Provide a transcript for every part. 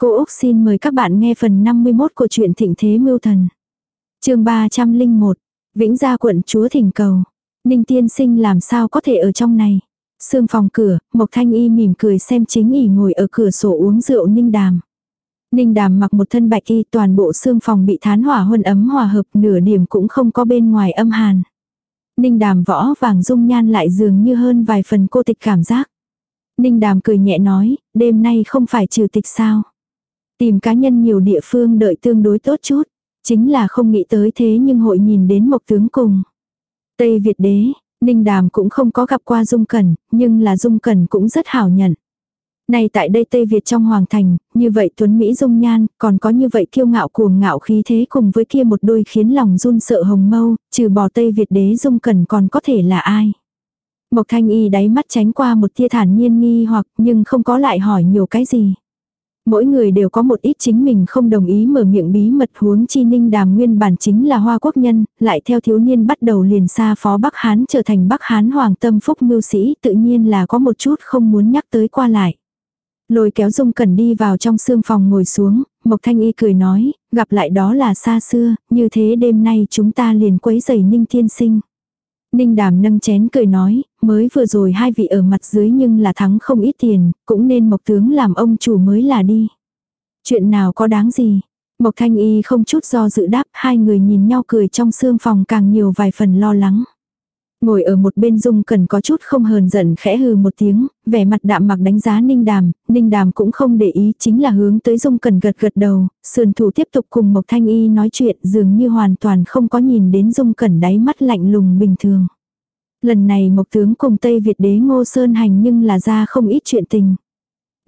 Cô Úc xin mời các bạn nghe phần 51 của truyện Thịnh Thế Mưu Thần. chương 301, Vĩnh Gia quận Chúa Thỉnh Cầu. Ninh tiên sinh làm sao có thể ở trong này. Sương phòng cửa, Mộc Thanh Y mỉm cười xem chính ỉ ngồi ở cửa sổ uống rượu Ninh Đàm. Ninh Đàm mặc một thân bạch y toàn bộ xương phòng bị thán hỏa huân ấm hòa hợp nửa điểm cũng không có bên ngoài âm hàn. Ninh Đàm võ vàng dung nhan lại dường như hơn vài phần cô tịch cảm giác. Ninh Đàm cười nhẹ nói, đêm nay không phải trừ tịch sao. Tìm cá nhân nhiều địa phương đợi tương đối tốt chút. Chính là không nghĩ tới thế nhưng hội nhìn đến mộc tướng cùng. Tây Việt đế, Ninh Đàm cũng không có gặp qua Dung Cẩn, nhưng là Dung Cẩn cũng rất hảo nhận. Này tại đây Tây Việt trong Hoàng Thành, như vậy Tuấn Mỹ Dung Nhan, còn có như vậy kiêu ngạo cuồng ngạo khí thế cùng với kia một đôi khiến lòng run sợ hồng mâu, trừ bỏ Tây Việt đế Dung cần còn có thể là ai. Mộc Thanh Y đáy mắt tránh qua một tia thản nhiên nghi hoặc nhưng không có lại hỏi nhiều cái gì. Mỗi người đều có một ít chính mình không đồng ý mở miệng bí mật huống chi ninh đàm nguyên bản chính là hoa quốc nhân, lại theo thiếu niên bắt đầu liền xa phó Bắc Hán trở thành Bắc Hán hoàng tâm phúc mưu sĩ tự nhiên là có một chút không muốn nhắc tới qua lại. Lôi kéo Dung cần đi vào trong sương phòng ngồi xuống, Mộc Thanh Y cười nói, gặp lại đó là xa xưa, như thế đêm nay chúng ta liền quấy giày ninh thiên sinh. Ninh đàm nâng chén cười nói, mới vừa rồi hai vị ở mặt dưới nhưng là thắng không ít tiền, cũng nên Mộc Tướng làm ông chủ mới là đi. Chuyện nào có đáng gì? Mộc Thanh Y không chút do dự đáp, hai người nhìn nhau cười trong sương phòng càng nhiều vài phần lo lắng. Ngồi ở một bên dung cần có chút không hờn giận khẽ hừ một tiếng, vẻ mặt đạm mặc đánh giá ninh đàm, ninh đàm cũng không để ý chính là hướng tới dung cần gật gật đầu, sườn thủ tiếp tục cùng Mộc Thanh Y nói chuyện dường như hoàn toàn không có nhìn đến dung cần đáy mắt lạnh lùng bình thường. Lần này Mộc tướng cùng Tây Việt đế ngô sơn hành nhưng là ra không ít chuyện tình.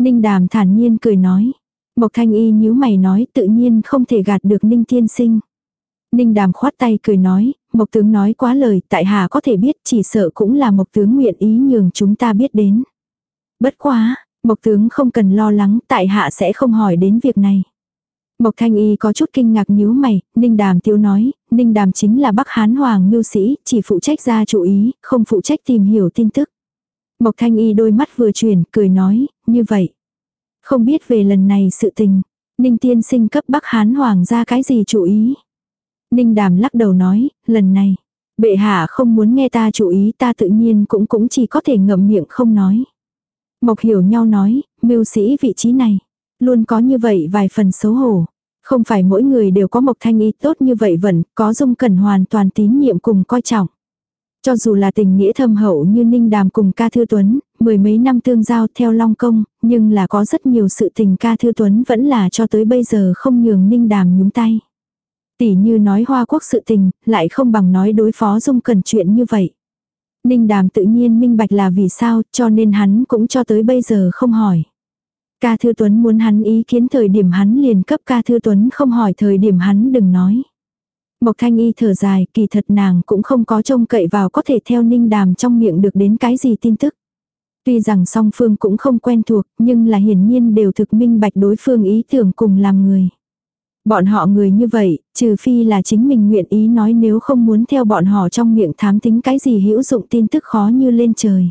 Ninh đàm thản nhiên cười nói. Mộc Thanh Y nhíu mày nói tự nhiên không thể gạt được Ninh tiên sinh. Ninh đàm khoát tay cười nói, Mộc tướng nói quá lời, tại hạ có thể biết chỉ sợ cũng là Mộc tướng nguyện ý nhường chúng ta biết đến. Bất quá, Mộc tướng không cần lo lắng, tại hạ sẽ không hỏi đến việc này. Mộc Thanh Y có chút kinh ngạc nhíu mày, Ninh Đàm tiêu nói, Ninh Đàm chính là Bắc Hán Hoàng mưu sĩ, chỉ phụ trách ra chủ ý, không phụ trách tìm hiểu tin tức. Mộc Thanh Y đôi mắt vừa chuyển, cười nói, như vậy. Không biết về lần này sự tình, Ninh Tiên sinh cấp Bắc Hán Hoàng ra cái gì chủ ý. Ninh đàm lắc đầu nói, lần này, bệ hạ không muốn nghe ta chủ ý ta tự nhiên cũng cũng chỉ có thể ngậm miệng không nói. Mộc hiểu nhau nói, mưu sĩ vị trí này, luôn có như vậy vài phần xấu hổ. Không phải mỗi người đều có mộc thanh ý tốt như vậy vẫn, có dung cẩn hoàn toàn tín nhiệm cùng coi trọng. Cho dù là tình nghĩa thâm hậu như Ninh Đàm cùng ca thư tuấn, mười mấy năm tương giao theo Long Công, nhưng là có rất nhiều sự tình ca thư tuấn vẫn là cho tới bây giờ không nhường Ninh Đàm nhúng tay. Tỷ như nói hoa quốc sự tình, lại không bằng nói đối phó dung cần chuyện như vậy. Ninh đàm tự nhiên minh bạch là vì sao, cho nên hắn cũng cho tới bây giờ không hỏi. Ca Thư Tuấn muốn hắn ý kiến thời điểm hắn liền cấp Ca Thư Tuấn không hỏi thời điểm hắn đừng nói. Mộc Thanh Y thở dài, kỳ thật nàng cũng không có trông cậy vào có thể theo ninh đàm trong miệng được đến cái gì tin tức. Tuy rằng song phương cũng không quen thuộc, nhưng là hiển nhiên đều thực minh bạch đối phương ý tưởng cùng làm người. Bọn họ người như vậy, trừ phi là chính mình nguyện ý nói nếu không muốn theo bọn họ trong miệng thám tính cái gì hữu dụng tin tức khó như lên trời.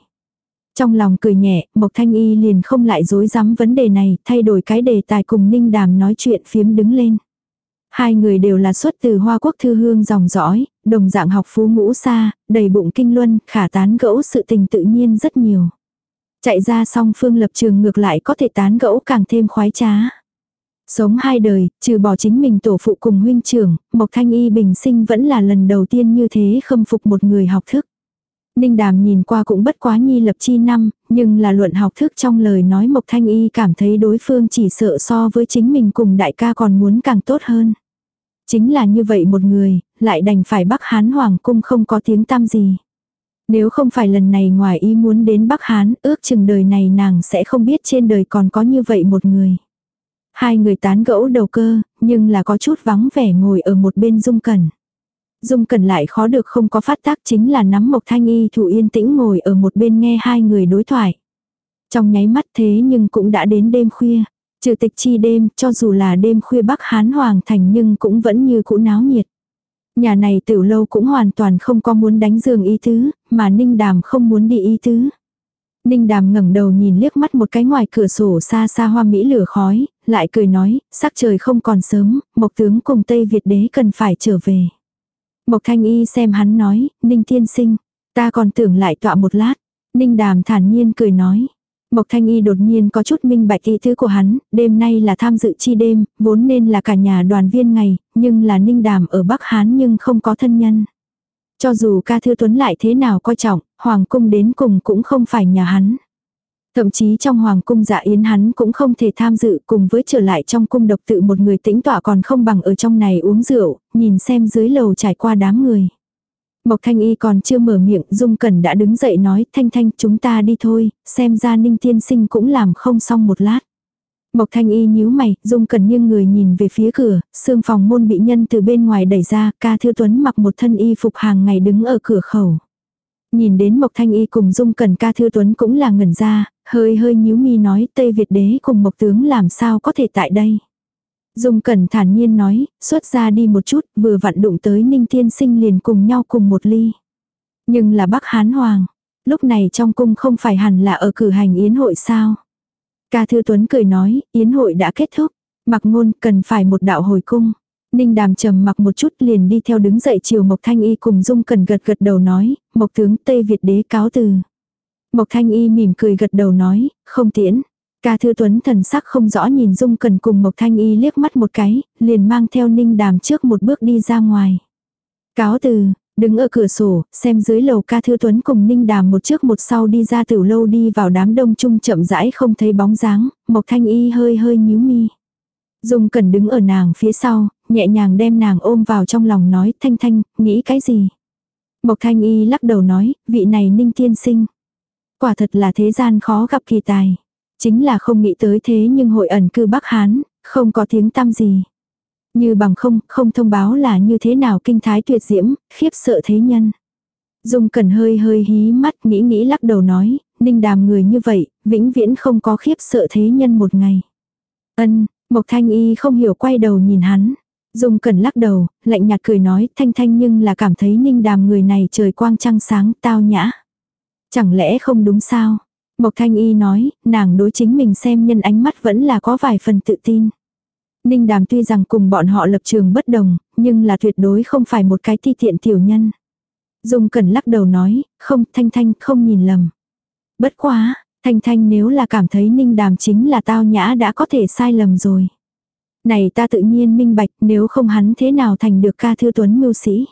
Trong lòng cười nhẹ, Mộc Thanh Y liền không lại dối rắm vấn đề này, thay đổi cái đề tài cùng Ninh Đàm nói chuyện phiếm đứng lên. Hai người đều là xuất từ Hoa Quốc Thư Hương dòng dõi, đồng dạng học phú ngũ xa, đầy bụng kinh luân, khả tán gẫu sự tình tự nhiên rất nhiều. Chạy ra xong phương lập trường ngược lại có thể tán gẫu càng thêm khoái trá. Sống hai đời, trừ bỏ chính mình tổ phụ cùng huynh trưởng, Mộc Thanh Y bình sinh vẫn là lần đầu tiên như thế khâm phục một người học thức. Ninh Đàm nhìn qua cũng bất quá nhi lập chi năm, nhưng là luận học thức trong lời nói Mộc Thanh Y cảm thấy đối phương chỉ sợ so với chính mình cùng đại ca còn muốn càng tốt hơn. Chính là như vậy một người, lại đành phải Bắc Hán Hoàng cung không có tiếng tăm gì. Nếu không phải lần này ngoài ý muốn đến Bắc Hán, ước chừng đời này nàng sẽ không biết trên đời còn có như vậy một người. Hai người tán gẫu đầu cơ, nhưng là có chút vắng vẻ ngồi ở một bên Dung Cẩn. Dung Cẩn lại khó được không có phát tác chính là nắm Mộc Thanh Y thủ yên tĩnh ngồi ở một bên nghe hai người đối thoại. Trong nháy mắt thế nhưng cũng đã đến đêm khuya. Trừ tịch chi đêm, cho dù là đêm khuya Bắc Hán Hoàng thành nhưng cũng vẫn như cũ náo nhiệt. Nhà này tiểu lâu cũng hoàn toàn không có muốn đánh giường ý tứ, mà Ninh Đàm không muốn đi ý tứ. Ninh đàm ngẩng đầu nhìn liếc mắt một cái ngoài cửa sổ xa xa hoa mỹ lửa khói, lại cười nói, sắc trời không còn sớm, Mộc tướng cùng Tây Việt đế cần phải trở về. Mộc thanh y xem hắn nói, Ninh tiên sinh, ta còn tưởng lại tọa một lát. Ninh đàm thản nhiên cười nói. Mộc Thanh Y đột nhiên có chút minh bạch ý thứ của hắn, đêm nay là tham dự chi đêm, vốn nên là cả nhà đoàn viên ngày, nhưng là Ninh Đàm ở Bắc Hán nhưng không có thân nhân. Cho dù ca thư tuấn lại thế nào coi trọng, Hoàng cung đến cùng cũng không phải nhà hắn. Thậm chí trong Hoàng cung dạ yến hắn cũng không thể tham dự cùng với trở lại trong cung độc tự một người tĩnh tọa còn không bằng ở trong này uống rượu, nhìn xem dưới lầu trải qua đám người. Mộc Thanh Y còn chưa mở miệng, Dung Cẩn đã đứng dậy nói, Thanh Thanh chúng ta đi thôi, xem ra Ninh Tiên Sinh cũng làm không xong một lát. Mộc Thanh Y nhíu mày, Dung Cẩn nghiêng người nhìn về phía cửa, xương phòng môn bị nhân từ bên ngoài đẩy ra, ca thư tuấn mặc một thân y phục hàng ngày đứng ở cửa khẩu. Nhìn đến Mộc Thanh Y cùng Dung Cẩn ca thư tuấn cũng là ngẩn ra, hơi hơi nhíu mi nói Tây Việt đế cùng Mộc tướng làm sao có thể tại đây. Dung Cẩn thản nhiên nói, xuất ra đi một chút, vừa vặn đụng tới Ninh Tiên Sinh liền cùng nhau cùng một ly. Nhưng là Bắc Hán Hoàng, lúc này trong cung không phải hẳn là ở cử hành yến hội sao. Ca Thư Tuấn cười nói, yến hội đã kết thúc, mặc ngôn cần phải một đạo hồi cung. Ninh đàm trầm mặc một chút liền đi theo đứng dậy chiều Mộc Thanh Y cùng Dung Cần gật gật đầu nói, Mộc tướng Tây Việt đế cáo từ. Mộc Thanh Y mỉm cười gật đầu nói, không tiễn. Ca Thư Tuấn thần sắc không rõ nhìn Dung Cần cùng Mộc Thanh Y liếc mắt một cái, liền mang theo Ninh Đàm trước một bước đi ra ngoài. Cáo từ, đứng ở cửa sổ, xem dưới lầu Ca Thư Tuấn cùng Ninh Đàm một trước một sau đi ra tiểu lâu đi vào đám đông chung chậm rãi không thấy bóng dáng, Mộc Thanh Y hơi hơi nhíu mi. Dung Cần đứng ở nàng phía sau, nhẹ nhàng đem nàng ôm vào trong lòng nói Thanh Thanh, nghĩ cái gì? Mộc Thanh Y lắc đầu nói, vị này Ninh Tiên Sinh. Quả thật là thế gian khó gặp kỳ tài. Chính là không nghĩ tới thế nhưng hội ẩn cư Bắc Hán, không có tiếng tăm gì. Như bằng không, không thông báo là như thế nào kinh thái tuyệt diễm, khiếp sợ thế nhân. Dung cần hơi hơi hí mắt nghĩ nghĩ lắc đầu nói, ninh đàm người như vậy, vĩnh viễn không có khiếp sợ thế nhân một ngày. Ân, Mộc Thanh Y không hiểu quay đầu nhìn hắn. Dung cần lắc đầu, lạnh nhạt cười nói thanh thanh nhưng là cảm thấy ninh đàm người này trời quang trăng sáng tao nhã. Chẳng lẽ không đúng sao? Mộc Thanh Y nói, nàng đối chính mình xem nhân ánh mắt vẫn là có vài phần tự tin. Ninh Đàm tuy rằng cùng bọn họ lập trường bất đồng, nhưng là tuyệt đối không phải một cái ti tiện tiểu nhân. Dung Cẩn lắc đầu nói, không, Thanh Thanh không nhìn lầm. Bất quá, Thanh Thanh nếu là cảm thấy Ninh Đàm chính là tao nhã đã có thể sai lầm rồi. Này ta tự nhiên minh bạch nếu không hắn thế nào thành được ca thư tuấn mưu sĩ.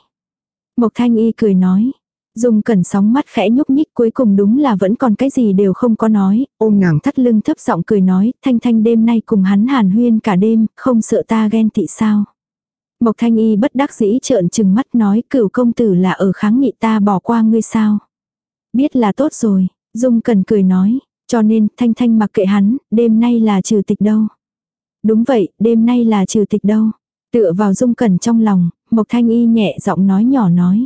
Mộc Thanh Y cười nói, Dung cẩn sóng mắt khẽ nhúc nhích cuối cùng đúng là vẫn còn cái gì đều không có nói, ôm nàng thắt lưng thấp giọng cười nói, thanh thanh đêm nay cùng hắn hàn huyên cả đêm, không sợ ta ghen tị sao. Mộc thanh y bất đắc dĩ trợn trừng mắt nói cửu công tử là ở kháng nghị ta bỏ qua ngươi sao. Biết là tốt rồi, Dung cẩn cười nói, cho nên thanh thanh mặc kệ hắn, đêm nay là trừ tịch đâu. Đúng vậy, đêm nay là trừ tịch đâu. Tựa vào Dung cẩn trong lòng, Mộc thanh y nhẹ giọng nói nhỏ nói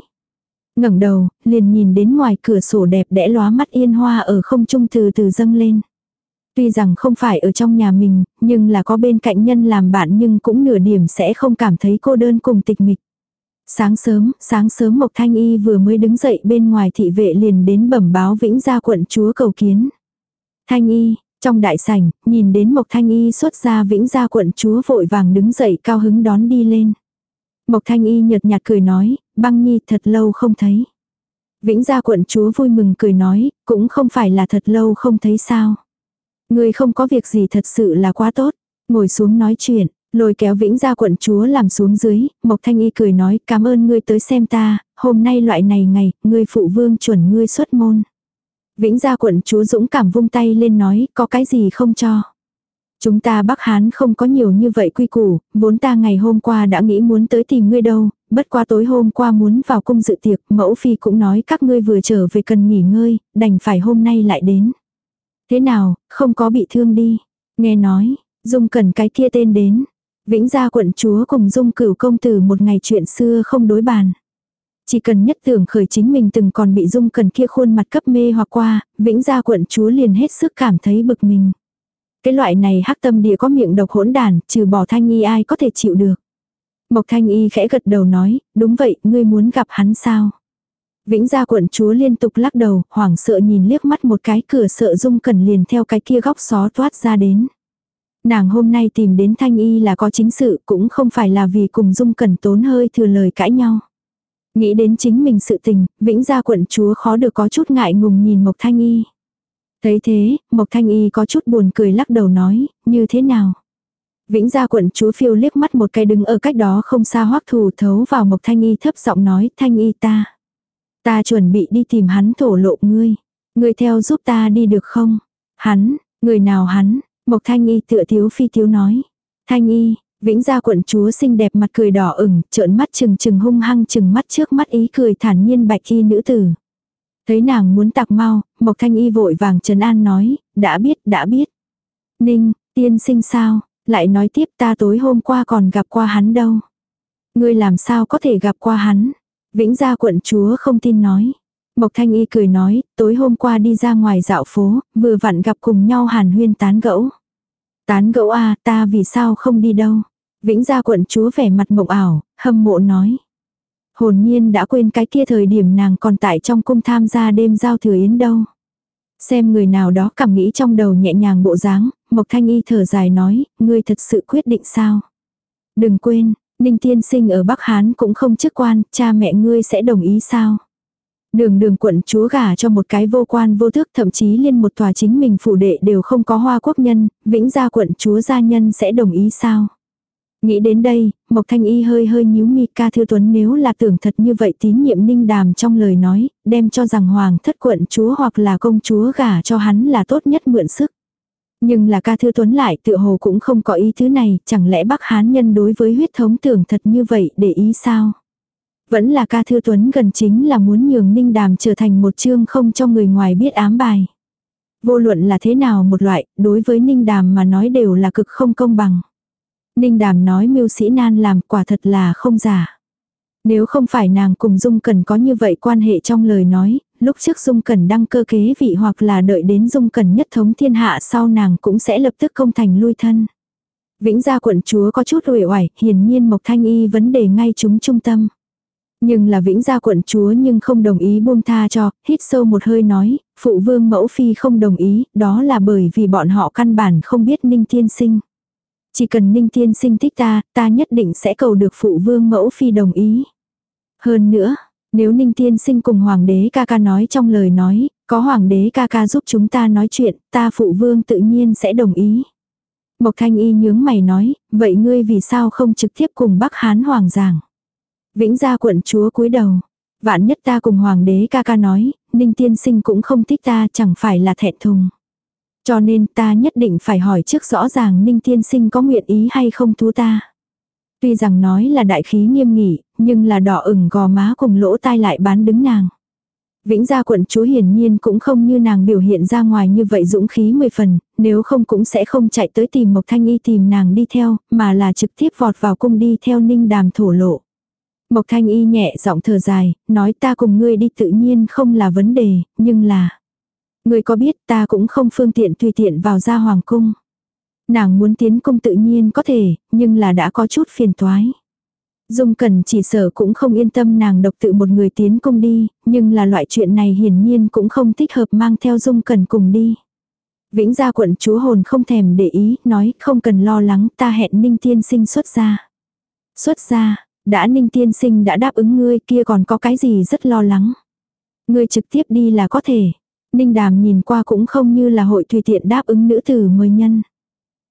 ngẩng đầu, liền nhìn đến ngoài cửa sổ đẹp đẽ lóa mắt yên hoa ở không trung từ từ dâng lên. Tuy rằng không phải ở trong nhà mình, nhưng là có bên cạnh nhân làm bạn nhưng cũng nửa điểm sẽ không cảm thấy cô đơn cùng tịch mịch. Sáng sớm, sáng sớm Mộc Thanh Y vừa mới đứng dậy bên ngoài thị vệ liền đến bẩm báo Vĩnh Gia quận chúa cầu kiến. Thanh Y, trong đại sảnh, nhìn đến Mộc Thanh Y xuất ra Vĩnh Gia quận chúa vội vàng đứng dậy cao hứng đón đi lên. Mộc Thanh Y nhợt nhạt cười nói, băng nhi thật lâu không thấy. Vĩnh gia quận chúa vui mừng cười nói, cũng không phải là thật lâu không thấy sao. Người không có việc gì thật sự là quá tốt. Ngồi xuống nói chuyện, lôi kéo vĩnh gia quận chúa làm xuống dưới, Mộc Thanh Y cười nói cảm ơn ngươi tới xem ta, hôm nay loại này ngày, ngươi phụ vương chuẩn ngươi xuất môn. Vĩnh gia quận chúa dũng cảm vung tay lên nói, có cái gì không cho. Chúng ta Bắc Hán không có nhiều như vậy quy củ, vốn ta ngày hôm qua đã nghĩ muốn tới tìm ngươi đâu, bất qua tối hôm qua muốn vào cung dự tiệc, mẫu phi cũng nói các ngươi vừa trở về cần nghỉ ngơi, đành phải hôm nay lại đến. Thế nào, không có bị thương đi. Nghe nói, Dung cần cái kia tên đến. Vĩnh gia quận chúa cùng Dung cửu công tử một ngày chuyện xưa không đối bàn. Chỉ cần nhất tưởng khởi chính mình từng còn bị Dung cần kia khuôn mặt cấp mê hoặc qua, Vĩnh gia quận chúa liền hết sức cảm thấy bực mình. Cái loại này hắc tâm địa có miệng độc hỗn đàn, trừ bỏ thanh nghi ai có thể chịu được. Mộc thanh y khẽ gật đầu nói, đúng vậy, ngươi muốn gặp hắn sao? Vĩnh gia quận chúa liên tục lắc đầu, hoảng sợ nhìn liếc mắt một cái cửa sợ dung cẩn liền theo cái kia góc xó toát ra đến. Nàng hôm nay tìm đến thanh y là có chính sự cũng không phải là vì cùng dung cẩn tốn hơi thừa lời cãi nhau. Nghĩ đến chính mình sự tình, vĩnh gia quận chúa khó được có chút ngại ngùng nhìn Mộc Thanh Y. Thấy thế, Mộc Thanh Y có chút buồn cười lắc đầu nói, như thế nào? Vĩnh gia quận chúa phiêu liếc mắt một cái đứng ở cách đó không xa hoắc thủ thấu vào Mộc Thanh Y thấp giọng nói, Thanh Y ta. Ta chuẩn bị đi tìm hắn thổ lộ ngươi. Ngươi theo giúp ta đi được không? Hắn, người nào hắn? Mộc Thanh Y tựa thiếu phi thiếu nói. Thanh Y, Vĩnh gia quận chúa xinh đẹp mặt cười đỏ ửng, trợn mắt trừng trừng hung hăng trừng mắt trước mắt ý cười thản nhiên bạch y nữ tử. Thấy nàng muốn tặc mau, Mộc Thanh Y vội vàng trấn an nói, đã biết, đã biết. Ninh, tiên sinh sao, lại nói tiếp ta tối hôm qua còn gặp qua hắn đâu. Ngươi làm sao có thể gặp qua hắn. Vĩnh gia quận chúa không tin nói. Mộc Thanh Y cười nói, tối hôm qua đi ra ngoài dạo phố, vừa vặn gặp cùng nhau hàn huyên tán gẫu. Tán gẫu à, ta vì sao không đi đâu. Vĩnh gia quận chúa vẻ mặt mộng ảo, hâm mộ nói. Hồn nhiên đã quên cái kia thời điểm nàng còn tại trong cung tham gia đêm giao thừa yến đâu. Xem người nào đó cảm nghĩ trong đầu nhẹ nhàng bộ dáng, Mộc Thanh Y thở dài nói, ngươi thật sự quyết định sao? Đừng quên, Ninh Tiên Sinh ở Bắc Hán cũng không chức quan, cha mẹ ngươi sẽ đồng ý sao? Đường đường quận chúa gả cho một cái vô quan vô thức thậm chí liên một tòa chính mình phủ đệ đều không có hoa quốc nhân, vĩnh gia quận chúa gia nhân sẽ đồng ý sao? Nghĩ đến đây, Mộc Thanh Y hơi hơi nhíu mi ca thư tuấn nếu là tưởng thật như vậy tín nhiệm ninh đàm trong lời nói, đem cho rằng hoàng thất quận chúa hoặc là công chúa gả cho hắn là tốt nhất mượn sức. Nhưng là ca thư tuấn lại tự hồ cũng không có ý thứ này, chẳng lẽ bác hán nhân đối với huyết thống tưởng thật như vậy để ý sao? Vẫn là ca thư tuấn gần chính là muốn nhường ninh đàm trở thành một chương không cho người ngoài biết ám bài. Vô luận là thế nào một loại, đối với ninh đàm mà nói đều là cực không công bằng. Ninh đàm nói mưu sĩ nan làm quả thật là không giả. Nếu không phải nàng cùng Dung Cần có như vậy quan hệ trong lời nói, lúc trước Dung Cần đăng cơ kế vị hoặc là đợi đến Dung Cần nhất thống thiên hạ sau nàng cũng sẽ lập tức công thành lui thân. Vĩnh gia quận chúa có chút uể oải, hiển nhiên Mộc Thanh Y vấn đề ngay chúng trung tâm. Nhưng là vĩnh gia quận chúa nhưng không đồng ý buông tha cho, hít sâu một hơi nói, phụ vương mẫu phi không đồng ý, đó là bởi vì bọn họ căn bản không biết ninh tiên sinh. Chỉ cần ninh tiên sinh thích ta, ta nhất định sẽ cầu được phụ vương mẫu phi đồng ý. Hơn nữa, nếu ninh tiên sinh cùng hoàng đế ca ca nói trong lời nói, có hoàng đế ca ca giúp chúng ta nói chuyện, ta phụ vương tự nhiên sẽ đồng ý. Mộc thanh y nhướng mày nói, vậy ngươi vì sao không trực tiếp cùng bắc hán hoàng giảng. Vĩnh gia quận chúa cúi đầu. Vạn nhất ta cùng hoàng đế ca ca nói, ninh tiên sinh cũng không thích ta chẳng phải là thẹn thùng. Cho nên ta nhất định phải hỏi trước rõ ràng Ninh Tiên Sinh có nguyện ý hay không thú ta. Tuy rằng nói là đại khí nghiêm nghị, nhưng là đỏ ửng gò má cùng lỗ tai lại bán đứng nàng. Vĩnh gia quận chúa hiển nhiên cũng không như nàng biểu hiện ra ngoài như vậy dũng khí mười phần, nếu không cũng sẽ không chạy tới tìm Mộc Thanh Y tìm nàng đi theo, mà là trực tiếp vọt vào cung đi theo ninh đàm thổ lộ. Mộc Thanh Y nhẹ giọng thở dài, nói ta cùng ngươi đi tự nhiên không là vấn đề, nhưng là... Người có biết ta cũng không phương tiện tùy tiện vào ra hoàng cung. Nàng muốn tiến cung tự nhiên có thể, nhưng là đã có chút phiền toái. Dung Cẩn chỉ sợ cũng không yên tâm nàng độc tự một người tiến cung đi, nhưng là loại chuyện này hiển nhiên cũng không thích hợp mang theo Dung Cẩn cùng đi. Vĩnh gia quận chúa hồn không thèm để ý, nói không cần lo lắng ta hẹn Ninh Tiên Sinh xuất ra. Xuất ra, đã Ninh Tiên Sinh đã đáp ứng ngươi kia còn có cái gì rất lo lắng. Ngươi trực tiếp đi là có thể. Ninh đàm nhìn qua cũng không như là hội tùy tiện đáp ứng nữ tử mời nhân.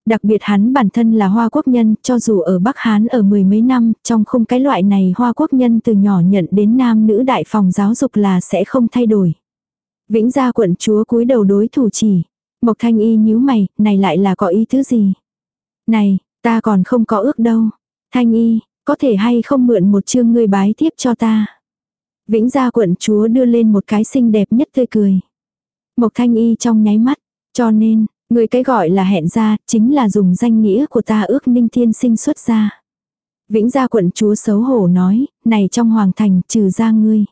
Đặc biệt hắn bản thân là hoa quốc nhân, cho dù ở Bắc Hán ở mười mấy năm, trong khung cái loại này hoa quốc nhân từ nhỏ nhận đến nam nữ đại phòng giáo dục là sẽ không thay đổi. Vĩnh gia quận chúa cúi đầu đối thủ chỉ. Mộc thanh y nhíu mày, này lại là có ý thứ gì? Này, ta còn không có ước đâu. Thanh y, có thể hay không mượn một chương người bái tiếp cho ta. Vĩnh gia quận chúa đưa lên một cái xinh đẹp nhất tươi cười. Mộc thanh y trong nháy mắt, cho nên, người cái gọi là hẹn ra, chính là dùng danh nghĩa của ta ước ninh thiên sinh xuất ra. Vĩnh gia quận chúa xấu hổ nói, này trong hoàng thành trừ ra ngươi.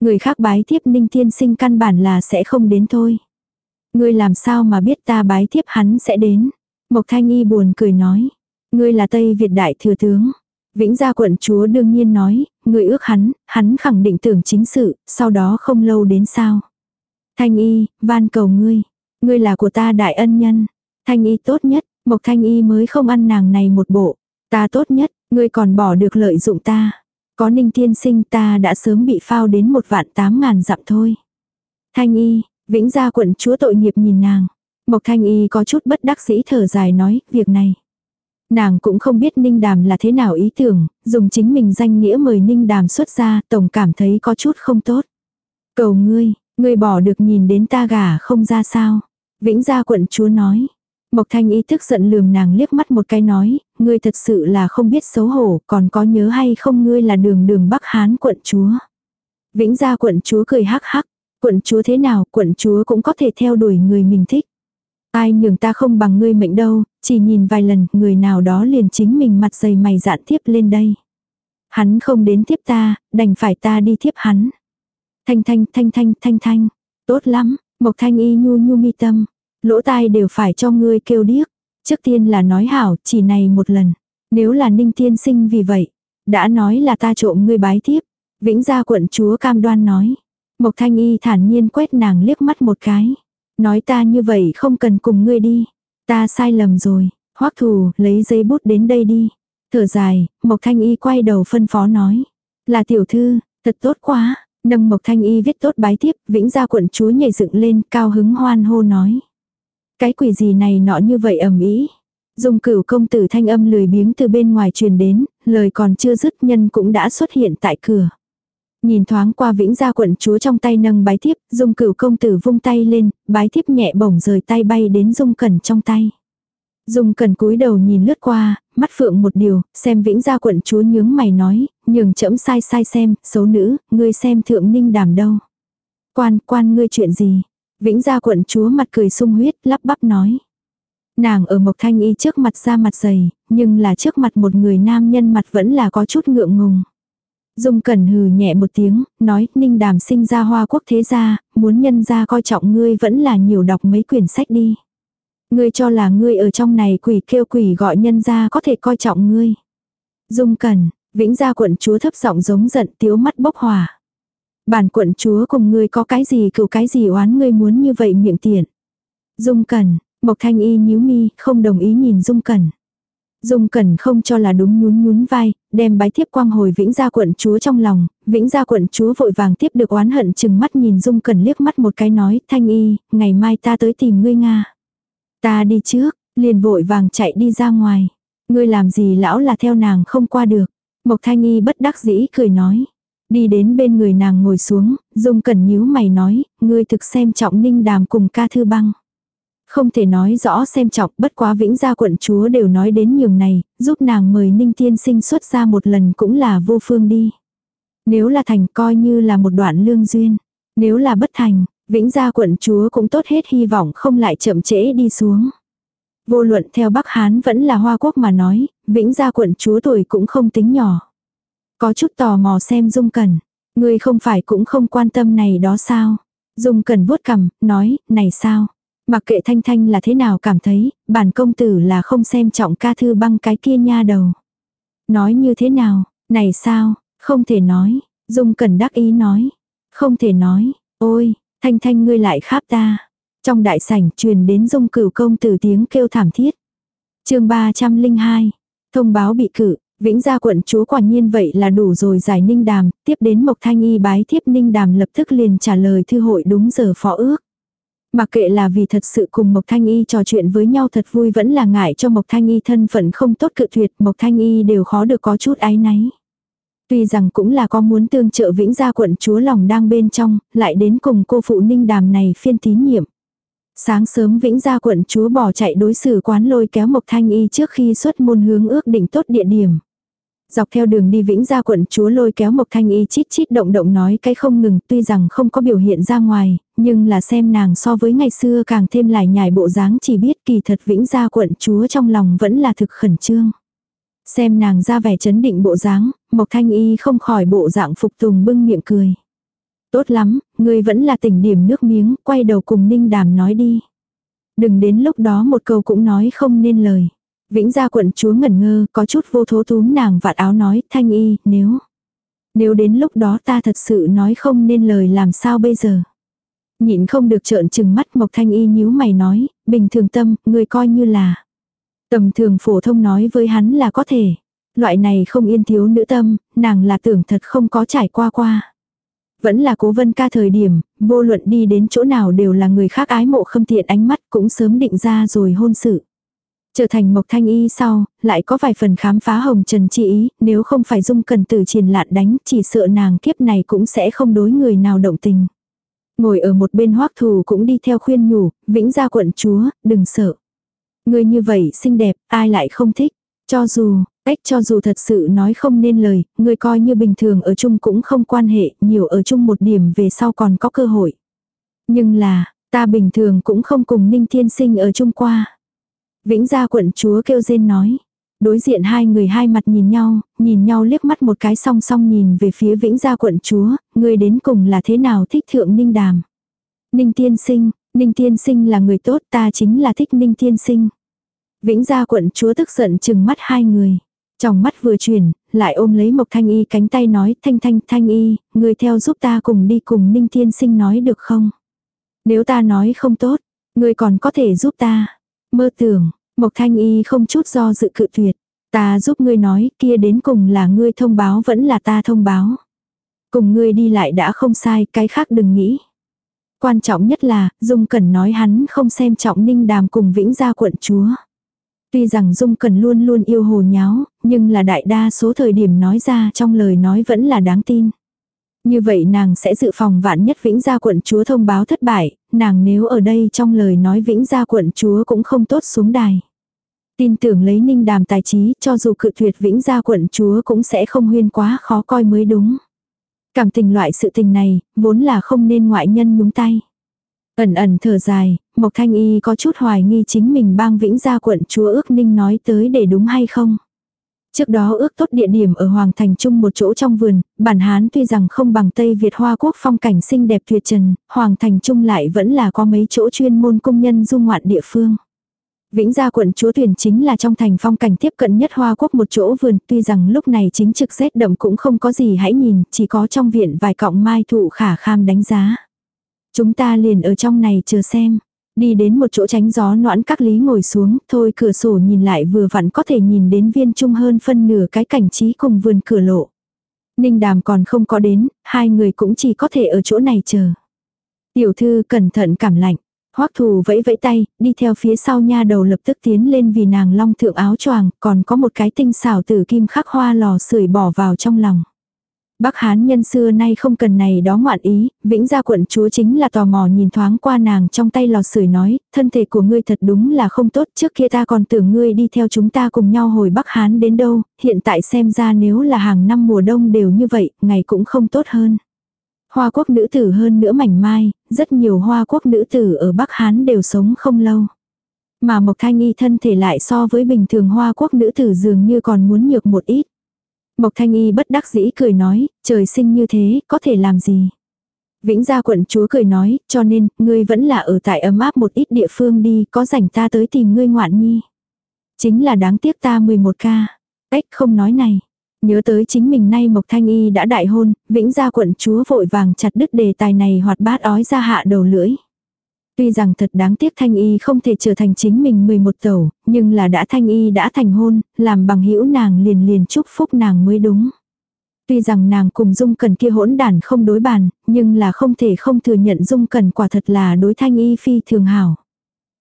Người khác bái tiếp ninh thiên sinh căn bản là sẽ không đến thôi. Ngươi làm sao mà biết ta bái tiếp hắn sẽ đến. Mộc thanh y buồn cười nói. Ngươi là Tây Việt đại thừa tướng. Vĩnh gia quận chúa đương nhiên nói, người ước hắn, hắn khẳng định tưởng chính sự, sau đó không lâu đến sao. Thanh y, van cầu ngươi, ngươi là của ta đại ân nhân. Thanh y tốt nhất, Mộc Thanh y mới không ăn nàng này một bộ. Ta tốt nhất, ngươi còn bỏ được lợi dụng ta. Có ninh tiên sinh ta đã sớm bị phao đến một vạn tám ngàn dặm thôi. Thanh y, vĩnh gia quận chúa tội nghiệp nhìn nàng. Mộc Thanh y có chút bất đắc dĩ thở dài nói, việc này. Nàng cũng không biết Ninh Đàm là thế nào ý tưởng, dùng chính mình danh nghĩa mời Ninh Đàm xuất ra, tổng cảm thấy có chút không tốt. Cầu ngươi, ngươi bỏ được nhìn đến ta gả không ra sao. Vĩnh gia quận chúa nói. Mộc thanh ý thức giận lườm nàng liếc mắt một cái nói, ngươi thật sự là không biết xấu hổ, còn có nhớ hay không ngươi là đường đường Bắc Hán quận chúa. Vĩnh gia quận chúa cười hắc hắc, quận chúa thế nào, quận chúa cũng có thể theo đuổi người mình thích. Ai nhường ta không bằng ngươi mệnh đâu, chỉ nhìn vài lần, người nào đó liền chính mình mặt dày mày dạn tiếp lên đây. Hắn không đến tiếp ta, đành phải ta đi tiếp hắn. Thanh thanh thanh thanh thanh thanh, tốt lắm, Mộc thanh y nhu nhu mi tâm, lỗ tai đều phải cho ngươi kêu điếc. Trước tiên là nói hảo, chỉ này một lần. Nếu là ninh tiên sinh vì vậy, đã nói là ta trộm ngươi bái tiếp. Vĩnh gia quận chúa cam đoan nói. Mộc thanh y thản nhiên quét nàng liếc mắt một cái. Nói ta như vậy không cần cùng ngươi đi. Ta sai lầm rồi. Hoắc thù, lấy giấy bút đến đây đi. Thở dài, Mộc Thanh Y quay đầu phân phó nói. Là tiểu thư, thật tốt quá. Nâng Mộc Thanh Y viết tốt bái tiếp, vĩnh gia quận chúa nhảy dựng lên, cao hứng hoan hô nói. Cái quỷ gì này nọ như vậy ầm ĩ Dung cửu công tử thanh âm lười biếng từ bên ngoài truyền đến, lời còn chưa dứt nhân cũng đã xuất hiện tại cửa. Nhìn thoáng qua vĩnh gia quận chúa trong tay nâng bái thiếp, dung cửu công tử vung tay lên, bái thiếp nhẹ bổng rời tay bay đến dung cẩn trong tay. Dung Cần cúi đầu nhìn lướt qua, mắt phượng một điều, xem vĩnh gia quận chúa nhướng mày nói, nhường chẫm sai sai xem, xấu nữ, ngươi xem thượng ninh đàm đâu. Quan, quan ngươi chuyện gì? Vĩnh gia quận chúa mặt cười sung huyết, lắp bắp nói. Nàng ở Mộc Thanh Y trước mặt ra mặt dày, nhưng là trước mặt một người nam nhân mặt vẫn là có chút ngượng ngùng. Dung Cẩn hừ nhẹ một tiếng, nói, Ninh Đàm sinh ra hoa quốc thế gia, muốn nhân gia coi trọng ngươi vẫn là nhiều đọc mấy quyển sách đi. Ngươi cho là ngươi ở trong này quỷ kêu quỷ gọi nhân gia có thể coi trọng ngươi. Dung cần vĩnh gia quận chúa thấp giọng giống giận tiếu mắt bốc hỏa. Bản quận chúa cùng ngươi có cái gì cựu cái gì oán ngươi muốn như vậy miệng tiện. Dung cần Mộc Thanh Y nhíu mi, không đồng ý nhìn Dung cần Dung Cẩn không cho là đúng nhún nhún vai, đem bái thiếp quang hồi vĩnh gia quận chúa trong lòng, vĩnh gia quận chúa vội vàng tiếp được oán hận chừng mắt nhìn Dung Cẩn liếc mắt một cái nói, thanh y, ngày mai ta tới tìm ngươi Nga. Ta đi trước, liền vội vàng chạy đi ra ngoài. Ngươi làm gì lão là theo nàng không qua được. Mộc thanh y bất đắc dĩ cười nói. Đi đến bên người nàng ngồi xuống, Dung Cẩn nhíu mày nói, ngươi thực xem trọng ninh đàm cùng ca thư băng. Không thể nói rõ xem trọng bất quá vĩnh gia quận chúa đều nói đến nhường này, giúp nàng mời ninh tiên sinh xuất ra một lần cũng là vô phương đi. Nếu là thành coi như là một đoạn lương duyên. Nếu là bất thành, vĩnh gia quận chúa cũng tốt hết hy vọng không lại chậm trễ đi xuống. Vô luận theo Bắc Hán vẫn là Hoa Quốc mà nói, vĩnh gia quận chúa tuổi cũng không tính nhỏ. Có chút tò mò xem Dung cần người không phải cũng không quan tâm này đó sao. Dung cần vuốt cằm, nói, này sao, Mặc kệ Thanh Thanh là thế nào cảm thấy, bản công tử là không xem trọng ca thư băng cái kia nha đầu. Nói như thế nào, này sao, không thể nói, Dung cần đắc ý nói. Không thể nói, ôi, Thanh Thanh ngươi lại kháp ta. Trong đại sảnh truyền đến Dung cửu công tử tiếng kêu thảm thiết. chương 302, thông báo bị cử, Vĩnh gia quận chúa quả nhiên vậy là đủ rồi giải ninh đàm, tiếp đến Mộc Thanh Y bái thiếp ninh đàm lập tức liền trả lời thư hội đúng giờ phó ước. Mặc kệ là vì thật sự cùng Mộc Thanh Y trò chuyện với nhau thật vui vẫn là ngại cho Mộc Thanh Y thân phận không tốt cự tuyệt, Mộc Thanh Y đều khó được có chút ái náy. Tuy rằng cũng là có muốn tương trợ vĩnh gia quận chúa lòng đang bên trong, lại đến cùng cô phụ ninh đàm này phiên tín nhiệm. Sáng sớm vĩnh gia quận chúa bỏ chạy đối xử quán lôi kéo Mộc Thanh Y trước khi xuất môn hướng ước định tốt địa điểm. Dọc theo đường đi vĩnh gia quận chúa lôi kéo Mộc Thanh Y chít chít động động nói cái không ngừng tuy rằng không có biểu hiện ra ngoài, nhưng là xem nàng so với ngày xưa càng thêm lại nhài bộ dáng chỉ biết kỳ thật vĩnh gia quận chúa trong lòng vẫn là thực khẩn trương. Xem nàng ra vẻ chấn định bộ dáng, Mộc Thanh Y không khỏi bộ dạng phục tùng bưng miệng cười. Tốt lắm, ngươi vẫn là tỉnh điểm nước miếng, quay đầu cùng Ninh Đàm nói đi. Đừng đến lúc đó một câu cũng nói không nên lời. Vĩnh gia quận chúa ngẩn ngơ, có chút vô thố túm nàng vạt áo nói, thanh y, nếu. Nếu đến lúc đó ta thật sự nói không nên lời làm sao bây giờ. Nhịn không được trợn trừng mắt Mộc Thanh Y nhíu mày nói, bình thường tâm, ngươi coi như là. Tầm thường phổ thông nói với hắn là có thể. Loại này không yên thiếu nữ tâm, nàng là tưởng thật không có trải qua qua. Vẫn là cố vân ca thời điểm, vô luận đi đến chỗ nào đều là người khác ái mộ khâm tiện ánh mắt cũng sớm định ra rồi hôn sự. Trở thành Mộc Thanh Y sau, lại có vài phần khám phá hồng trần chi ý, nếu không phải dung cần tử triền lạn đánh, chỉ sợ nàng kiếp này cũng sẽ không đối người nào động tình. Ngồi ở một bên hoắc thù cũng đi theo khuyên nhủ, vĩnh gia quận chúa, đừng sợ. Người như vậy xinh đẹp, ai lại không thích. Cho dù, cách cho dù thật sự nói không nên lời, người coi như bình thường ở chung cũng không quan hệ, nhiều ở chung một điểm về sau còn có cơ hội. Nhưng là, ta bình thường cũng không cùng Ninh Thiên Sinh ở chung qua. Vĩnh gia quận chúa kêu rên nói. Đối diện hai người hai mặt nhìn nhau, nhìn nhau liếc mắt một cái song song nhìn về phía vĩnh gia quận chúa, người đến cùng là thế nào thích thượng ninh đàm. Ninh tiên sinh, ninh tiên sinh là người tốt ta chính là thích ninh tiên sinh. Vĩnh gia quận chúa tức giận chừng mắt hai người. Trong mắt vừa chuyển, lại ôm lấy Mộc Thanh Y cánh tay nói Thanh Thanh Thanh Y, người theo giúp ta cùng đi cùng Ninh Tiên Sinh nói được không? Nếu ta nói không tốt, người còn có thể giúp ta. Mơ tưởng, Mộc Thanh Y không chút do dự cự tuyệt. Ta giúp ngươi nói, kia đến cùng là ngươi thông báo vẫn là ta thông báo. Cùng ngươi đi lại đã không sai, cái khác đừng nghĩ. Quan trọng nhất là, Dung Cẩn nói hắn không xem trọng ninh đàm cùng vĩnh gia quận chúa. Tuy rằng Dung Cẩn luôn luôn yêu hồ nháo, nhưng là đại đa số thời điểm nói ra trong lời nói vẫn là đáng tin. Như vậy nàng sẽ dự phòng vạn nhất Vĩnh Gia quận chúa thông báo thất bại, nàng nếu ở đây trong lời nói Vĩnh Gia quận chúa cũng không tốt xuống đài. Tin tưởng lấy ninh đàm tài trí cho dù cự tuyệt Vĩnh Gia quận chúa cũng sẽ không huyên quá khó coi mới đúng. Cảm tình loại sự tình này, vốn là không nên ngoại nhân nhúng tay. Ẩn ẩn thở dài, Mộc Thanh Y có chút hoài nghi chính mình bang Vĩnh Gia quận chúa ước ninh nói tới để đúng hay không. Trước đó ước tốt địa điểm ở Hoàng Thành Trung một chỗ trong vườn, bản Hán tuy rằng không bằng Tây Việt Hoa Quốc phong cảnh xinh đẹp tuyệt trần, Hoàng Thành Trung lại vẫn là có mấy chỗ chuyên môn công nhân du ngoạn địa phương. Vĩnh Gia quận chúa tuyển chính là trong thành phong cảnh tiếp cận nhất Hoa Quốc một chỗ vườn, tuy rằng lúc này chính trực rét đậm cũng không có gì hãy nhìn, chỉ có trong viện vài cọng mai thụ khả kham đánh giá. Chúng ta liền ở trong này chờ xem. Đi đến một chỗ tránh gió noãn các lý ngồi xuống, thôi cửa sổ nhìn lại vừa vặn có thể nhìn đến viên trung hơn phân nửa cái cảnh trí cùng vườn cửa lộ. Ninh đàm còn không có đến, hai người cũng chỉ có thể ở chỗ này chờ. Tiểu thư cẩn thận cảm lạnh. Hoắc thù vẫy vẫy tay, đi theo phía sau nha đầu lập tức tiến lên vì nàng long thượng áo choàng, còn có một cái tinh xảo tử kim khắc hoa lò sưởi bỏ vào trong lòng. Bắc Hán nhân xưa nay không cần này đó ngoạn ý, vĩnh gia quận chúa chính là tò mò nhìn thoáng qua nàng trong tay lò sưởi nói, thân thể của ngươi thật đúng là không tốt, trước kia ta còn tưởng ngươi đi theo chúng ta cùng nhau hồi Bắc Hán đến đâu, hiện tại xem ra nếu là hàng năm mùa đông đều như vậy, ngày cũng không tốt hơn. Hoa quốc nữ tử hơn nữa mảnh mai, rất nhiều hoa quốc nữ tử ở Bắc Hán đều sống không lâu. Mà Mộc Thanh Y thân thể lại so với bình thường hoa quốc nữ tử dường như còn muốn nhược một ít. Mộc Thanh Y bất đắc dĩ cười nói, trời sinh như thế, có thể làm gì? Vĩnh gia quận chúa cười nói, cho nên, ngươi vẫn là ở tại ấm áp một ít địa phương đi, có rảnh ta tới tìm ngươi ngoạn nhi. Chính là đáng tiếc ta 11 ca. Ếch không nói này. Nhớ tới chính mình nay Mộc Thanh Y đã đại hôn, Vĩnh gia quận chúa vội vàng chặt đứt đề tài này hoạt bát ói ra hạ đầu lưỡi. Tuy rằng thật đáng tiếc Thanh Y không thể trở thành chính mình 11 tẩu, nhưng là đã Thanh Y đã thành hôn, làm bằng hữu nàng liền liền chúc phúc nàng mới đúng. Tuy rằng nàng cùng Dung Cần kia hỗn đản không đối bàn, nhưng là không thể không thừa nhận Dung Cần quả thật là đối Thanh Y phi thường hảo.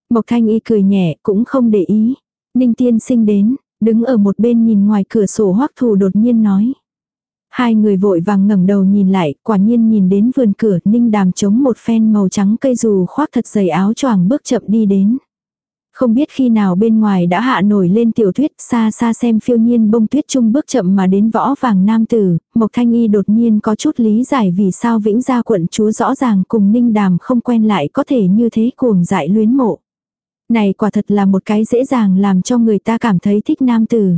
Mộc Thanh Y cười nhẹ cũng không để ý. Ninh Tiên sinh đến, đứng ở một bên nhìn ngoài cửa sổ hoắc thù đột nhiên nói. Hai người vội vàng ngẩng đầu nhìn lại, quả nhiên nhìn đến vườn cửa, Ninh Đàm chống một phen màu trắng cây dù khoác thật dày áo choàng bước chậm đi đến. Không biết khi nào bên ngoài đã hạ nổi lên tiểu thuyết xa xa xem phiêu nhiên bông tuyết trung bước chậm mà đến võ vàng nam tử, Mộc Thanh Y đột nhiên có chút lý giải vì sao vĩnh gia quận chúa rõ ràng cùng ninh đàm không quen lại có thể như thế cuồng dại luyến mộ. Này quả thật là một cái dễ dàng làm cho người ta cảm thấy thích nam tử.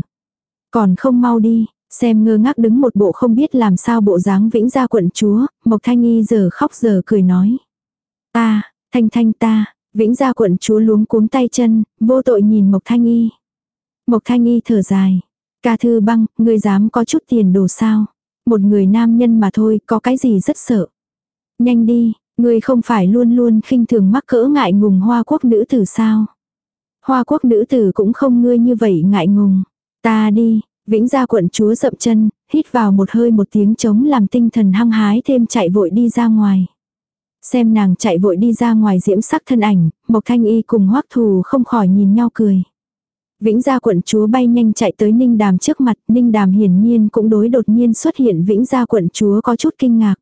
Còn không mau đi, Xem ngơ ngác đứng một bộ không biết làm sao bộ dáng vĩnh gia quận chúa, Mộc Thanh Y giờ khóc giờ cười nói. Ta, Thanh Thanh ta, vĩnh gia quận chúa luống cuống tay chân, vô tội nhìn Mộc Thanh Y. Mộc Thanh Y thở dài. Ca thư băng, ngươi dám có chút tiền đồ sao? Một người nam nhân mà thôi, có cái gì rất sợ. Nhanh đi, ngươi không phải luôn luôn khinh thường mắc cỡ ngại ngùng hoa quốc nữ tử sao. Hoa quốc nữ tử cũng không ngươi như vậy ngại ngùng. Ta đi, vĩnh gia quận chúa dậm chân, hít vào một hơi một tiếng trống làm tinh thần hăng hái thêm chạy vội đi ra ngoài. Xem nàng chạy vội đi ra ngoài diễm sắc thân ảnh, Mộc Thanh Y cùng hoắc thù không khỏi nhìn nhau cười. Vĩnh gia quận chúa bay nhanh chạy tới Ninh Đàm trước mặt, Ninh Đàm hiển nhiên cũng đối đột nhiên xuất hiện Vĩnh gia quận chúa có chút kinh ngạc.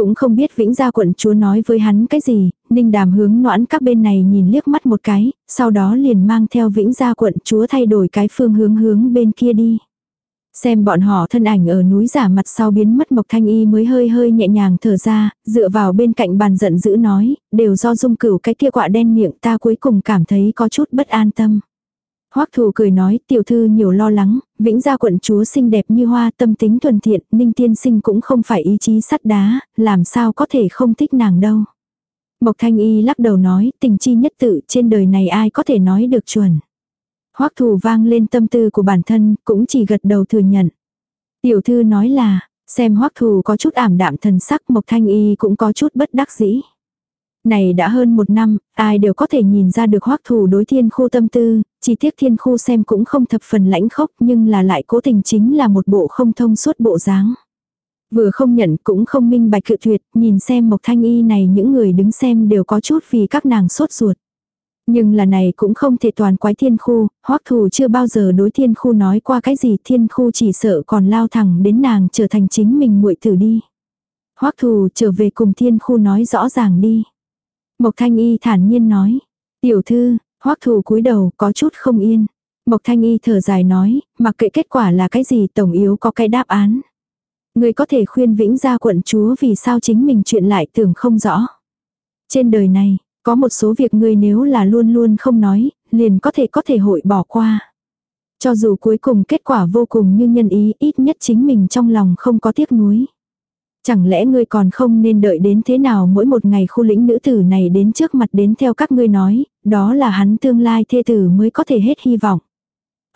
Cũng không biết Vĩnh gia quận chúa nói với hắn cái gì, Ninh Đàm hướng noãn các bên này nhìn liếc mắt một cái, sau đó liền mang theo Vĩnh gia quận chúa thay đổi cái phương hướng hướng bên kia đi. Xem bọn họ thân ảnh ở núi giả mặt sau biến mất Mộc Thanh Y mới hơi hơi nhẹ nhàng thở ra, dựa vào bên cạnh bàn giận dữ nói, đều do dung cửu cái kia quạ đen miệng ta cuối cùng cảm thấy có chút bất an tâm. Hoắc thù cười nói tiểu thư nhiều lo lắng, vĩnh gia quận chúa xinh đẹp như hoa tâm tính thuần thiện, ninh tiên sinh cũng không phải ý chí sắt đá, làm sao có thể không thích nàng đâu. Mộc thanh y lắc đầu nói tình chi nhất tự trên đời này ai có thể nói được chuẩn. Hoắc thù vang lên tâm tư của bản thân, cũng chỉ gật đầu thừa nhận. Tiểu thư nói là, xem hoắc thù có chút ảm đạm thần sắc Mộc Thanh Y cũng có chút bất đắc dĩ. Này đã hơn một năm, ai đều có thể nhìn ra được hoắc thủ đối thiên khu tâm tư, chỉ tiếc thiên khu xem cũng không thập phần lãnh khốc nhưng là lại cố tình chính là một bộ không thông suốt bộ dáng. Vừa không nhận cũng không minh bạch cự tuyệt, nhìn xem Mộc Thanh Y này những người đứng xem đều có chút vì các nàng sốt ruột. Nhưng là này cũng không thể toàn quái thiên khu, hoắc thù chưa bao giờ đối thiên khu nói qua cái gì thiên khu chỉ sợ còn lao thẳng đến nàng trở thành chính mình muội tử đi. hoắc thù trở về cùng thiên khu nói rõ ràng đi. Mộc thanh y thản nhiên nói. Tiểu thư, hoắc thù cúi đầu có chút không yên. Mộc thanh y thở dài nói, mặc kệ kết quả là cái gì tổng yếu có cái đáp án. Người có thể khuyên vĩnh gia quận chúa vì sao chính mình chuyện lại tưởng không rõ. Trên đời này, có một số việc ngươi nếu là luôn luôn không nói, liền có thể có thể hội bỏ qua. Cho dù cuối cùng kết quả vô cùng như nhân ý, ít nhất chính mình trong lòng không có tiếc nuối. Chẳng lẽ ngươi còn không nên đợi đến thế nào mỗi một ngày khu lĩnh nữ tử này đến trước mặt đến theo các ngươi nói, đó là hắn tương lai thê tử mới có thể hết hy vọng.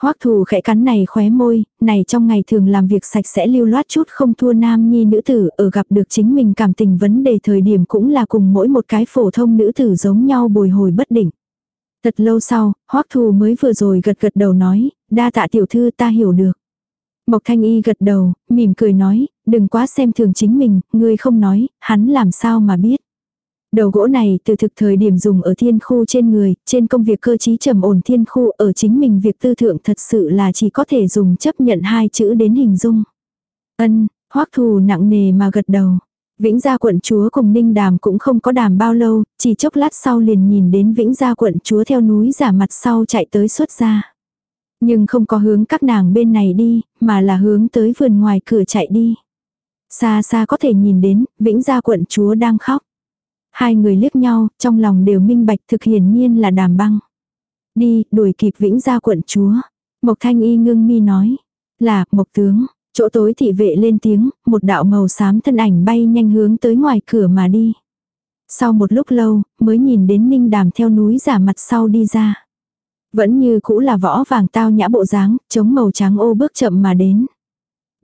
Hoắc thù khẽ cắn này khóe môi, này trong ngày thường làm việc sạch sẽ lưu loát chút không thua nam nhi nữ tử ở gặp được chính mình cảm tình vấn đề thời điểm cũng là cùng mỗi một cái phổ thông nữ tử giống nhau bồi hồi bất định. Thật lâu sau, Hoắc thù mới vừa rồi gật gật đầu nói, đa tạ tiểu thư ta hiểu được. Mộc thanh y gật đầu, mỉm cười nói, đừng quá xem thường chính mình, ngươi không nói, hắn làm sao mà biết. Đầu gỗ này từ thực thời điểm dùng ở thiên khu trên người, trên công việc cơ trí trầm ổn thiên khu ở chính mình việc tư thượng thật sự là chỉ có thể dùng chấp nhận hai chữ đến hình dung. Ân, hoắc thù nặng nề mà gật đầu. Vĩnh gia quận chúa cùng ninh đàm cũng không có đàm bao lâu, chỉ chốc lát sau liền nhìn đến vĩnh gia quận chúa theo núi giả mặt sau chạy tới xuất ra. Nhưng không có hướng các nàng bên này đi, mà là hướng tới vườn ngoài cửa chạy đi. Xa xa có thể nhìn đến, vĩnh gia quận chúa đang khóc. Hai người liếc nhau, trong lòng đều minh bạch thực hiển nhiên là đàm băng. Đi, đuổi kịp vĩnh gia quận chúa. Mộc thanh y ngưng mi nói. Là, mộc tướng. Chỗ tối thị vệ lên tiếng, một đạo màu xám thân ảnh bay nhanh hướng tới ngoài cửa mà đi. Sau một lúc lâu, mới nhìn đến ninh đàm theo núi giả mặt sau đi ra. Vẫn như cũ là võ vàng tao nhã bộ dáng, chống màu trắng ô bước chậm mà đến.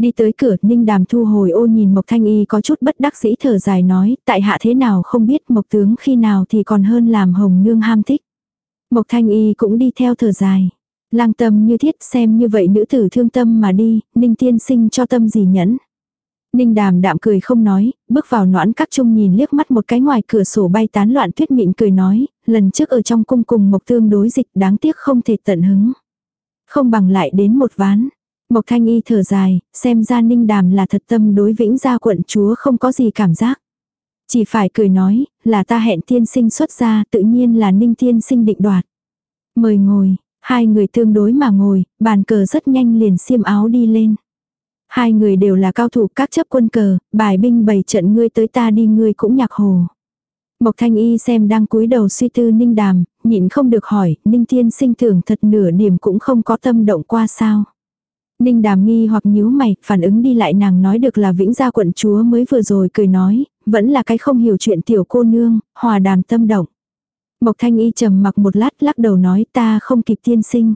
Đi tới cửa, Ninh Đàm thu hồi ô nhìn Mộc Thanh Y có chút bất đắc dĩ thở dài nói, tại hạ thế nào không biết Mộc tướng khi nào thì còn hơn làm hồng nương ham thích. Mộc Thanh Y cũng đi theo thở dài. Lang tâm như thiết xem như vậy nữ tử thương tâm mà đi, Ninh tiên sinh cho tâm gì nhẫn. Ninh đàm đạm cười không nói, bước vào noãn các trung nhìn liếc mắt một cái ngoài cửa sổ bay tán loạn tuyết mịn cười nói, lần trước ở trong cung cùng mộc tương đối dịch đáng tiếc không thể tận hứng. Không bằng lại đến một ván. Mộc thanh y thở dài, xem ra ninh đàm là thật tâm đối vĩnh gia quận chúa không có gì cảm giác. Chỉ phải cười nói, là ta hẹn tiên sinh xuất ra, tự nhiên là ninh tiên sinh định đoạt. Mời ngồi, hai người tương đối mà ngồi, bàn cờ rất nhanh liền xiêm áo đi lên. Hai người đều là cao thủ các chấp quân cờ, bài binh bày trận ngươi tới ta đi ngươi cũng nhạc hồ. Mộc thanh y xem đang cúi đầu suy tư ninh đàm, nhịn không được hỏi, ninh tiên sinh tưởng thật nửa điểm cũng không có tâm động qua sao. Ninh đàm nghi hoặc nhíu mày, phản ứng đi lại nàng nói được là vĩnh gia quận chúa mới vừa rồi cười nói, vẫn là cái không hiểu chuyện tiểu cô nương, hòa đàm tâm động. Mộc thanh y trầm mặc một lát lắc đầu nói ta không kịp tiên sinh.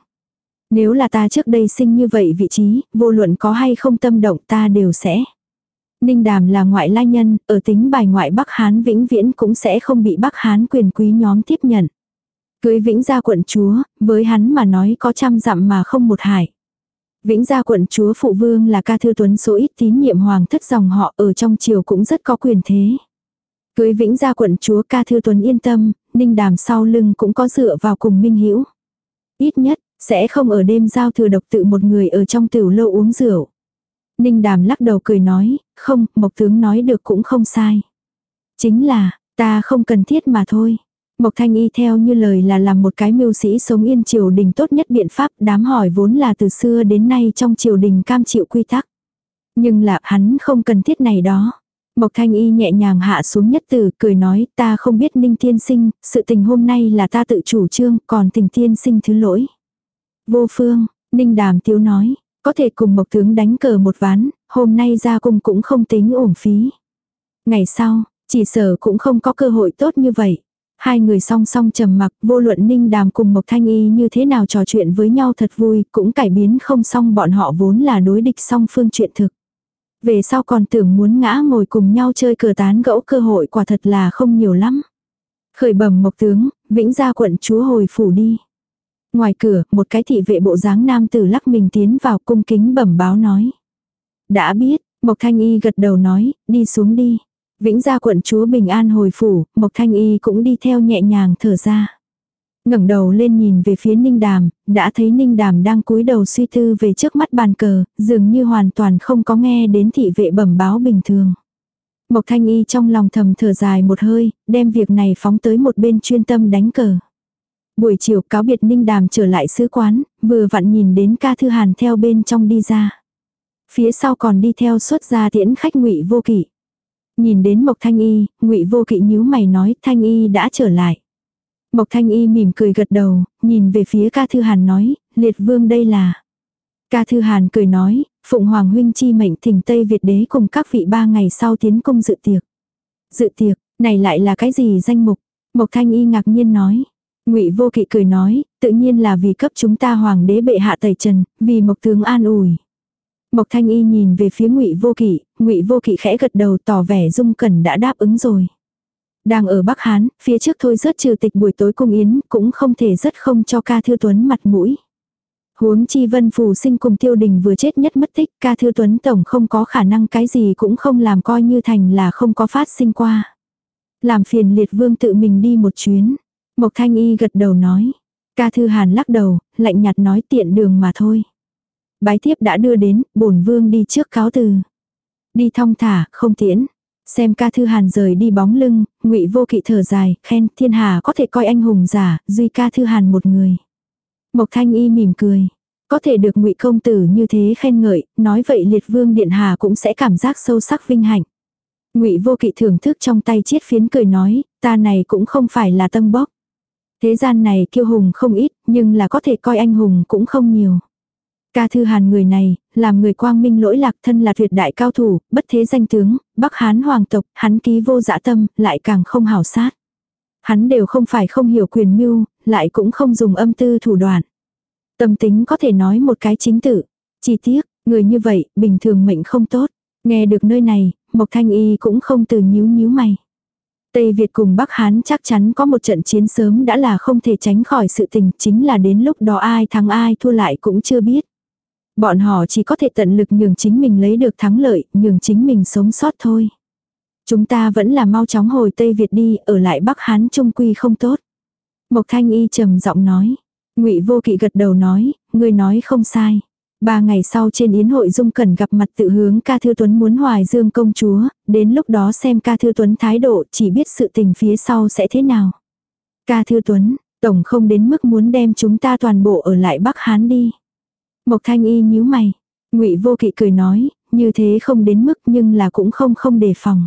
Nếu là ta trước đây sinh như vậy vị trí, vô luận có hay không tâm động ta đều sẽ. Ninh Đàm là ngoại lai nhân, ở tính bài ngoại Bắc Hán vĩnh viễn cũng sẽ không bị Bắc Hán quyền quý nhóm tiếp nhận. Cưới vĩnh gia quận chúa, với hắn mà nói có trăm dặm mà không một hải. Vĩnh gia quận chúa phụ vương là ca thư tuấn số ít tín nhiệm hoàng thất dòng họ ở trong triều cũng rất có quyền thế. Cưới vĩnh gia quận chúa ca thư tuấn yên tâm, ninh đàm sau lưng cũng có dựa vào cùng minh hữu Ít nhất, sẽ không ở đêm giao thừa độc tự một người ở trong tiểu lâu uống rượu. Ninh đàm lắc đầu cười nói, không, mộc tướng nói được cũng không sai. Chính là, ta không cần thiết mà thôi. Mộc Thanh Y theo như lời là làm một cái mưu sĩ sống yên triều đình tốt nhất biện pháp đám hỏi vốn là từ xưa đến nay trong triều đình cam chịu quy tắc. Nhưng là hắn không cần thiết này đó. Mộc Thanh Y nhẹ nhàng hạ xuống nhất từ cười nói ta không biết Ninh Tiên Sinh, sự tình hôm nay là ta tự chủ trương còn tình Tiên Sinh thứ lỗi. Vô phương, Ninh Đàm Tiếu nói, có thể cùng Mộc Tướng đánh cờ một ván, hôm nay ra cung cũng không tính uổng phí. Ngày sau, chỉ sở cũng không có cơ hội tốt như vậy. Hai người song song trầm mặc, vô luận Ninh Đàm cùng Mộc Thanh Y như thế nào trò chuyện với nhau thật vui, cũng cải biến không xong bọn họ vốn là đối địch song phương chuyện thực. Về sau còn tưởng muốn ngã ngồi cùng nhau chơi cờ tán gẫu cơ hội quả thật là không nhiều lắm. Khởi bẩm Mộc Tướng, Vĩnh Gia quận chúa hồi phủ đi. Ngoài cửa, một cái thị vệ bộ dáng nam tử lắc mình tiến vào cung kính bẩm báo nói. Đã biết, Mộc Thanh Y gật đầu nói, đi xuống đi. Vĩnh gia quận chúa bình an hồi phủ, Mộc Thanh Y cũng đi theo nhẹ nhàng thở ra. ngẩng đầu lên nhìn về phía Ninh Đàm, đã thấy Ninh Đàm đang cúi đầu suy tư về trước mắt bàn cờ, dường như hoàn toàn không có nghe đến thị vệ bẩm báo bình thường. Mộc Thanh Y trong lòng thầm thở dài một hơi, đem việc này phóng tới một bên chuyên tâm đánh cờ. Buổi chiều cáo biệt Ninh Đàm trở lại sứ quán, vừa vặn nhìn đến ca thư hàn theo bên trong đi ra. Phía sau còn đi theo xuất gia tiễn khách ngụy vô kỷ. Nhìn đến Mộc Thanh Y, ngụy vô kỵ nhíu mày nói Thanh Y đã trở lại. Mộc Thanh Y mỉm cười gật đầu, nhìn về phía ca thư hàn nói, liệt vương đây là. Ca thư hàn cười nói, Phụng Hoàng huynh chi mệnh thỉnh Tây Việt đế cùng các vị ba ngày sau tiến cung dự tiệc. Dự tiệc, này lại là cái gì danh mục? Mộc Thanh Y ngạc nhiên nói. Ngụy Vô Kỵ cười nói, tự nhiên là vì cấp chúng ta hoàng đế bệ hạ tẩy trần, vì Mộc tướng an ủi. Mộc Thanh Y nhìn về phía Ngụy Vô Kỵ, Ngụy Vô Kỵ khẽ gật đầu tỏ vẻ Dung Cẩn đã đáp ứng rồi. Đang ở Bắc Hán, phía trước thôi rất trừ tịch buổi tối cung yến, cũng không thể rất không cho ca thư tuấn mặt mũi. Huống chi vân phù sinh cùng tiêu đình vừa chết nhất mất tích, ca thư tuấn tổng không có khả năng cái gì cũng không làm coi như thành là không có phát sinh qua. Làm phiền liệt vương tự mình đi một chuyến. Mộc thanh y gật đầu nói. Ca thư hàn lắc đầu, lạnh nhạt nói tiện đường mà thôi. Bái tiếp đã đưa đến, bổn vương đi trước cáo từ. Đi thong thả, không tiễn. Xem ca thư hàn rời đi bóng lưng, ngụy vô kỵ thở dài, khen thiên hà có thể coi anh hùng giả, duy ca thư hàn một người. Mộc thanh y mỉm cười. Có thể được ngụy công tử như thế khen ngợi, nói vậy liệt vương điện hà cũng sẽ cảm giác sâu sắc vinh hạnh. Ngụy vô kỵ thưởng thức trong tay chiết phiến cười nói, ta này cũng không phải là tâm bốc. Thế gian này kiêu hùng không ít, nhưng là có thể coi anh hùng cũng không nhiều. Ca Thư Hàn người này, làm người quang minh lỗi lạc thân là tuyệt đại cao thủ, bất thế danh tướng, Bắc Hán hoàng tộc, hắn ký vô dã tâm, lại càng không hảo sát. Hắn đều không phải không hiểu quyền mưu, lại cũng không dùng âm tư thủ đoạn. Tâm tính có thể nói một cái chính tự. Chi tiết, người như vậy, bình thường mệnh không tốt. Nghe được nơi này, Mộc Thanh Y cũng không từ nhíu nhíu mày. Tây Việt cùng Bắc Hán chắc chắn có một trận chiến sớm đã là không thể tránh khỏi sự tình, chính là đến lúc đó ai thắng ai thua lại cũng chưa biết. Bọn họ chỉ có thể tận lực nhường chính mình lấy được thắng lợi, nhường chính mình sống sót thôi. Chúng ta vẫn là mau chóng hồi Tây Việt đi, ở lại Bắc Hán trung quy không tốt. Mộc Thanh Y trầm giọng nói. Ngụy Vô Kỵ gật đầu nói, người nói không sai. Ba ngày sau trên yến hội Dung Cẩn gặp mặt tự hướng ca thư tuấn muốn hoài dương công chúa, đến lúc đó xem ca thư tuấn thái độ chỉ biết sự tình phía sau sẽ thế nào. Ca thư tuấn, tổng không đến mức muốn đem chúng ta toàn bộ ở lại Bắc Hán đi. Mộc thanh y nhíu mày. ngụy vô kỵ cười nói, như thế không đến mức nhưng là cũng không không đề phòng.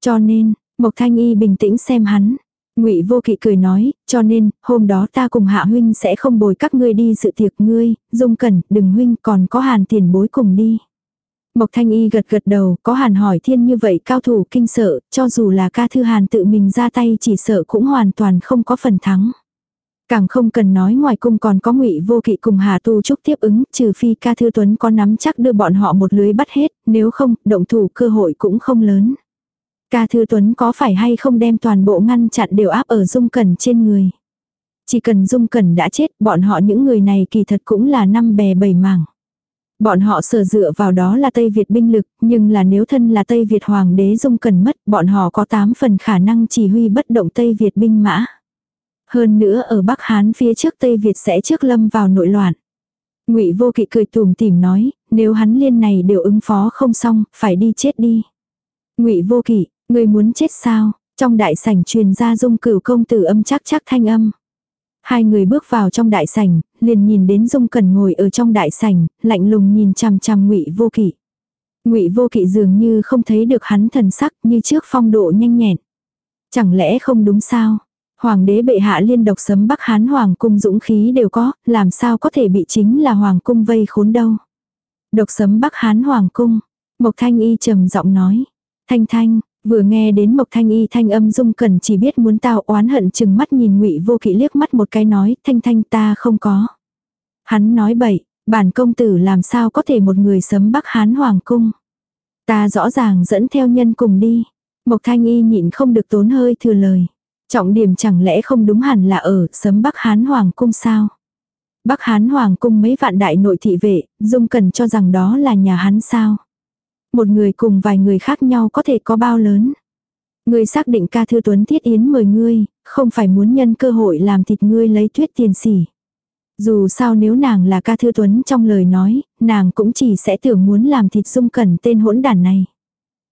Cho nên, Mộc thanh y bình tĩnh xem hắn. Ngụy Vô Kỵ cười nói, cho nên, hôm đó ta cùng Hạ huynh sẽ không bồi các ngươi đi dự tiệc ngươi, Dung Cẩn, đừng huynh, còn có Hàn Tiền bối cùng đi. Mộc Thanh Y gật gật đầu, có Hàn hỏi thiên như vậy cao thủ kinh sợ, cho dù là ca thư Hàn tự mình ra tay chỉ sợ cũng hoàn toàn không có phần thắng. Càng không cần nói ngoài cung còn có ngụy vô kỵ cùng Hà Tu Trúc tiếp ứng, trừ phi ca thư tuấn có nắm chắc đưa bọn họ một lưới bắt hết, nếu không, động thủ cơ hội cũng không lớn. Ca thư tuấn có phải hay không đem toàn bộ ngăn chặn đều áp ở dung cẩn trên người. Chỉ cần dung cẩn đã chết, bọn họ những người này kỳ thật cũng là năm bè bảy mảng. Bọn họ sở dựa vào đó là Tây Việt binh lực, nhưng là nếu thân là Tây Việt Hoàng đế dung cần mất, bọn họ có 8 phần khả năng chỉ huy bất động Tây Việt binh mã. Hơn nữa ở Bắc Hán phía trước Tây Việt sẽ trước lâm vào nội loạn. Ngụy Vô Kỵ cười tủm tỉm nói, nếu hắn liên này đều ứng phó không xong, phải đi chết đi. Ngụy Vô Kỵ, người muốn chết sao? Trong đại sảnh truyền ra dung cửu công tử âm chắc chắc thanh âm. Hai người bước vào trong đại sảnh, liền nhìn đến Dung Cẩn ngồi ở trong đại sảnh, lạnh lùng nhìn chằm chằm Ngụy Vô Kỵ. Ngụy Vô Kỵ dường như không thấy được hắn thần sắc, như trước phong độ nhanh nhẹn. Chẳng lẽ không đúng sao? Hoàng đế bệ hạ liên độc sấm Bắc Hán hoàng cung dũng khí đều có, làm sao có thể bị chính là hoàng cung vây khốn đâu? Độc sấm Bắc Hán hoàng cung, Mộc Thanh Y trầm giọng nói. Thanh Thanh, Vừa nghe đến Mộc Thanh Y thanh âm dung cần chỉ biết muốn tao oán hận chừng mắt nhìn ngụy vô kỵ liếc mắt một cái nói thanh thanh ta không có. Hắn nói bậy, bản công tử làm sao có thể một người sấm bắc hán hoàng cung. Ta rõ ràng dẫn theo nhân cùng đi. Mộc Thanh Y nhịn không được tốn hơi thừa lời. Trọng điểm chẳng lẽ không đúng hẳn là ở sấm Bắc Hán Hoàng cung sao? Bắc Hán Hoàng cung mấy vạn đại nội thị vệ, Dung Cần cho rằng đó là nhà hắn sao? Một người cùng vài người khác nhau có thể có bao lớn. Ngươi xác định ca thư tuấn thiết yến mời ngươi, không phải muốn nhân cơ hội làm thịt ngươi lấy tuyết tiền sỉ Dù sao nếu nàng là ca thư tuấn trong lời nói, nàng cũng chỉ sẽ tưởng muốn làm thịt dung cẩn tên hỗn đản này.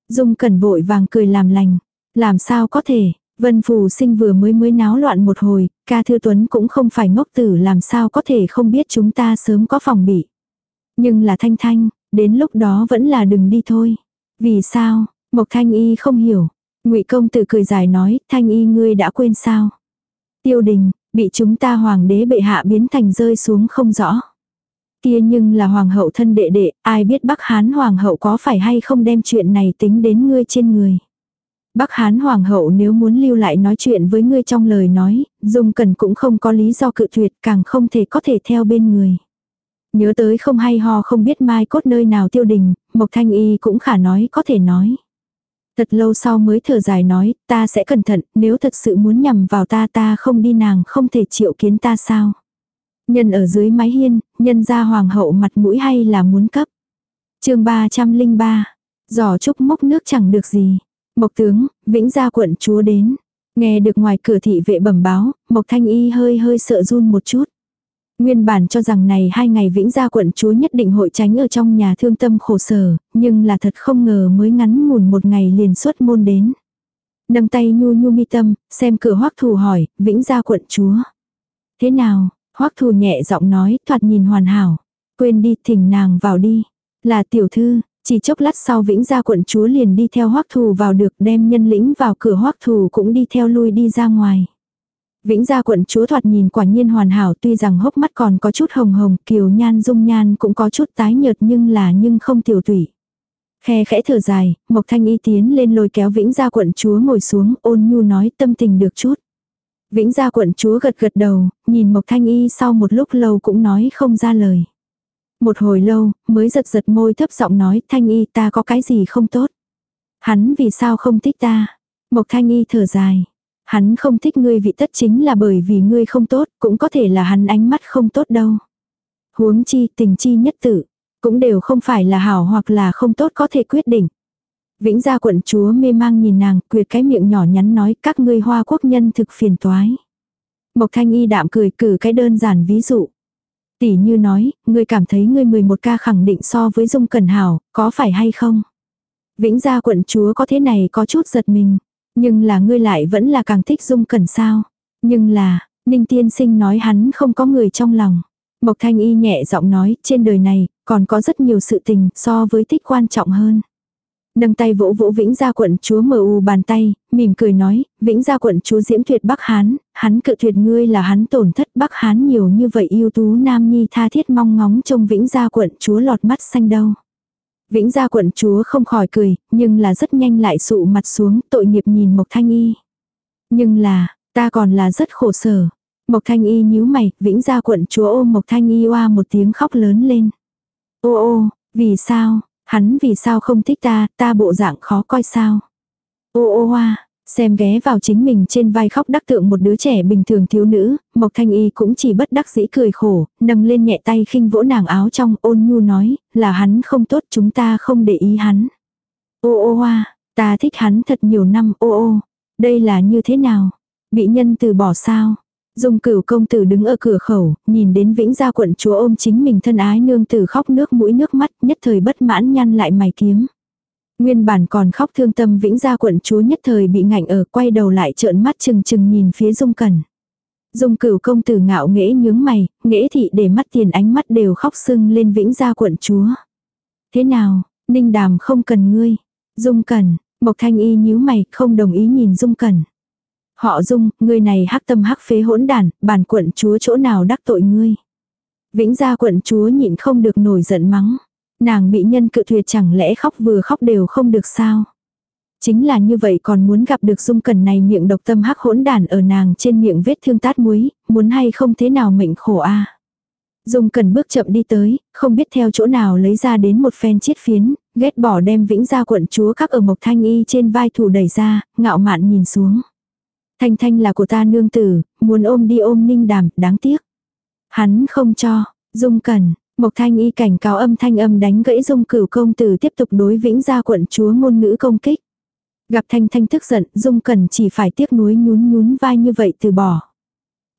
Dung cẩn vội vàng cười làm lành. Làm sao có thể, Vân Phù sinh vừa mới mới náo loạn một hồi, ca thư tuấn cũng không phải ngốc tử làm sao có thể không biết chúng ta sớm có phòng bị. Nhưng là thanh thanh, Đến lúc đó vẫn là đừng đi thôi. Vì sao? Mộc Thanh Y không hiểu. Ngụy công tử cười dài nói, Thanh Y ngươi đã quên sao? Tiêu đình, bị chúng ta hoàng đế bệ hạ biến thành rơi xuống không rõ. Kia nhưng là hoàng hậu thân đệ đệ, ai biết Bắc Hán hoàng hậu có phải hay không đem chuyện này tính đến ngươi trên người. Bắc Hán hoàng hậu nếu muốn lưu lại nói chuyện với ngươi trong lời nói, Dung Cần cũng không có lý do cự tuyệt, càng không thể có thể theo bên người. Nhớ tới không hay ho không biết mai cốt nơi nào tiêu đình, Mộc Thanh Y cũng khả nói có thể nói. Thật lâu sau mới thở dài nói, ta sẽ cẩn thận, nếu thật sự muốn nhầm vào ta ta không đi nàng không thể chịu kiến ta sao. Nhân ở dưới mái hiên, nhân ra hoàng hậu mặt mũi hay là muốn cấp. chương 303, giỏ trúc mốc nước chẳng được gì. Mộc tướng, vĩnh gia quận chúa đến. Nghe được ngoài cửa thị vệ bẩm báo, Mộc Thanh Y hơi hơi sợ run một chút. Nguyên bản cho rằng này hai ngày vĩnh gia quận chúa nhất định hội tránh ở trong nhà thương tâm khổ sở, nhưng là thật không ngờ mới ngắn ngủn một ngày liền xuất môn đến. Nâng tay nhu nhu mi tâm, xem cửa hoắc thù hỏi, vĩnh gia quận chúa. Thế nào, hoắc thù nhẹ giọng nói, thoạt nhìn hoàn hảo. Quên đi, thỉnh nàng vào đi. Là tiểu thư, chỉ chốc lát sau vĩnh gia quận chúa liền đi theo hoắc thù vào được đem nhân lĩnh vào cửa hoắc thù cũng đi theo lui đi ra ngoài. Vĩnh gia quận chúa thoạt nhìn quả nhiên hoàn hảo tuy rằng hốc mắt còn có chút hồng hồng, kiều nhan dung nhan cũng có chút tái nhợt nhưng là nhưng không tiểu tủy. Khe khẽ thở dài, Mộc Thanh Y tiến lên lôi kéo Vĩnh gia quận chúa ngồi xuống ôn nhu nói tâm tình được chút. Vĩnh gia quận chúa gật gật đầu, nhìn Mộc Thanh Y sau một lúc lâu cũng nói không ra lời. Một hồi lâu, mới giật giật môi thấp giọng nói Thanh Y ta có cái gì không tốt. Hắn vì sao không thích ta. Mộc Thanh Y thở dài. Hắn không thích ngươi vị tất chính là bởi vì ngươi không tốt, cũng có thể là hắn ánh mắt không tốt đâu. Huống chi tình chi nhất tử, cũng đều không phải là hảo hoặc là không tốt có thể quyết định. Vĩnh gia quận chúa mê mang nhìn nàng, quyệt cái miệng nhỏ nhắn nói các ngươi hoa quốc nhân thực phiền toái. Mộc thanh y đạm cười cử cái đơn giản ví dụ. Tỷ như nói, ngươi cảm thấy ngươi 11 ca khẳng định so với dung cẩn hảo, có phải hay không? Vĩnh gia quận chúa có thế này có chút giật mình. Nhưng là ngươi lại vẫn là càng thích dung cẩn sao. Nhưng là, Ninh tiên sinh nói hắn không có người trong lòng. Mộc thanh y nhẹ giọng nói, trên đời này, còn có rất nhiều sự tình so với thích quan trọng hơn. Nâng tay vỗ vỗ Vĩnh Gia quận chúa mờ u bàn tay, mỉm cười nói, Vĩnh Gia quận chúa diễm tuyệt Bắc Hán, hắn cự tuyệt ngươi là hắn tổn thất Bắc Hán nhiều như vậy yêu tú nam nhi tha thiết mong ngóng trông Vĩnh Gia quận chúa lọt mắt xanh đâu. Vĩnh gia quận chúa không khỏi cười, nhưng là rất nhanh lại sụ mặt xuống, tội nghiệp nhìn Mộc Thanh Y. Nhưng là, ta còn là rất khổ sở. Mộc Thanh Y nhíu mày, vĩnh gia quận chúa ôm Mộc Thanh Y oa một tiếng khóc lớn lên. Ô ô, vì sao, hắn vì sao không thích ta, ta bộ dạng khó coi sao. Ô ô hoa, xem ghé vào chính mình trên vai khóc đắc tượng một đứa trẻ bình thường thiếu nữ, Mộc Thanh Y cũng chỉ bất đắc dĩ cười khổ, nâng lên nhẹ tay khinh vỗ nàng áo trong ôn nhu nói, là hắn không tốt chúng ta không để ý hắn. Ô ô hoa, ta thích hắn thật nhiều năm ô ô, đây là như thế nào? Bị nhân từ bỏ sao? Dung cửu công tử đứng ở cửa khẩu, nhìn đến vĩnh gia quận chúa ôm chính mình thân ái nương tử khóc nước mũi nước mắt, nhất thời bất mãn nhăn lại mày kiếm. Nguyên bản còn khóc thương tâm vĩnh gia quận chúa nhất thời bị ngạnh ở quay đầu lại trợn mắt chừng chừng nhìn phía dung cẩn. Dung cửu công tử ngạo nghễ nhướng mày, nghễ thị để mắt tiền ánh mắt đều khóc sưng lên vĩnh gia quận chúa. Thế nào, ninh đàm không cần ngươi. Dung cẩn, mộc thanh y nhíu mày không đồng ý nhìn dung cẩn. Họ dung, ngươi này hắc tâm hắc phế hỗn đàn, bản quận chúa chỗ nào đắc tội ngươi. Vĩnh gia quận chúa nhịn không được nổi giận mắng. Nàng bị nhân cự tuyệt chẳng lẽ khóc vừa khóc đều không được sao. Chính là như vậy còn muốn gặp được dung cần này miệng độc tâm hắc hỗn đàn ở nàng trên miệng vết thương tát muối, muốn hay không thế nào mệnh khổ a Dung cần bước chậm đi tới, không biết theo chỗ nào lấy ra đến một phen chiết phiến, ghét bỏ đem vĩnh gia quận chúa các ở mộc thanh y trên vai thủ đẩy ra, ngạo mạn nhìn xuống. Thanh thanh là của ta nương tử, muốn ôm đi ôm ninh đàm, đáng tiếc. Hắn không cho, dung cần, Mộc thanh y cảnh cáo âm thanh âm đánh gãy dung cửu công tử tiếp tục đối vĩnh gia quận chúa ngôn ngữ công kích. Gặp thanh thanh tức giận, dung cần chỉ phải tiếc nuối nhún nhún vai như vậy từ bỏ.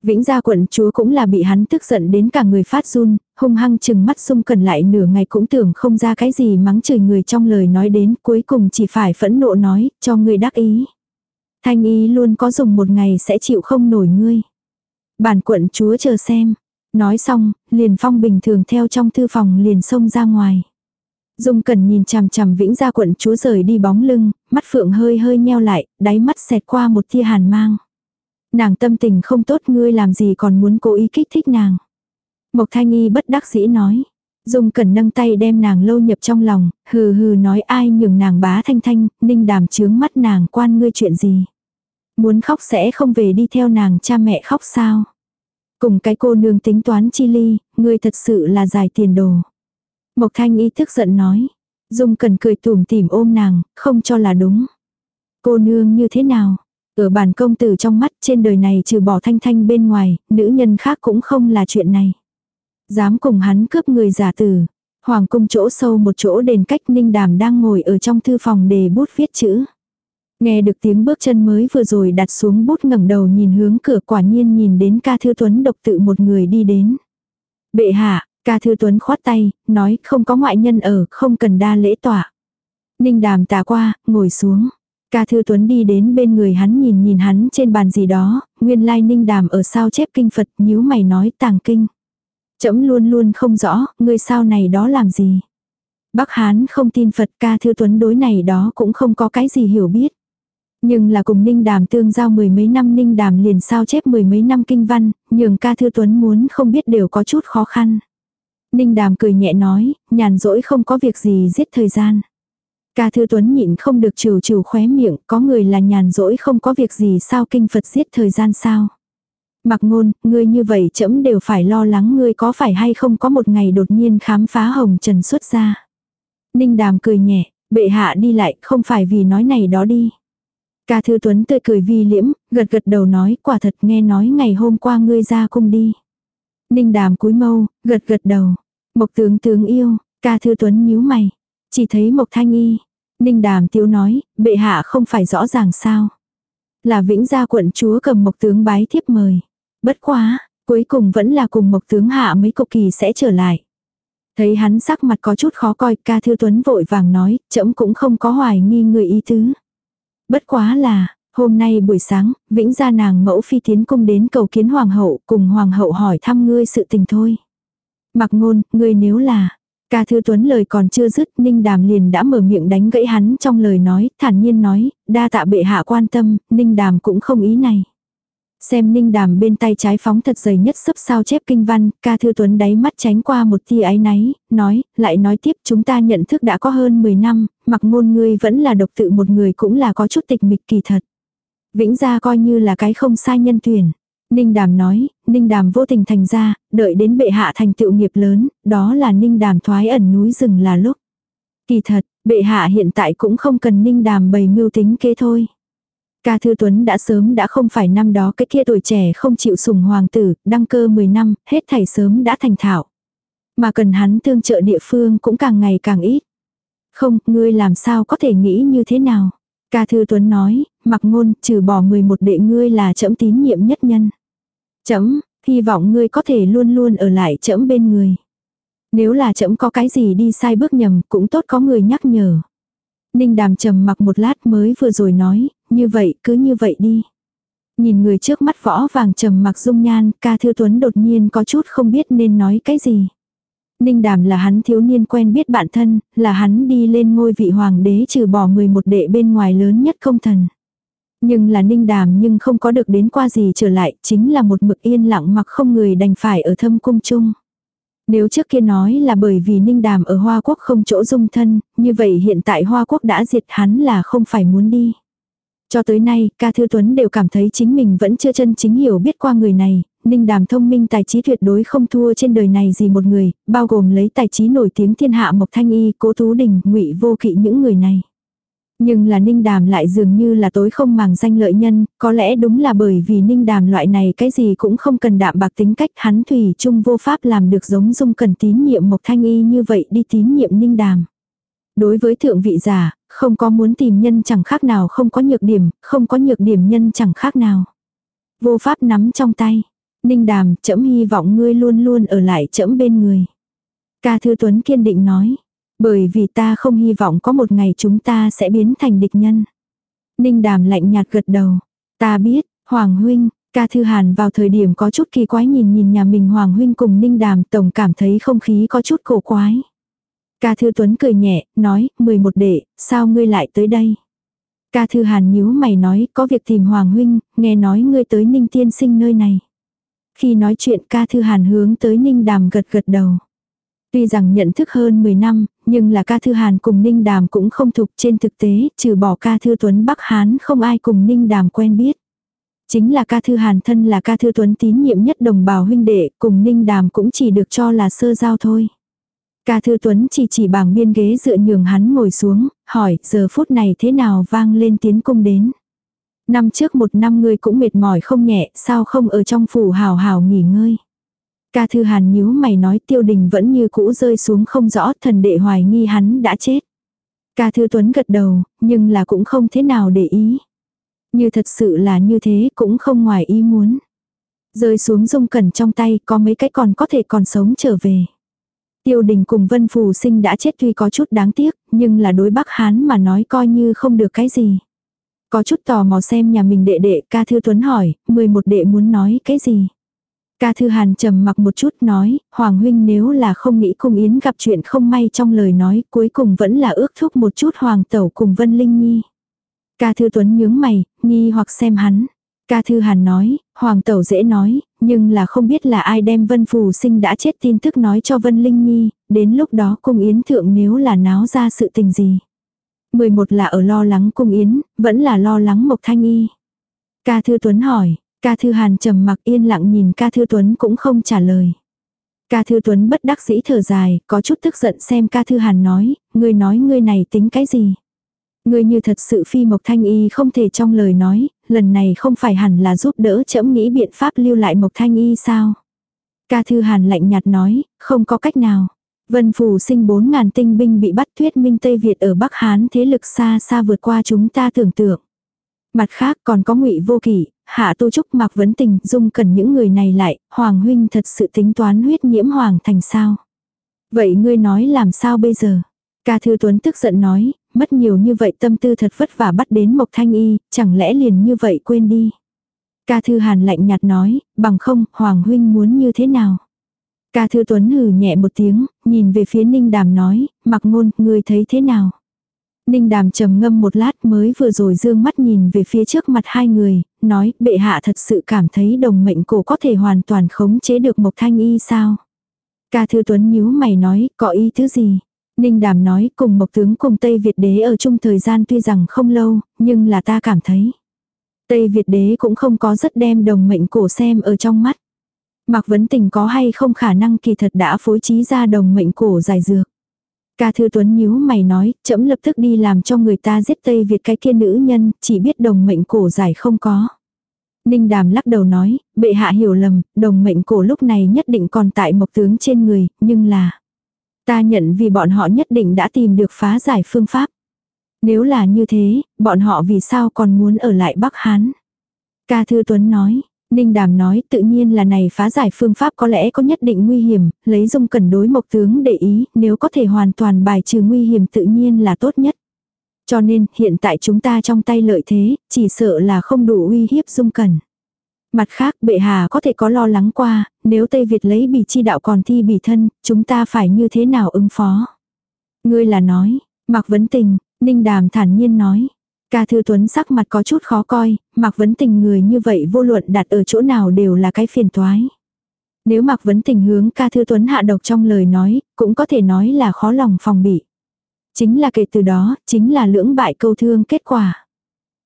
Vĩnh gia quận chúa cũng là bị hắn tức giận đến cả người phát run, hung hăng chừng mắt dung cần lại nửa ngày cũng tưởng không ra cái gì mắng chửi người trong lời nói đến cuối cùng chỉ phải phẫn nộ nói, cho người đắc ý. Thanh ý luôn có dùng một ngày sẽ chịu không nổi ngươi. Bản quận chúa chờ xem. Nói xong, liền phong bình thường theo trong thư phòng liền xông ra ngoài. Dung cần nhìn chằm chằm vĩnh gia quận chúa rời đi bóng lưng, mắt phượng hơi hơi nheo lại, đáy mắt xẹt qua một tia hàn mang. Nàng tâm tình không tốt ngươi làm gì còn muốn cố ý kích thích nàng. Mộc thanh y bất đắc dĩ nói. Dung cần nâng tay đem nàng lâu nhập trong lòng, hừ hừ nói ai nhường nàng bá thanh thanh, ninh đàm chướng mắt nàng quan ngươi chuyện gì. Muốn khóc sẽ không về đi theo nàng cha mẹ khóc sao. Cùng cái cô nương tính toán chi ly, ngươi thật sự là dài tiền đồ. Mộc thanh ý thức giận nói. Dung cần cười tủm tỉm ôm nàng, không cho là đúng. Cô nương như thế nào? Ở bản công tử trong mắt trên đời này trừ bỏ thanh thanh bên ngoài, nữ nhân khác cũng không là chuyện này. Dám cùng hắn cướp người giả tử. Hoàng cung chỗ sâu một chỗ đền cách ninh đàm đang ngồi ở trong thư phòng để bút viết chữ. Nghe được tiếng bước chân mới vừa rồi đặt xuống bút ngẩng đầu nhìn hướng cửa quả nhiên nhìn đến ca thư tuấn độc tự một người đi đến. Bệ hạ, ca thư tuấn khoát tay, nói không có ngoại nhân ở, không cần đa lễ tỏa. Ninh đàm tà qua, ngồi xuống. Ca thư tuấn đi đến bên người hắn nhìn nhìn hắn trên bàn gì đó, nguyên lai ninh đàm ở sao chép kinh Phật nhíu mày nói tàng kinh. Chấm luôn luôn không rõ, người sao này đó làm gì. Bắc Hán không tin Phật ca thư tuấn đối này đó cũng không có cái gì hiểu biết. Nhưng là cùng Ninh Đàm tương giao mười mấy năm Ninh Đàm liền sao chép mười mấy năm kinh văn, nhường ca thư tuấn muốn không biết đều có chút khó khăn. Ninh Đàm cười nhẹ nói, nhàn rỗi không có việc gì giết thời gian. Ca thư tuấn nhịn không được trừ trừ khóe miệng, có người là nhàn rỗi không có việc gì sao kinh Phật giết thời gian sao. Mặc ngôn, ngươi như vậy chấm đều phải lo lắng ngươi có phải hay không có một ngày đột nhiên khám phá hồng trần xuất ra. Ninh đàm cười nhẹ, bệ hạ đi lại không phải vì nói này đó đi. Ca Thư Tuấn tươi cười vi liễm, gật gật đầu nói quả thật nghe nói ngày hôm qua ngươi ra cung đi. Ninh đàm cúi mâu, gật gật đầu. Mộc tướng tướng yêu, ca Thư Tuấn nhíu mày. Chỉ thấy Mộc Thanh Y. Ninh đàm tiêu nói, bệ hạ không phải rõ ràng sao. Là vĩnh gia quận chúa cầm Mộc tướng bái thiếp mời. Bất quá, cuối cùng vẫn là cùng Mộc tướng hạ mấy cục kỳ sẽ trở lại. Thấy hắn sắc mặt có chút khó coi, ca Thư Tuấn vội vàng nói, trẫm cũng không có hoài nghi người ý tứ. Bất quá là, hôm nay buổi sáng, Vĩnh gia nàng mẫu phi tiến cung đến cầu kiến hoàng hậu, cùng hoàng hậu hỏi thăm ngươi sự tình thôi. Mặc ngôn, ngươi nếu là, ca thư tuấn lời còn chưa dứt, ninh đàm liền đã mở miệng đánh gãy hắn trong lời nói, thản nhiên nói, đa tạ bệ hạ quan tâm, ninh đàm cũng không ý này. Xem ninh đàm bên tay trái phóng thật dày nhất sấp sao chép kinh văn, ca thư tuấn đáy mắt tránh qua một tia áy náy, nói, lại nói tiếp chúng ta nhận thức đã có hơn 10 năm, mặc ngôn ngươi vẫn là độc tự một người cũng là có chút tịch mịch kỳ thật. Vĩnh gia coi như là cái không sai nhân tuyển. Ninh Đàm nói, Ninh Đàm vô tình thành ra, đợi đến bệ hạ thành tựu nghiệp lớn, đó là Ninh Đàm thoái ẩn núi rừng là lúc. Kỳ thật, bệ hạ hiện tại cũng không cần Ninh Đàm bày mưu tính kế thôi. Ca Thư Tuấn đã sớm đã không phải năm đó cái kia tuổi trẻ không chịu sùng hoàng tử, đăng cơ 10 năm, hết thảy sớm đã thành thạo. Mà cần hắn tương trợ địa phương cũng càng ngày càng ít. Không, ngươi làm sao có thể nghĩ như thế nào? Ca Thư Tuấn nói, mặc ngôn, trừ bỏ 11 đệ ngươi là trẫm tín nhiệm nhất nhân. Trẫm, hy vọng ngươi có thể luôn luôn ở lại trẫm bên người. Nếu là trẫm có cái gì đi sai bước nhầm, cũng tốt có người nhắc nhở. Ninh đàm trầm mặc một lát mới vừa rồi nói, như vậy cứ như vậy đi. Nhìn người trước mắt võ vàng trầm mặc dung nhan, ca thư tuấn đột nhiên có chút không biết nên nói cái gì. Ninh đàm là hắn thiếu niên quen biết bạn thân, là hắn đi lên ngôi vị hoàng đế trừ bỏ 11 đệ bên ngoài lớn nhất công thần. Nhưng là ninh đàm nhưng không có được đến qua gì trở lại, chính là một mực yên lặng mặc không người đành phải ở thâm cung chung. Nếu trước kia nói là bởi vì ninh đàm ở Hoa Quốc không chỗ dung thân, như vậy hiện tại Hoa Quốc đã diệt hắn là không phải muốn đi. Cho tới nay, ca thư tuấn đều cảm thấy chính mình vẫn chưa chân chính hiểu biết qua người này, ninh đàm thông minh tài trí tuyệt đối không thua trên đời này gì một người, bao gồm lấy tài trí nổi tiếng thiên hạ Mộc Thanh Y, Cố Tú Đình, ngụy Vô Kỵ những người này. Nhưng là Ninh Đàm lại dường như là tối không màng danh lợi nhân, có lẽ đúng là bởi vì Ninh Đàm loại này cái gì cũng không cần đạm bạc tính cách hắn thủy chung vô pháp làm được giống dung cần tín nhiệm Mộc Thanh Y như vậy đi tín nhiệm Ninh Đàm. Đối với thượng vị giả, không có muốn tìm nhân chẳng khác nào không có nhược điểm, không có nhược điểm nhân chẳng khác nào. Vô pháp nắm trong tay. Ninh Đàm, chẫm hy vọng ngươi luôn luôn ở lại chẫm bên người. Ca Thư Tuấn kiên định nói. Bởi vì ta không hy vọng có một ngày chúng ta sẽ biến thành địch nhân. Ninh đàm lạnh nhạt gật đầu. Ta biết, Hoàng Huynh, ca thư hàn vào thời điểm có chút kỳ quái nhìn nhìn nhà mình Hoàng Huynh cùng Ninh đàm tổng cảm thấy không khí có chút cổ quái. Ca thư tuấn cười nhẹ, nói, 11 đệ, sao ngươi lại tới đây? Ca thư hàn nhíu mày nói, có việc tìm Hoàng Huynh, nghe nói ngươi tới Ninh tiên sinh nơi này. Khi nói chuyện ca thư hàn hướng tới Ninh đàm gật gật đầu. Tuy rằng nhận thức hơn 10 năm, nhưng là ca thư Hàn cùng Ninh Đàm cũng không thuộc trên thực tế, trừ bỏ ca thư Tuấn Bắc Hán không ai cùng Ninh Đàm quen biết. Chính là ca thư Hàn thân là ca thư Tuấn tín nhiệm nhất đồng bào huynh đệ, cùng Ninh Đàm cũng chỉ được cho là sơ giao thôi. Ca thư Tuấn chỉ chỉ bảng biên ghế dựa nhường hắn ngồi xuống, hỏi giờ phút này thế nào vang lên tiến cung đến. Năm trước một năm ngươi cũng mệt mỏi không nhẹ, sao không ở trong phủ hào hào nghỉ ngơi. Ca thư hàn nhíu mày nói tiêu đình vẫn như cũ rơi xuống không rõ thần đệ hoài nghi hắn đã chết. Ca thư tuấn gật đầu, nhưng là cũng không thế nào để ý. Như thật sự là như thế cũng không ngoài ý muốn. Rơi xuống dung cẩn trong tay có mấy cái còn có thể còn sống trở về. Tiêu đình cùng vân phù sinh đã chết tuy có chút đáng tiếc, nhưng là đối bắc hán mà nói coi như không được cái gì. Có chút tò mò xem nhà mình đệ đệ ca thư tuấn hỏi, 11 đệ muốn nói cái gì. Ca Thư Hàn trầm mặc một chút nói, Hoàng huynh nếu là không nghĩ cung yến gặp chuyện không may trong lời nói, cuối cùng vẫn là ước thúc một chút Hoàng tẩu cùng Vân Linh Nhi. Ca Thư Tuấn nhướng mày, nghi hoặc xem hắn. Ca Thư Hàn nói, Hoàng tẩu dễ nói, nhưng là không biết là ai đem Vân Phù sinh đã chết tin tức nói cho Vân Linh Nhi, đến lúc đó cung yến thượng nếu là náo ra sự tình gì. 11 là ở lo lắng cung yến, vẫn là lo lắng Mộc Thanh Y. Ca Thư Tuấn hỏi, Ca Thư Hàn trầm mặc yên lặng nhìn Ca Thư Tuấn cũng không trả lời. Ca Thư Tuấn bất đắc dĩ thở dài, có chút tức giận xem Ca Thư Hàn nói, ngươi nói ngươi này tính cái gì. Ngươi như thật sự phi Mộc Thanh Y không thể trong lời nói, lần này không phải hẳn là giúp đỡ chậm nghĩ biện pháp lưu lại Mộc Thanh Y sao. Ca Thư Hàn lạnh nhạt nói, không có cách nào. Vân Phù sinh 4.000 tinh binh bị bắt thuyết minh Tây Việt ở Bắc Hán thế lực xa xa vượt qua chúng ta tưởng tượng. Mặt khác còn có ngụy vô kỷ, hạ tu trúc mặc vấn tình dung cần những người này lại, Hoàng huynh thật sự tính toán huyết nhiễm Hoàng thành sao. Vậy ngươi nói làm sao bây giờ? Ca Thư Tuấn tức giận nói, mất nhiều như vậy tâm tư thật vất vả bắt đến Mộc Thanh Y, chẳng lẽ liền như vậy quên đi. Ca Thư Hàn lạnh nhạt nói, bằng không, Hoàng huynh muốn như thế nào? Ca Thư Tuấn hừ nhẹ một tiếng, nhìn về phía Ninh Đàm nói, mặc ngôn, ngươi thấy thế nào? Ninh đàm trầm ngâm một lát mới vừa rồi dương mắt nhìn về phía trước mặt hai người, nói bệ hạ thật sự cảm thấy đồng mệnh cổ có thể hoàn toàn khống chế được Mộc Thanh Y sao. Ca Thư Tuấn nhíu mày nói, có ý thứ gì? Ninh đàm nói cùng Mộc Tướng cùng Tây Việt đế ở chung thời gian tuy rằng không lâu, nhưng là ta cảm thấy. Tây Việt đế cũng không có rất đem đồng mệnh cổ xem ở trong mắt. Mạc Vấn Tình có hay không khả năng kỳ thật đã phối trí ra đồng mệnh cổ giải dược. Ca Thư Tuấn nhíu mày nói, chậm lập tức đi làm cho người ta giết Tây Việt cái kia nữ nhân, chỉ biết đồng mệnh cổ giải không có. Ninh Đàm lắc đầu nói, bệ hạ hiểu lầm, đồng mệnh cổ lúc này nhất định còn tại mộc tướng trên người, nhưng là... Ta nhận vì bọn họ nhất định đã tìm được phá giải phương pháp. Nếu là như thế, bọn họ vì sao còn muốn ở lại Bắc Hán? Ca Thư Tuấn nói, Ninh Đàm nói tự nhiên là này phá giải phương pháp có lẽ có nhất định nguy hiểm, lấy dung cần đối mộc tướng để ý, nếu có thể hoàn toàn bài trừ nguy hiểm tự nhiên là tốt nhất. Cho nên hiện tại chúng ta trong tay lợi thế, chỉ sợ là không đủ uy hiếp dung cần. Mặt khác bệ hạ có thể có lo lắng qua, nếu Tây Việt lấy bì chi đạo còn thi bì thân, chúng ta phải như thế nào ứng phó. Ngươi là nói, Mạc Vấn Tình, Ninh Đàm thản nhiên nói. Ca Thư Tuấn sắc mặt có chút khó coi, Mạc Vấn Tình người như vậy vô luận đặt ở chỗ nào đều là cái phiền toái. Nếu Mạc Vấn Tình hướng Ca Thư Tuấn hạ độc trong lời nói, cũng có thể nói là khó lòng phòng bị. Chính là kể từ đó, chính là lưỡng bại câu thương kết quả.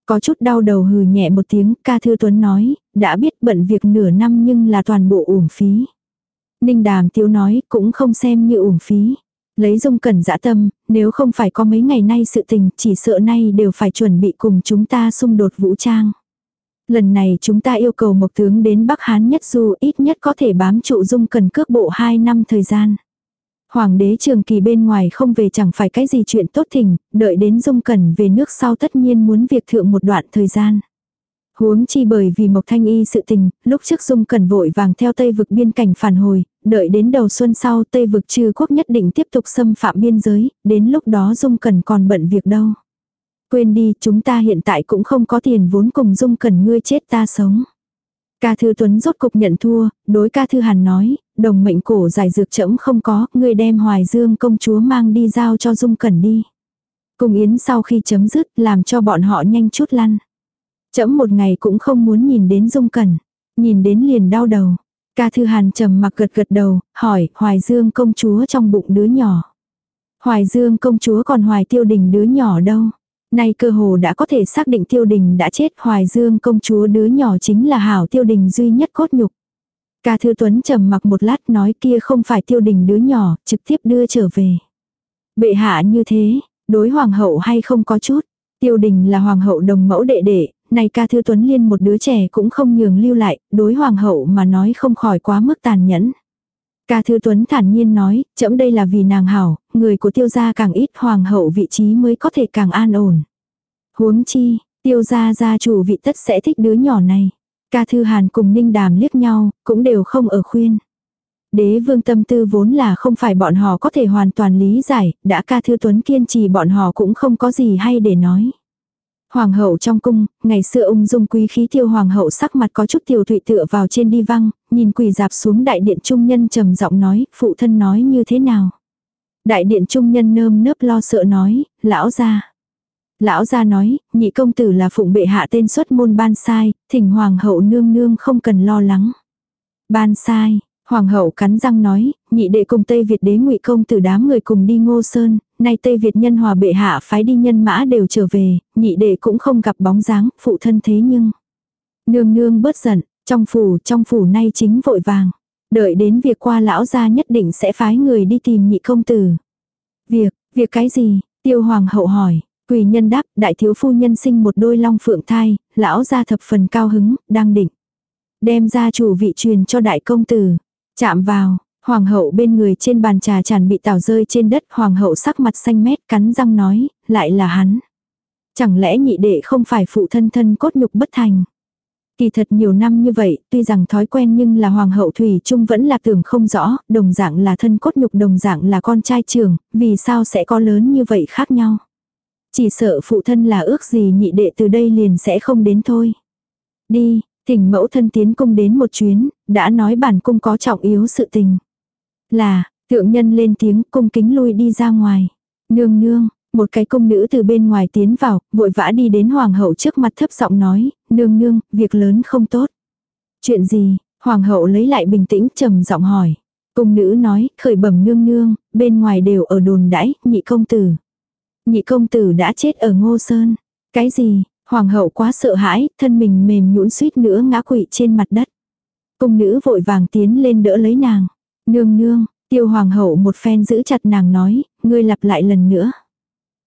Có chút đau đầu hừ nhẹ một tiếng, Ca Thư Tuấn nói, đã biết bận việc nửa năm nhưng là toàn bộ uổng phí. Ninh Đàm Tiêu nói, cũng không xem như uổng phí. Lấy dung cẩn dã tâm, nếu không phải có mấy ngày nay sự tình, chỉ sợ nay đều phải chuẩn bị cùng chúng ta xung đột vũ trang. Lần này chúng ta yêu cầu Mộc Tướng đến Bắc Hán nhất du ít nhất có thể bám trụ dung cần cước bộ 2 năm thời gian. Hoàng đế trường kỳ bên ngoài không về chẳng phải cái gì chuyện tốt thình, đợi đến dung cần về nước sau tất nhiên muốn việc thượng một đoạn thời gian. Huống chi bởi vì Mộc Thanh Y sự tình, lúc trước Dung Cẩn vội vàng theo Tây vực biên cảnh phản hồi, đợi đến đầu xuân sau Tây vực trừ quốc nhất định tiếp tục xâm phạm biên giới, đến lúc đó Dung cần còn bận việc đâu. Quên đi, chúng ta hiện tại cũng không có tiền vốn cùng Dung cần ngươi chết ta sống. Ca Thư Tuấn rốt cục nhận thua, đối Ca Thư Hàn nói, đồng mệnh cổ giải dược chẫm không có, ngươi đem Hoài Dương công chúa mang đi giao cho Dung Cẩn đi. Cùng Yến sau khi chấm dứt làm cho bọn họ nhanh chút lăn. Chấm một ngày cũng không muốn nhìn đến Dung Cẩn. Nhìn đến liền đau đầu. Ca Thư Hàn trầm mặc gật gật đầu, hỏi, Hoài Dương công chúa trong bụng đứa nhỏ. Hoài Dương công chúa còn Hoài Tiêu Đình đứa nhỏ đâu. Nay cơ hồ đã có thể xác định Tiêu Đình đã chết, Hoài Dương công chúa đứa nhỏ chính là Hảo Tiêu Đình duy nhất cốt nhục. Ca Thư Tuấn trầm mặc một lát nói kia không phải Tiêu Đình đứa nhỏ, trực tiếp đưa trở về. Bệ hạ như thế, đối hoàng hậu hay không có chút. Tiêu Đình là hoàng hậu đồng mẫu đệ đệ, này ca thư tuấn liên một đứa trẻ cũng không nhường lưu lại, đối hoàng hậu mà nói không khỏi quá mức tàn nhẫn. Ca thư tuấn thản nhiên nói, chậm đây là vì nàng hảo, người của tiêu gia càng ít hoàng hậu vị trí mới có thể càng an ổn. Huống chi, tiêu gia gia chủ vị tất sẽ thích đứa nhỏ này. Ca thư hàn cùng ninh đàm liếc nhau, cũng đều không ở khuyên. Đế vương tâm tư vốn là không phải bọn họ có thể hoàn toàn lý giải, đã ca thư tuấn kiên trì bọn họ cũng không có gì hay để nói. Hoàng hậu trong cung, ngày xưa ung dung quý khí tiêu hoàng hậu sắc mặt có chút tiểu thụy tựa vào trên đi văng, nhìn quỳ dạp xuống đại điện trung nhân trầm giọng nói, phụ thân nói như thế nào. Đại điện trung nhân nơm nớp lo sợ nói, lão gia. Lão gia nói, nhị công tử là phụng bệ hạ tên xuất môn ban sai, thỉnh hoàng hậu nương nương không cần lo lắng. Ban sai, Hoàng hậu cắn răng nói, nhị đệ cùng Tây Việt đế ngụy công tử đám người cùng đi ngô sơn, nay Tây Việt nhân hòa bệ hạ phái đi nhân mã đều trở về, nhị đệ cũng không gặp bóng dáng, phụ thân thế nhưng. Nương nương bớt giận, trong phủ, trong phủ nay chính vội vàng. Đợi đến việc qua lão gia nhất định sẽ phái người đi tìm nhị công tử. Việc, việc cái gì? Tiêu hoàng hậu hỏi. Quỳ nhân đáp, đại thiếu phu nhân sinh một đôi long phượng thai, lão gia thập phần cao hứng, đang định. Đem ra chủ vị truyền cho đại công tử. Chạm vào, hoàng hậu bên người trên bàn trà tràn bị tảo rơi trên đất, hoàng hậu sắc mặt xanh mét cắn răng nói, lại là hắn. Chẳng lẽ nhị đệ không phải phụ thân thân cốt nhục bất thành. Kỳ thật nhiều năm như vậy, tuy rằng thói quen nhưng là hoàng hậu Thủy Trung vẫn là tưởng không rõ, đồng dạng là thân cốt nhục đồng dạng là con trai trưởng, vì sao sẽ có lớn như vậy khác nhau. Chỉ sợ phụ thân là ước gì nhị đệ từ đây liền sẽ không đến thôi. Đi, Thỉnh mẫu thân tiến cung đến một chuyến, đã nói bản cung có trọng yếu sự tình. Là, thượng nhân lên tiếng cung kính lui đi ra ngoài. Nương nương, một cái cung nữ từ bên ngoài tiến vào, vội vã đi đến hoàng hậu trước mặt thấp giọng nói, nương nương, việc lớn không tốt. Chuyện gì? Hoàng hậu lấy lại bình tĩnh trầm giọng hỏi. Cung nữ nói, khởi bẩm nương nương, bên ngoài đều ở đồn đãi, nhị công tử. Nhị công tử đã chết ở ngô sơn. Cái gì? Hoàng hậu quá sợ hãi, thân mình mềm nhũn suýt nữa ngã quỵ trên mặt đất. Công nữ vội vàng tiến lên đỡ lấy nàng. Nương nương, tiêu hoàng hậu một phen giữ chặt nàng nói, ngươi lặp lại lần nữa.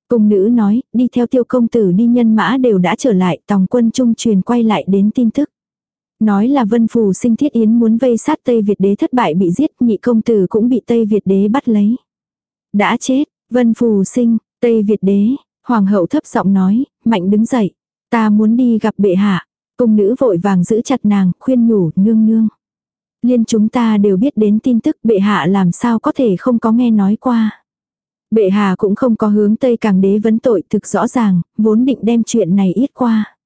Công nữ nói, đi theo tiêu công tử đi nhân mã đều đã trở lại, tòng quân trung truyền quay lại đến tin tức. Nói là vân phù sinh thiết yến muốn vây sát Tây Việt đế thất bại bị giết, nhị công tử cũng bị Tây Việt đế bắt lấy. Đã chết, vân phù sinh, Tây Việt đế, hoàng hậu thấp giọng nói, mạnh đứng dậy. Ta muốn đi gặp bệ hạ. Cung nữ vội vàng giữ chặt nàng, khuyên nhủ, nương nương. Liên chúng ta đều biết đến tin tức bệ hạ làm sao có thể không có nghe nói qua. Bệ hạ cũng không có hướng Tây Càng đế vấn tội thực rõ ràng, vốn định đem chuyện này ít qua.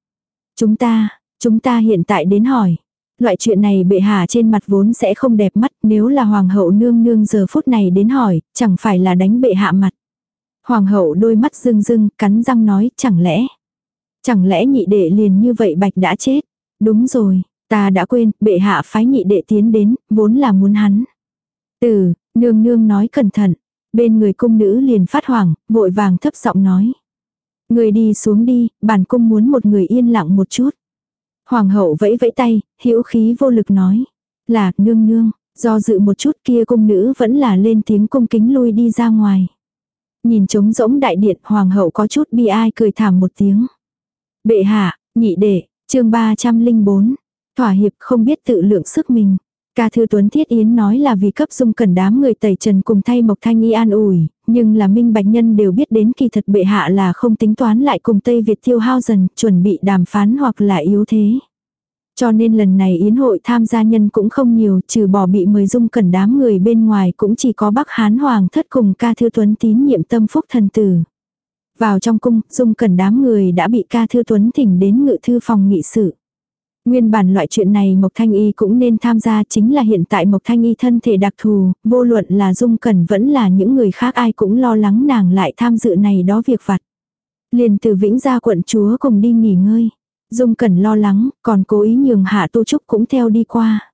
Chúng ta, chúng ta hiện tại đến hỏi. Loại chuyện này bệ hạ trên mặt vốn sẽ không đẹp mắt nếu là hoàng hậu nương nương giờ phút này đến hỏi, chẳng phải là đánh bệ hạ mặt. Hoàng hậu đôi mắt rưng rưng, cắn răng nói, chẳng lẽ. Chẳng lẽ nhị đệ liền như vậy bạch đã chết? Đúng rồi, ta đã quên, bệ hạ phái nhị đệ tiến đến, vốn là muốn hắn. Từ, nương nương nói cẩn thận. Bên người cung nữ liền phát hoảng, vội vàng thấp giọng nói. Người đi xuống đi, bản cung muốn một người yên lặng một chút. Hoàng hậu vẫy vẫy tay, hữu khí vô lực nói. Là, nương nương, do dự một chút kia cung nữ vẫn là lên tiếng cung kính lui đi ra ngoài. Nhìn trống rỗng đại điện hoàng hậu có chút bi ai cười thảm một tiếng. Bệ hạ, nhị đệ, chương 304. Thỏa hiệp không biết tự lượng sức mình. Ca thư Tuấn Thiết Yến nói là vì cấp dung cần đám người tẩy trần cùng thay Mộc Thanh Y an ủi, nhưng là minh bạch nhân đều biết đến kỳ thật bệ hạ là không tính toán lại cùng Tây Việt tiêu hao dần, chuẩn bị đàm phán hoặc là yếu thế. Cho nên lần này yến hội tham gia nhân cũng không nhiều, trừ bỏ bị mời dung cẩn đám người bên ngoài cũng chỉ có Bắc Hán Hoàng thất cùng ca thư tuấn tín nhiệm tâm phúc thần tử. Vào trong cung, dung cẩn đám người đã bị ca thư tuấn thỉnh đến ngự thư phòng nghị sự. Nguyên bản loại chuyện này Mộc Thanh Y cũng nên tham gia chính là hiện tại Mộc Thanh Y thân thể đặc thù, vô luận là Dung Cẩn vẫn là những người khác ai cũng lo lắng nàng lại tham dự này đó việc vặt. Liền từ Vĩnh ra quận chúa cùng đi nghỉ ngơi. Dung Cẩn lo lắng, còn cố ý nhường Hạ Tô Trúc cũng theo đi qua.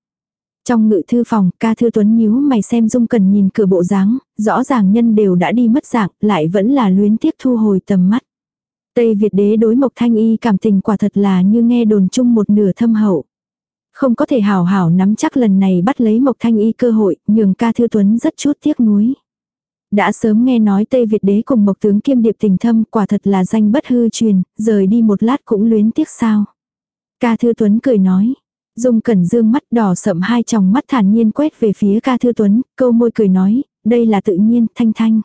Trong ngự thư phòng, ca thư tuấn nhíu mày xem Dung cần nhìn cửa bộ dáng, rõ ràng nhân đều đã đi mất dạng, lại vẫn là luyến tiếc thu hồi tầm mắt. Tây Việt đế đối Mộc Thanh Y cảm tình quả thật là như nghe đồn chung một nửa thâm hậu. Không có thể hảo hảo nắm chắc lần này bắt lấy Mộc Thanh Y cơ hội, nhường ca thư tuấn rất chút tiếc nuối. Đã sớm nghe nói Tây Việt đế cùng Mộc tướng kiêm điệp tình thâm quả thật là danh bất hư truyền, rời đi một lát cũng luyến tiếc sao. Ca thư tuấn cười nói. Dung cẩn dương mắt đỏ sậm hai tròng mắt thản nhiên quét về phía ca thư tuấn, câu môi cười nói, đây là tự nhiên, thanh thanh.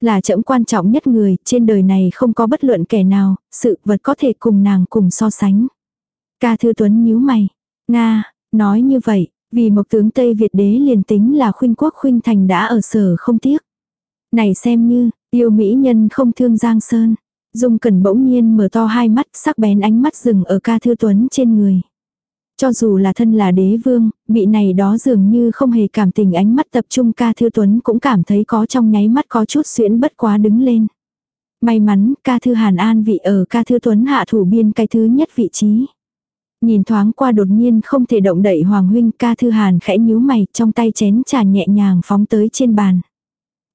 Là trẫm quan trọng nhất người, trên đời này không có bất luận kẻ nào, sự vật có thể cùng nàng cùng so sánh. Ca Thư Tuấn nhíu mày. Nga, nói như vậy, vì một tướng Tây Việt đế liền tính là khuynh quốc khuynh thành đã ở sở không tiếc. Này xem như, yêu mỹ nhân không thương Giang Sơn. Dung Cẩn bỗng nhiên mở to hai mắt sắc bén ánh mắt rừng ở ca thư tuấn trên người. Cho dù là thân là đế vương, bị này đó dường như không hề cảm tình ánh mắt tập trung ca thư tuấn cũng cảm thấy có trong nháy mắt có chút xuyễn bất quá đứng lên. May mắn ca thư Hàn An vị ở ca thư tuấn hạ thủ biên cái thứ nhất vị trí. Nhìn thoáng qua đột nhiên không thể động đậy Hoàng Huynh ca thư Hàn khẽ nhíu mày trong tay chén trà nhẹ nhàng phóng tới trên bàn.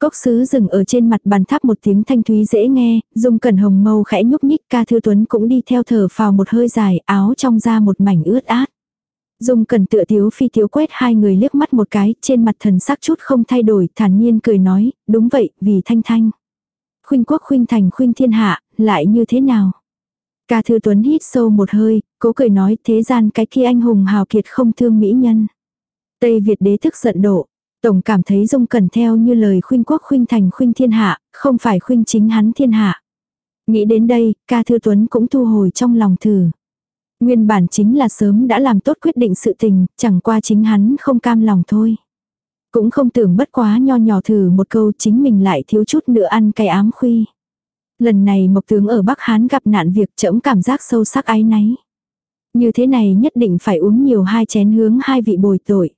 Cốc sứ dừng ở trên mặt bàn tháp một tiếng thanh thúy dễ nghe, dung cẩn hồng mâu khẽ nhúc nhích ca thư tuấn cũng đi theo thở phào một hơi dài áo trong ra một mảnh ướt át. Dung cẩn tựa thiếu phi thiếu quét hai người liếc mắt một cái, trên mặt thần sắc chút không thay đổi, thản nhiên cười nói, đúng vậy, vì thanh thanh. Khuynh quốc khuynh thành khuynh thiên hạ, lại như thế nào? Ca thư tuấn hít sâu một hơi, cố cười nói thế gian cái kia anh hùng hào kiệt không thương mỹ nhân. Tây Việt đế thức giận độ, Tổng cảm thấy dung cẩn theo như lời khuynh quốc khuynh thành khuynh thiên hạ, không phải khuynh chính hắn thiên hạ. Nghĩ đến đây, ca thư tuấn cũng thu hồi trong lòng thử. Nguyên bản chính là sớm đã làm tốt quyết định sự tình, chẳng qua chính hắn không cam lòng thôi. Cũng không tưởng bất quá nho nhỏ thử một câu chính mình lại thiếu chút nữa ăn cay ám khuy. Lần này Mộc Tướng ở Bắc Hán gặp nạn việc trẫm cảm giác sâu sắc ái náy. Như thế này nhất định phải uống nhiều hai chén hướng hai vị bồi tội.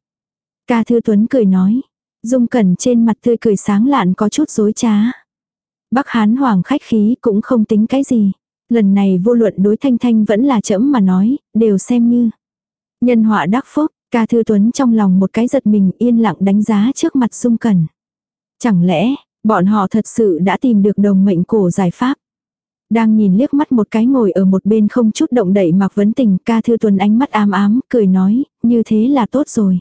Ca Thư Tuấn cười nói. Dung Cẩn trên mặt tươi cười sáng lạn có chút dối trá. Bắc Hán Hoàng khách khí cũng không tính cái gì. Lần này vô luận đối thanh thanh vẫn là chẫm mà nói, đều xem như. Nhân họa đắc phúc, ca thư tuấn trong lòng một cái giật mình yên lặng đánh giá trước mặt dung cẩn. Chẳng lẽ, bọn họ thật sự đã tìm được đồng mệnh cổ giải pháp. Đang nhìn liếc mắt một cái ngồi ở một bên không chút động đậy mặc Vấn Tình ca thư tuấn ánh mắt ám ám, cười nói, như thế là tốt rồi.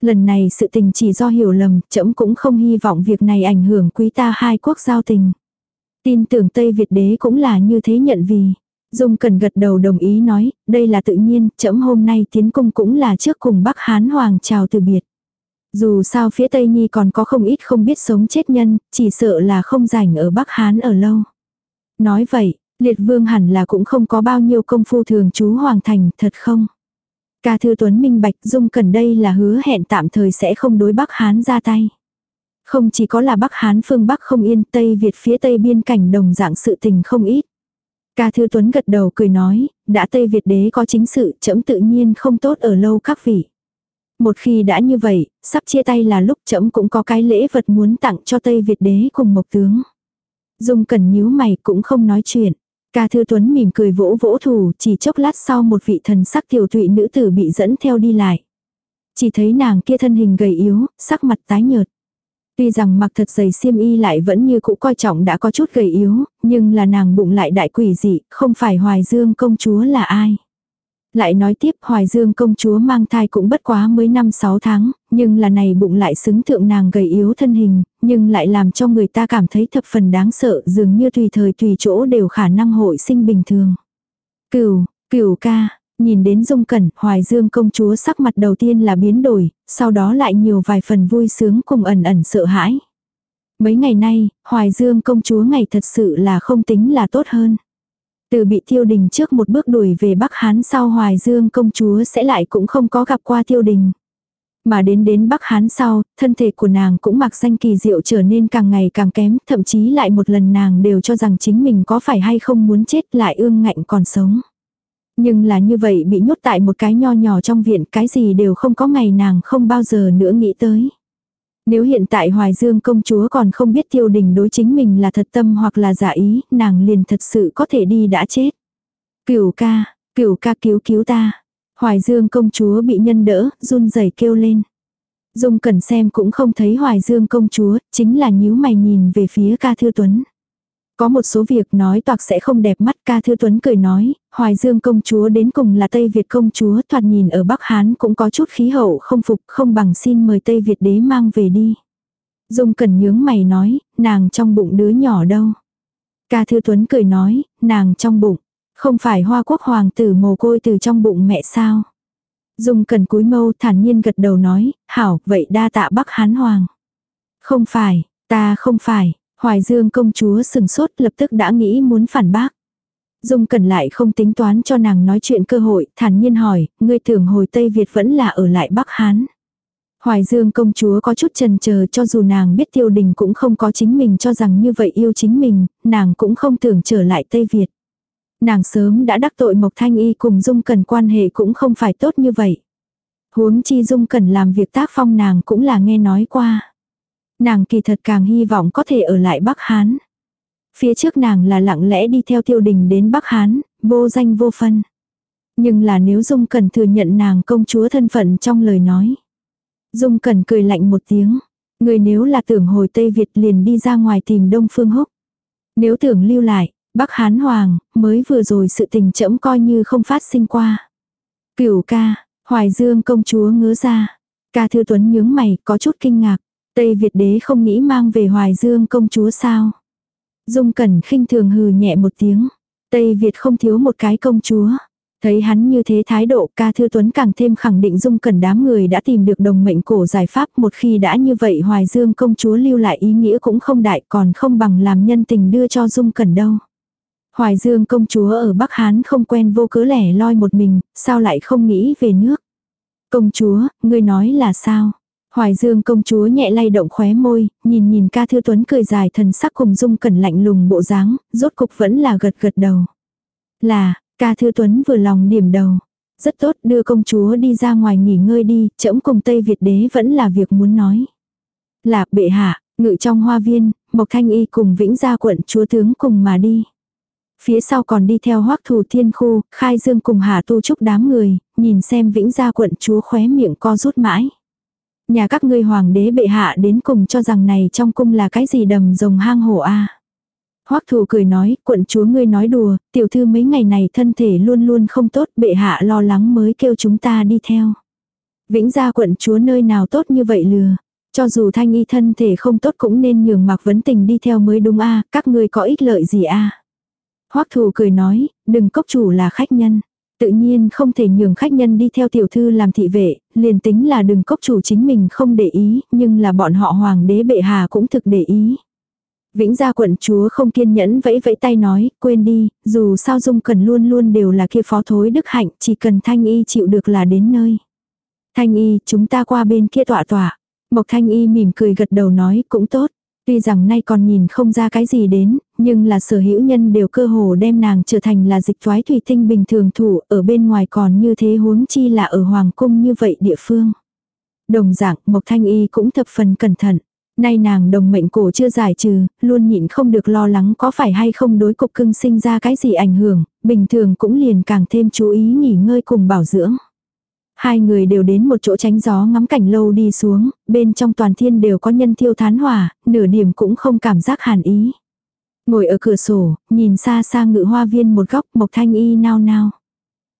Lần này sự tình chỉ do hiểu lầm, trẫm cũng không hy vọng việc này ảnh hưởng quý ta hai quốc giao tình. Tin tưởng Tây Việt đế cũng là như thế nhận vì. Dung cần gật đầu đồng ý nói, đây là tự nhiên, trẫm hôm nay tiến cung cũng là trước cùng Bắc Hán Hoàng chào từ biệt. Dù sao phía Tây Nhi còn có không ít không biết sống chết nhân, chỉ sợ là không rảnh ở Bắc Hán ở lâu. Nói vậy, liệt vương hẳn là cũng không có bao nhiêu công phu thường chú Hoàng Thành, thật không? Ca Thư Tuấn minh bạch Dung cần đây là hứa hẹn tạm thời sẽ không đối Bắc Hán ra tay. Không chỉ có là Bắc Hán phương Bắc không yên, Tây Việt phía Tây biên cảnh đồng dạng sự tình không ít. Ca Thư Tuấn gật đầu cười nói, đã Tây Việt đế có chính sự, chấm tự nhiên không tốt ở lâu các vị. Một khi đã như vậy, sắp chia tay là lúc chấm cũng có cái lễ vật muốn tặng cho Tây Việt đế cùng Mộc Tướng. Dung Cẩn nhíu mày cũng không nói chuyện. Ca Thư Tuấn mỉm cười vỗ vỗ thủ, chỉ chốc lát sau một vị thần sắc tiểu thụy nữ tử bị dẫn theo đi lại. Chỉ thấy nàng kia thân hình gầy yếu, sắc mặt tái nhợt. Tuy rằng mặc thật dày xiêm y lại vẫn như cũ coi trọng đã có chút gầy yếu, nhưng là nàng bụng lại đại quỷ dị, không phải Hoài Dương công chúa là ai. Lại nói tiếp Hoài Dương công chúa mang thai cũng bất quá mới năm sáu tháng, nhưng là này bụng lại xứng thượng nàng gầy yếu thân hình, nhưng lại làm cho người ta cảm thấy thập phần đáng sợ dường như tùy thời tùy chỗ đều khả năng hội sinh bình thường. Cửu, cửu ca, nhìn đến dung cẩn, Hoài Dương công chúa sắc mặt đầu tiên là biến đổi, sau đó lại nhiều vài phần vui sướng cùng ẩn ẩn sợ hãi. Mấy ngày nay, Hoài Dương công chúa ngày thật sự là không tính là tốt hơn. Từ bị tiêu đình trước một bước đuổi về Bắc Hán sau Hoài Dương công chúa sẽ lại cũng không có gặp qua tiêu đình. Mà đến đến Bắc Hán sau, thân thể của nàng cũng mặc danh kỳ diệu trở nên càng ngày càng kém, thậm chí lại một lần nàng đều cho rằng chính mình có phải hay không muốn chết lại ương ngạnh còn sống. Nhưng là như vậy bị nhốt tại một cái nho nhỏ trong viện cái gì đều không có ngày nàng không bao giờ nữa nghĩ tới. Nếu hiện tại Hoài Dương công chúa còn không biết tiêu đình đối chính mình là thật tâm hoặc là giả ý, nàng liền thật sự có thể đi đã chết. Cửu ca, cửu ca cứu cứu ta. Hoài Dương công chúa bị nhân đỡ, run rẩy kêu lên. Dung cần xem cũng không thấy Hoài Dương công chúa, chính là nhíu mày nhìn về phía ca thư tuấn. Có một số việc nói toạc sẽ không đẹp mắt ca thư tuấn cười nói, Hoài Dương công chúa đến cùng là Tây Việt công chúa thoạt nhìn ở Bắc Hán cũng có chút khí hậu không phục không bằng xin mời Tây Việt đế mang về đi. Dung cần nhướng mày nói, nàng trong bụng đứa nhỏ đâu. Ca thư tuấn cười nói, nàng trong bụng, không phải hoa quốc hoàng tử mồ côi từ trong bụng mẹ sao. Dung cần cúi mâu thản nhiên gật đầu nói, hảo, vậy đa tạ Bắc Hán hoàng. Không phải, ta không phải, Hoài Dương công chúa sừng sốt lập tức đã nghĩ muốn phản bác. Dung Cẩn lại không tính toán cho nàng nói chuyện cơ hội, thản nhiên hỏi, ngươi tưởng hồi Tây Việt vẫn là ở lại Bắc Hán. Hoài Dương công chúa có chút chần chờ cho dù nàng biết tiêu đình cũng không có chính mình cho rằng như vậy yêu chính mình, nàng cũng không tưởng trở lại Tây Việt. Nàng sớm đã đắc tội Mộc Thanh Y cùng Dung Cẩn quan hệ cũng không phải tốt như vậy. Huống chi Dung Cẩn làm việc tác phong nàng cũng là nghe nói qua. Nàng kỳ thật càng hy vọng có thể ở lại Bắc Hán. Phía trước nàng là lặng lẽ đi theo tiêu đình đến Bắc Hán, vô danh vô phân. Nhưng là nếu Dung Cần thừa nhận nàng công chúa thân phận trong lời nói. Dung Cần cười lạnh một tiếng. Người nếu là tưởng hồi Tây Việt liền đi ra ngoài tìm Đông Phương Húc. Nếu tưởng lưu lại, Bắc Hán Hoàng, mới vừa rồi sự tình chẫm coi như không phát sinh qua. Cửu ca, Hoài Dương công chúa ngứa ra. Ca Thư Tuấn nhướng mày, có chút kinh ngạc. Tây Việt đế không nghĩ mang về Hoài Dương công chúa sao. Dung Cẩn khinh thường hừ nhẹ một tiếng. Tây Việt không thiếu một cái công chúa. Thấy hắn như thế thái độ ca thư tuấn càng thêm khẳng định dung cẩn đám người đã tìm được đồng mệnh cổ giải pháp một khi đã như vậy hoài dương công chúa lưu lại ý nghĩa cũng không đại còn không bằng làm nhân tình đưa cho dung cẩn đâu. Hoài dương công chúa ở Bắc Hán không quen vô cớ lẻ loi một mình, sao lại không nghĩ về nước. Công chúa, ngươi nói là sao? Hoài Dương công chúa nhẹ lay động khóe môi, nhìn nhìn ca thư tuấn cười dài thần sắc cùng dung cẩn lạnh lùng bộ dáng, rốt cục vẫn là gật gật đầu. Là, ca thư tuấn vừa lòng điểm đầu. Rất tốt đưa công chúa đi ra ngoài nghỉ ngơi đi, trẫm cùng Tây Việt đế vẫn là việc muốn nói. Là bệ hạ, ngự trong hoa viên, Mộc Thanh Y cùng Vĩnh Gia quận chúa tướng cùng mà đi. Phía sau còn đi theo hoắc thủ thiên khu, khai dương cùng hạ tu trúc đám người, nhìn xem Vĩnh Gia quận chúa khóe miệng co rút mãi. Nhà các ngươi hoàng đế bệ hạ đến cùng cho rằng này trong cung là cái gì đầm rồng hang hổ a Hoắc thủ cười nói, quận chúa ngươi nói đùa, tiểu thư mấy ngày này thân thể luôn luôn không tốt, bệ hạ lo lắng mới kêu chúng ta đi theo. Vĩnh gia quận chúa nơi nào tốt như vậy lừa. Cho dù thanh y thân thể không tốt cũng nên nhường mạc vấn tình đi theo mới đúng a các ngươi có ích lợi gì a Hoắc thù cười nói, đừng cốc chủ là khách nhân. Tự nhiên không thể nhường khách nhân đi theo tiểu thư làm thị vệ, liền tính là đừng cốc chủ chính mình không để ý, nhưng là bọn họ hoàng đế bệ hạ cũng thực để ý. Vĩnh gia quận chúa không kiên nhẫn vẫy vẫy tay nói, quên đi, dù sao dung cần luôn luôn đều là kia phó thối đức hạnh, chỉ cần thanh y chịu được là đến nơi. Thanh y, chúng ta qua bên kia tọa tọa. Mộc thanh y mỉm cười gật đầu nói, cũng tốt. Tuy rằng nay còn nhìn không ra cái gì đến, nhưng là sở hữu nhân đều cơ hồ đem nàng trở thành là dịch thoái thủy tinh bình thường thủ, ở bên ngoài còn như thế huống chi là ở hoàng cung như vậy địa phương. Đồng dạng, Mộc Thanh Y cũng thập phần cẩn thận. Nay nàng đồng mệnh cổ chưa giải trừ, luôn nhịn không được lo lắng có phải hay không đối cục cưng sinh ra cái gì ảnh hưởng, bình thường cũng liền càng thêm chú ý nghỉ ngơi cùng bảo dưỡng. Hai người đều đến một chỗ tránh gió ngắm cảnh lâu đi xuống, bên trong toàn thiên đều có nhân thiêu thán hỏa, nửa điểm cũng không cảm giác hàn ý. Ngồi ở cửa sổ, nhìn xa xa ngự hoa viên một góc Mộc Thanh Y nao nao.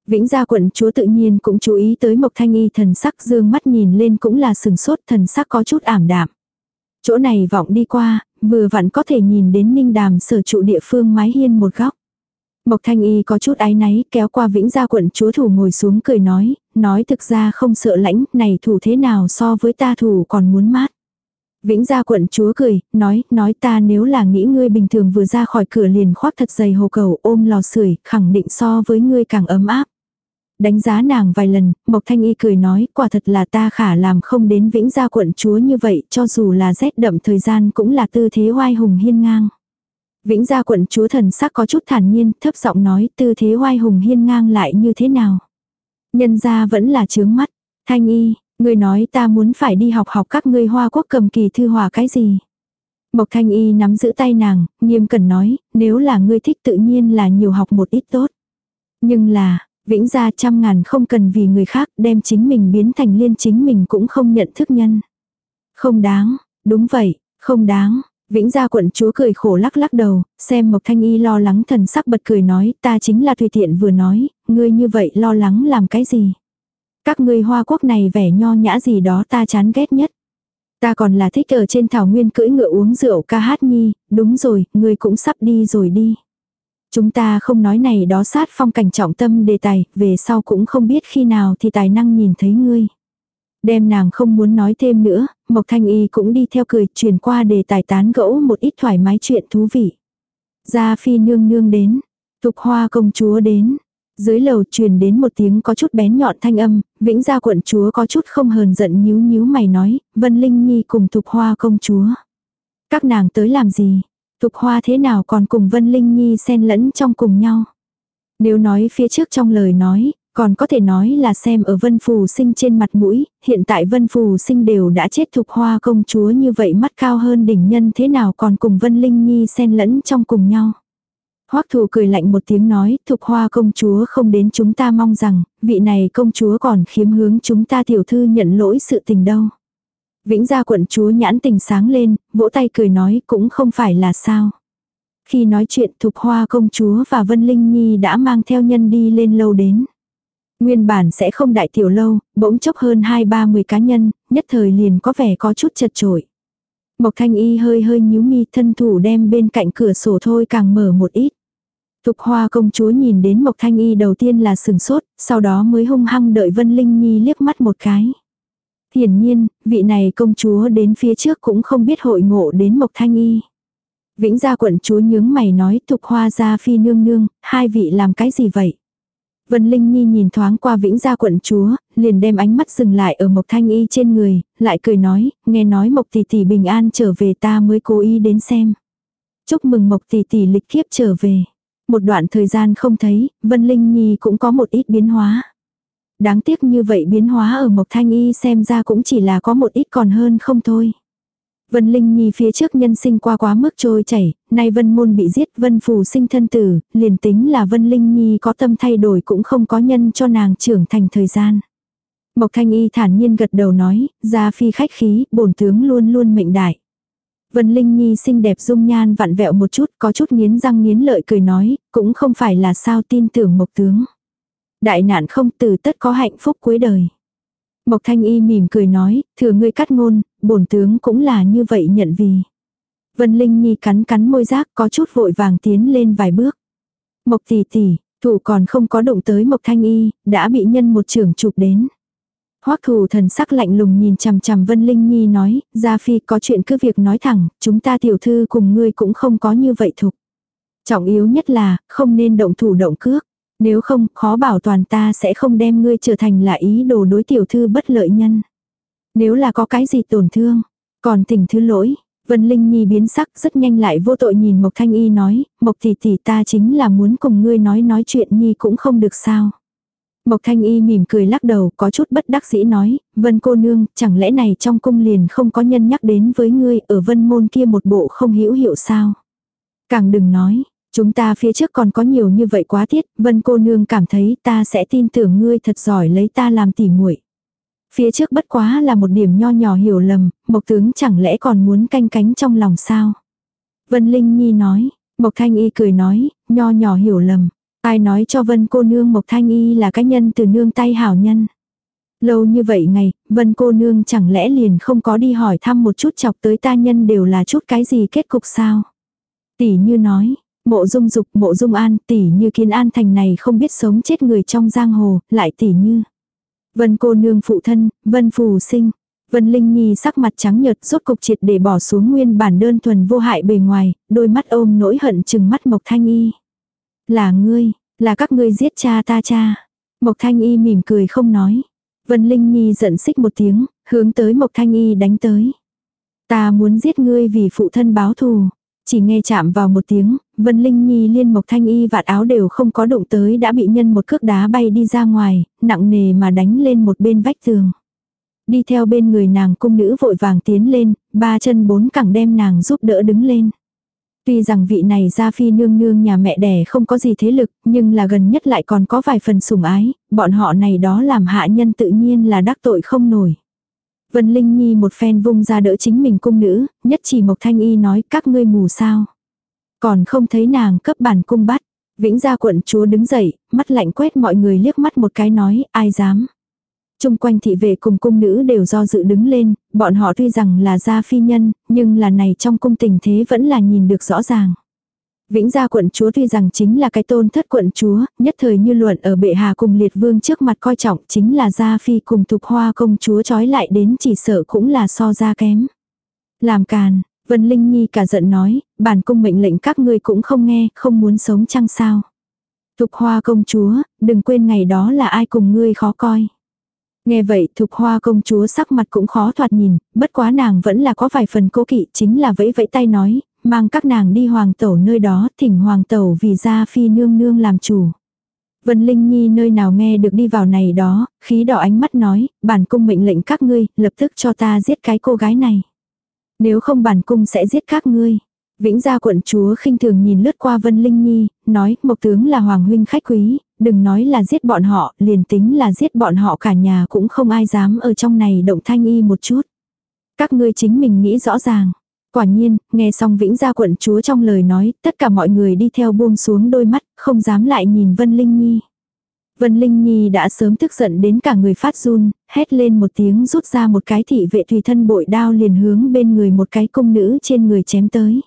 Vĩnh gia quận chúa tự nhiên cũng chú ý tới Mộc Thanh Y thần sắc dương mắt nhìn lên cũng là sừng sốt thần sắc có chút ảm đạm. Chỗ này vọng đi qua, vừa vặn có thể nhìn đến ninh đàm sở trụ địa phương mái hiên một góc. Mộc Thanh Y có chút ái náy kéo qua Vĩnh Gia quận chúa thủ ngồi xuống cười nói, nói thực ra không sợ lãnh, này thủ thế nào so với ta thủ còn muốn mát. Vĩnh Gia quận chúa cười, nói, nói ta nếu là nghĩ ngươi bình thường vừa ra khỏi cửa liền khoác thật dày hồ cầu ôm lò sưởi khẳng định so với ngươi càng ấm áp. Đánh giá nàng vài lần, Mộc Thanh Y cười nói, quả thật là ta khả làm không đến Vĩnh Gia quận chúa như vậy, cho dù là rét đậm thời gian cũng là tư thế oai hùng hiên ngang. Vĩnh gia quận chúa thần sắc có chút thản nhiên, thấp giọng nói tư thế oai hùng hiên ngang lại như thế nào. Nhân gia vẫn là chướng mắt. Thanh y, người nói ta muốn phải đi học học các ngươi hoa quốc cầm kỳ thư hòa cái gì. Mộc thanh y nắm giữ tay nàng, nghiêm cẩn nói, nếu là ngươi thích tự nhiên là nhiều học một ít tốt. Nhưng là, vĩnh gia trăm ngàn không cần vì người khác đem chính mình biến thành liên chính mình cũng không nhận thức nhân. Không đáng, đúng vậy, không đáng, Vĩnh gia quận chúa cười khổ lắc lắc đầu, xem Mộc Thanh Y lo lắng thần sắc bật cười nói, ta chính là tùy tiện vừa nói, ngươi như vậy lo lắng làm cái gì. Các ngươi hoa quốc này vẻ nho nhã gì đó ta chán ghét nhất. Ta còn là thích ở trên thảo nguyên cưỡi ngựa uống rượu ca hát nhi, đúng rồi, ngươi cũng sắp đi rồi đi. Chúng ta không nói này đó sát phong cảnh trọng tâm đề tài, về sau cũng không biết khi nào thì tài năng nhìn thấy ngươi. Đem nàng không muốn nói thêm nữa, Mộc Thanh Y cũng đi theo cười chuyển qua đề tài tán gẫu một ít thoải mái chuyện thú vị. Gia Phi nương nương đến, Thục Hoa công chúa đến. Dưới lầu truyền đến một tiếng có chút bén nhọn thanh âm, vĩnh gia quận chúa có chút không hờn giận nhíu nhíu mày nói, Vân Linh Nhi cùng Thục Hoa công chúa. Các nàng tới làm gì? Thục Hoa thế nào còn cùng Vân Linh Nhi xen lẫn trong cùng nhau? Nếu nói phía trước trong lời nói, còn có thể nói là xem ở Vân Phù Sinh trên mặt mũi, hiện tại Vân Phù Sinh đều đã chết thục hoa công chúa như vậy mắt cao hơn đỉnh nhân thế nào còn cùng Vân Linh Nhi xen lẫn trong cùng nhau. Hoắc thù cười lạnh một tiếng nói, thục hoa công chúa không đến chúng ta mong rằng, vị này công chúa còn khiếm hướng chúng ta tiểu thư nhận lỗi sự tình đâu. Vĩnh gia quận chúa nhãn tình sáng lên, vỗ tay cười nói cũng không phải là sao. Khi nói chuyện thục hoa công chúa và Vân Linh Nhi đã mang theo nhân đi lên lâu đến. Nguyên bản sẽ không đại tiểu lâu, bỗng chốc hơn hai ba mười cá nhân, nhất thời liền có vẻ có chút chật trội. Mộc thanh y hơi hơi nhíu mi thân thủ đem bên cạnh cửa sổ thôi càng mở một ít. Thục hoa công chúa nhìn đến Mộc Thanh Y đầu tiên là sừng sốt, sau đó mới hung hăng đợi Vân Linh Nhi liếc mắt một cái. Hiển nhiên, vị này công chúa đến phía trước cũng không biết hội ngộ đến Mộc Thanh Y. Vĩnh gia quận chúa nhướng mày nói thục hoa gia phi nương nương, hai vị làm cái gì vậy? Vân Linh Nhi nhìn thoáng qua vĩnh gia quận chúa, liền đem ánh mắt dừng lại ở Mộc Thanh Y trên người, lại cười nói, nghe nói Mộc tỷ tỷ bình an trở về ta mới cố ý đến xem. Chúc mừng Mộc tỷ tỷ lịch kiếp trở về. Một đoạn thời gian không thấy, Vân Linh Nhi cũng có một ít biến hóa. Đáng tiếc như vậy biến hóa ở Mộc Thanh Y xem ra cũng chỉ là có một ít còn hơn không thôi. Vân Linh Nhi phía trước nhân sinh qua quá mức trôi chảy, nay Vân Môn bị giết Vân Phù sinh thân tử, liền tính là Vân Linh Nhi có tâm thay đổi cũng không có nhân cho nàng trưởng thành thời gian. Mộc Thanh Y thản nhiên gật đầu nói, ra phi khách khí, bổn tướng luôn luôn mệnh đại. Vân Linh Nhi xinh đẹp dung nhan vặn vẹo một chút, có chút nghiến răng nghiến lợi cười nói, cũng không phải là sao tin tưởng Mộc tướng. Đại nạn không từ tất có hạnh phúc cuối đời. Mộc Thanh Y mỉm cười nói, thừa ngươi cắt ngôn, bổn tướng cũng là như vậy nhận vì. Vân Linh Nhi cắn cắn môi giác có chút vội vàng tiến lên vài bước. Mộc tỷ tỷ, thủ còn không có động tới Mộc Thanh Y, đã bị nhân một trưởng chụp đến. Hoắc thù thần sắc lạnh lùng nhìn chằm chằm Vân Linh Nhi nói, Gia Phi có chuyện cứ việc nói thẳng, chúng ta tiểu thư cùng ngươi cũng không có như vậy thục. Trọng yếu nhất là, không nên động thủ động cước. Nếu không, khó bảo toàn ta sẽ không đem ngươi trở thành là ý đồ đối tiểu thư bất lợi nhân. Nếu là có cái gì tổn thương, còn tình thứ lỗi. Vân Linh Nhi biến sắc rất nhanh lại vô tội nhìn Mộc Thanh Y nói, Mộc tỷ tỷ ta chính là muốn cùng ngươi nói nói chuyện Nhi cũng không được sao. Mộc Thanh Y mỉm cười lắc đầu có chút bất đắc dĩ nói, Vân cô nương, chẳng lẽ này trong cung liền không có nhân nhắc đến với ngươi ở vân môn kia một bộ không hữu hiệu sao. Càng đừng nói, chúng ta phía trước còn có nhiều như vậy quá tiết, Vân cô nương cảm thấy ta sẽ tin tưởng ngươi thật giỏi lấy ta làm tỉ muội. Phía trước bất quá là một điểm nho nhỏ hiểu lầm, Mộc tướng chẳng lẽ còn muốn canh cánh trong lòng sao? Vân Linh Nhi nói, Mộc Thanh Y cười nói, nho nhỏ hiểu lầm. Ai nói cho Vân cô nương Mộc Thanh Y là cái nhân từ nương tay hảo nhân. Lâu như vậy ngày, Vân cô nương chẳng lẽ liền không có đi hỏi thăm một chút chọc tới ta nhân đều là chút cái gì kết cục sao? Tỷ như nói, mộ dung dục mộ dung an tỷ như kiến an thành này không biết sống chết người trong giang hồ, lại tỷ như. Vân cô nương phụ thân, vân phù sinh. Vân Linh Nhi sắc mặt trắng nhợt rốt cục triệt để bỏ xuống nguyên bản đơn thuần vô hại bề ngoài, đôi mắt ôm nỗi hận chừng mắt Mộc Thanh Y. Là ngươi, là các ngươi giết cha ta cha. Mộc Thanh Y mỉm cười không nói. Vân Linh Nhi giận xích một tiếng, hướng tới Mộc Thanh Y đánh tới. Ta muốn giết ngươi vì phụ thân báo thù. Chỉ nghe chạm vào một tiếng, Vân Linh Nhi liên Mộc Thanh Y vạt áo đều không có đụng tới đã bị nhân một cước đá bay đi ra ngoài, nặng nề mà đánh lên một bên vách tường. Đi theo bên người nàng cung nữ vội vàng tiến lên, ba chân bốn cẳng đem nàng giúp đỡ đứng lên. Tuy rằng vị này gia phi nương nương nhà mẹ đẻ không có gì thế lực, nhưng là gần nhất lại còn có vài phần sủng ái, bọn họ này đó làm hạ nhân tự nhiên là đắc tội không nổi. Vân Linh Nhi một phen vung ra đỡ chính mình cung nữ, nhất chỉ Mộc Thanh Y nói các ngươi mù sao. Còn không thấy nàng cấp bản cung bắt. Vĩnh gia quận chúa đứng dậy, mắt lạnh quét mọi người liếc mắt một cái nói, ai dám. Trung quanh thị vệ cùng cung nữ đều do dự đứng lên, bọn họ tuy rằng là gia phi nhân, nhưng là này trong cung tình thế vẫn là nhìn được rõ ràng. Vĩnh gia quận chúa tuy rằng chính là cái tôn thất quận chúa, nhất thời như luận ở bệ hà cùng liệt vương trước mặt coi trọng chính là gia phi cùng thục hoa công chúa trói lại đến chỉ sợ cũng là so ra kém. Làm càn, Vân Linh Nhi cả giận nói, bản cung mệnh lệnh các ngươi cũng không nghe, không muốn sống chăng sao. Thục hoa công chúa, đừng quên ngày đó là ai cùng ngươi khó coi. Nghe vậy thục hoa công chúa sắc mặt cũng khó thoạt nhìn, bất quá nàng vẫn là có vài phần cố kỵ chính là vẫy vẫy tay nói, mang các nàng đi hoàng tẩu nơi đó thỉnh hoàng tẩu vì ra phi nương nương làm chủ. Vân Linh Nhi nơi nào nghe được đi vào này đó, khí đỏ ánh mắt nói, bản cung mệnh lệnh các ngươi, lập tức cho ta giết cái cô gái này. Nếu không bản cung sẽ giết các ngươi. Vĩnh gia quận chúa khinh thường nhìn lướt qua Vân Linh Nhi, nói, Mộc tướng là hoàng huynh khách quý, đừng nói là giết bọn họ, liền tính là giết bọn họ cả nhà cũng không ai dám ở trong này động thanh y một chút. Các ngươi chính mình nghĩ rõ ràng. Quả nhiên, nghe xong Vĩnh gia quận chúa trong lời nói, tất cả mọi người đi theo buông xuống đôi mắt, không dám lại nhìn Vân Linh Nhi. Vân Linh Nhi đã sớm tức giận đến cả người phát run, hét lên một tiếng rút ra một cái thị vệ tùy thân bội đao liền hướng bên người một cái cung nữ trên người chém tới.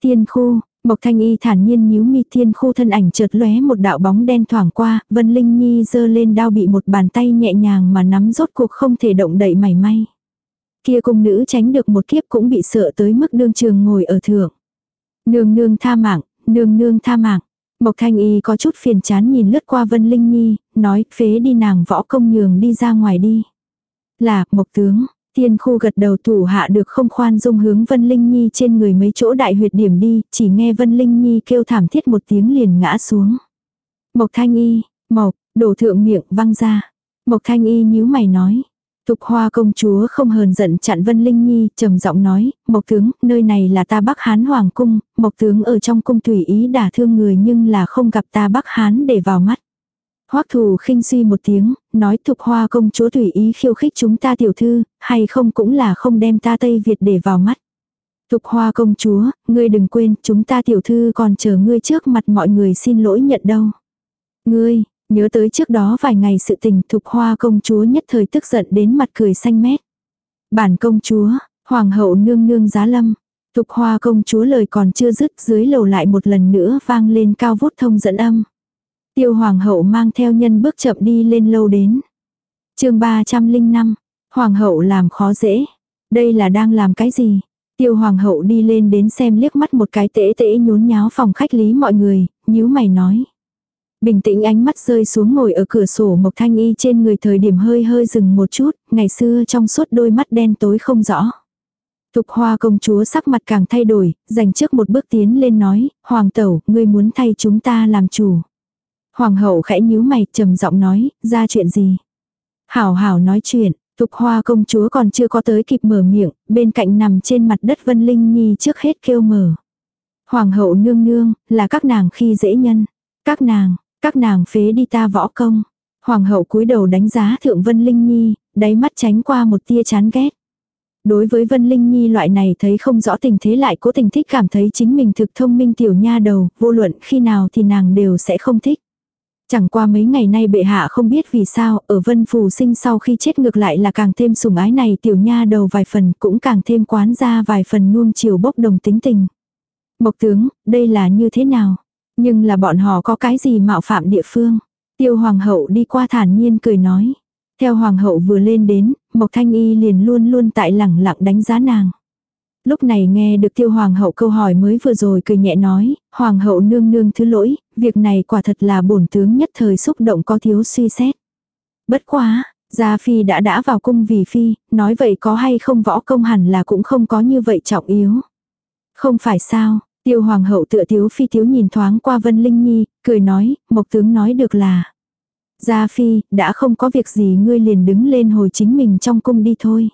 Tiên khu, Mộc Thanh Y thản nhiên nhíu mi thiên khu thân ảnh chợt lóe một đạo bóng đen thoảng qua, Vân Linh Nhi giơ lên đao bị một bàn tay nhẹ nhàng mà nắm rốt cuộc không thể động đậy mảy may. Kia cung nữ tránh được một kiếp cũng bị sợ tới mức đương trường ngồi ở thượng. Nương nương tha mạng, nương nương tha mạng. Mộc Thanh Y có chút phiền chán nhìn lướt qua Vân Linh Nhi, nói phế đi nàng võ công nhường đi ra ngoài đi. Là, Mộc Tướng, Tiên khu gật đầu thủ hạ được không khoan dung hướng Vân Linh Nhi trên người mấy chỗ đại huyệt điểm đi, chỉ nghe Vân Linh Nhi kêu thảm thiết một tiếng liền ngã xuống. Mộc Thanh Y, Mộc, đổ thượng miệng văng ra. Mộc Thanh Y nhíu mày nói. Thục hoa công chúa không hờn giận chặn Vân Linh Nhi, trầm giọng nói, Mộc tướng, nơi này là ta Bắc Hán Hoàng cung, Mộc tướng ở trong cung tùy ý đả thương người nhưng là không gặp ta Bắc Hán để vào mắt. Hoắc thù khinh suy một tiếng, nói thục hoa công chúa tùy ý khiêu khích chúng ta tiểu thư, hay không cũng là không đem ta Tây Việt để vào mắt. Thục hoa công chúa, ngươi đừng quên, chúng ta tiểu thư còn chờ ngươi trước mặt mọi người xin lỗi nhận đâu. Ngươi, nhớ tới trước đó vài ngày sự tình thục hoa công chúa nhất thời tức giận đến mặt cười xanh mét. Bản công chúa, hoàng hậu nương nương giá lâm. Thục hoa công chúa lời còn chưa dứt dưới lầu lại một lần nữa vang lên cao vút thông dẫn âm. Tiêu hoàng hậu mang theo nhân bước chậm đi lên lâu đến. chương 305, hoàng hậu làm khó dễ. Đây là đang làm cái gì? Tiêu hoàng hậu đi lên đến xem liếc mắt một cái tễ tễ nhốn nháo phòng khách lý mọi người, nhíu mày nói. Bình tĩnh ánh mắt rơi xuống ngồi ở cửa sổ Mộc Thanh Y trên người thời điểm hơi hơi dừng một chút, ngày xưa trong suốt đôi mắt đen tối không rõ. Thục hoa công chúa sắc mặt càng thay đổi, dành trước một bước tiến lên nói, Hoàng tẩu, ngươi muốn thay chúng ta làm chủ. Hoàng hậu khẽ nhíu mày, trầm giọng nói, ra chuyện gì? Hảo hảo nói chuyện, Thục hoa công chúa còn chưa có tới kịp mở miệng, bên cạnh nằm trên mặt đất Vân Linh Nhi trước hết kêu mở. Hoàng hậu nương nương, là các nàng khi dễ nhân. Các nàng, các nàng phế đi ta võ công. Hoàng hậu cúi đầu đánh giá thượng Vân Linh Nhi, đáy mắt tránh qua một tia chán ghét. Đối với Vân Linh Nhi loại này thấy không rõ tình thế lại cố tình thích cảm thấy chính mình thực thông minh tiểu nha đầu, vô luận khi nào thì nàng đều sẽ không thích. Chẳng qua mấy ngày nay bệ hạ không biết vì sao, ở vân phù sinh sau khi chết ngược lại là càng thêm sủng ái này tiểu nha đầu vài phần cũng càng thêm quán ra vài phần nuông chiều bốc đồng tính tình. Mộc tướng, đây là như thế nào? Nhưng là bọn họ có cái gì mạo phạm địa phương? Tiêu hoàng hậu đi qua thản nhiên cười nói. Theo hoàng hậu vừa lên đến, Mộc Thanh Y liền luôn luôn tại lẳng lặng đánh giá nàng. Lúc này nghe được tiêu hoàng hậu câu hỏi mới vừa rồi cười nhẹ nói, hoàng hậu nương nương thứ lỗi, việc này quả thật là bổn tướng nhất thời xúc động có thiếu suy xét. Bất quá, Gia Phi đã đã vào cung vì Phi, nói vậy có hay không võ công hẳn là cũng không có như vậy trọng yếu. Không phải sao, tiêu hoàng hậu tựa thiếu Phi thiếu nhìn thoáng qua Vân Linh Nhi, cười nói, Mộc tướng nói được là. Gia Phi, đã không có việc gì ngươi liền đứng lên hồi chính mình trong cung đi thôi.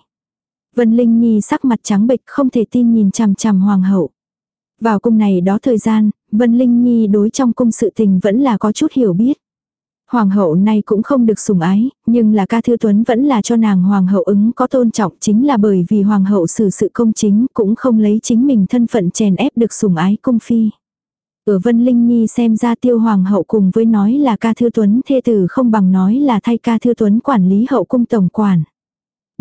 Vân Linh Nhi sắc mặt trắng bệch không thể tin nhìn chằm chằm hoàng hậu. Vào cung này đó thời gian, Vân Linh Nhi đối trong cung sự tình vẫn là có chút hiểu biết. Hoàng hậu này cũng không được sủng ái, nhưng là ca thư tuấn vẫn là cho nàng hoàng hậu ứng có tôn trọng chính là bởi vì hoàng hậu xử sự công chính cũng không lấy chính mình thân phận chèn ép được sủng ái cung phi. Ở Vân Linh Nhi xem ra tiêu hoàng hậu cùng với nói là ca thư tuấn thê tử không bằng nói là thay ca thư tuấn quản lý hậu cung tổng quản.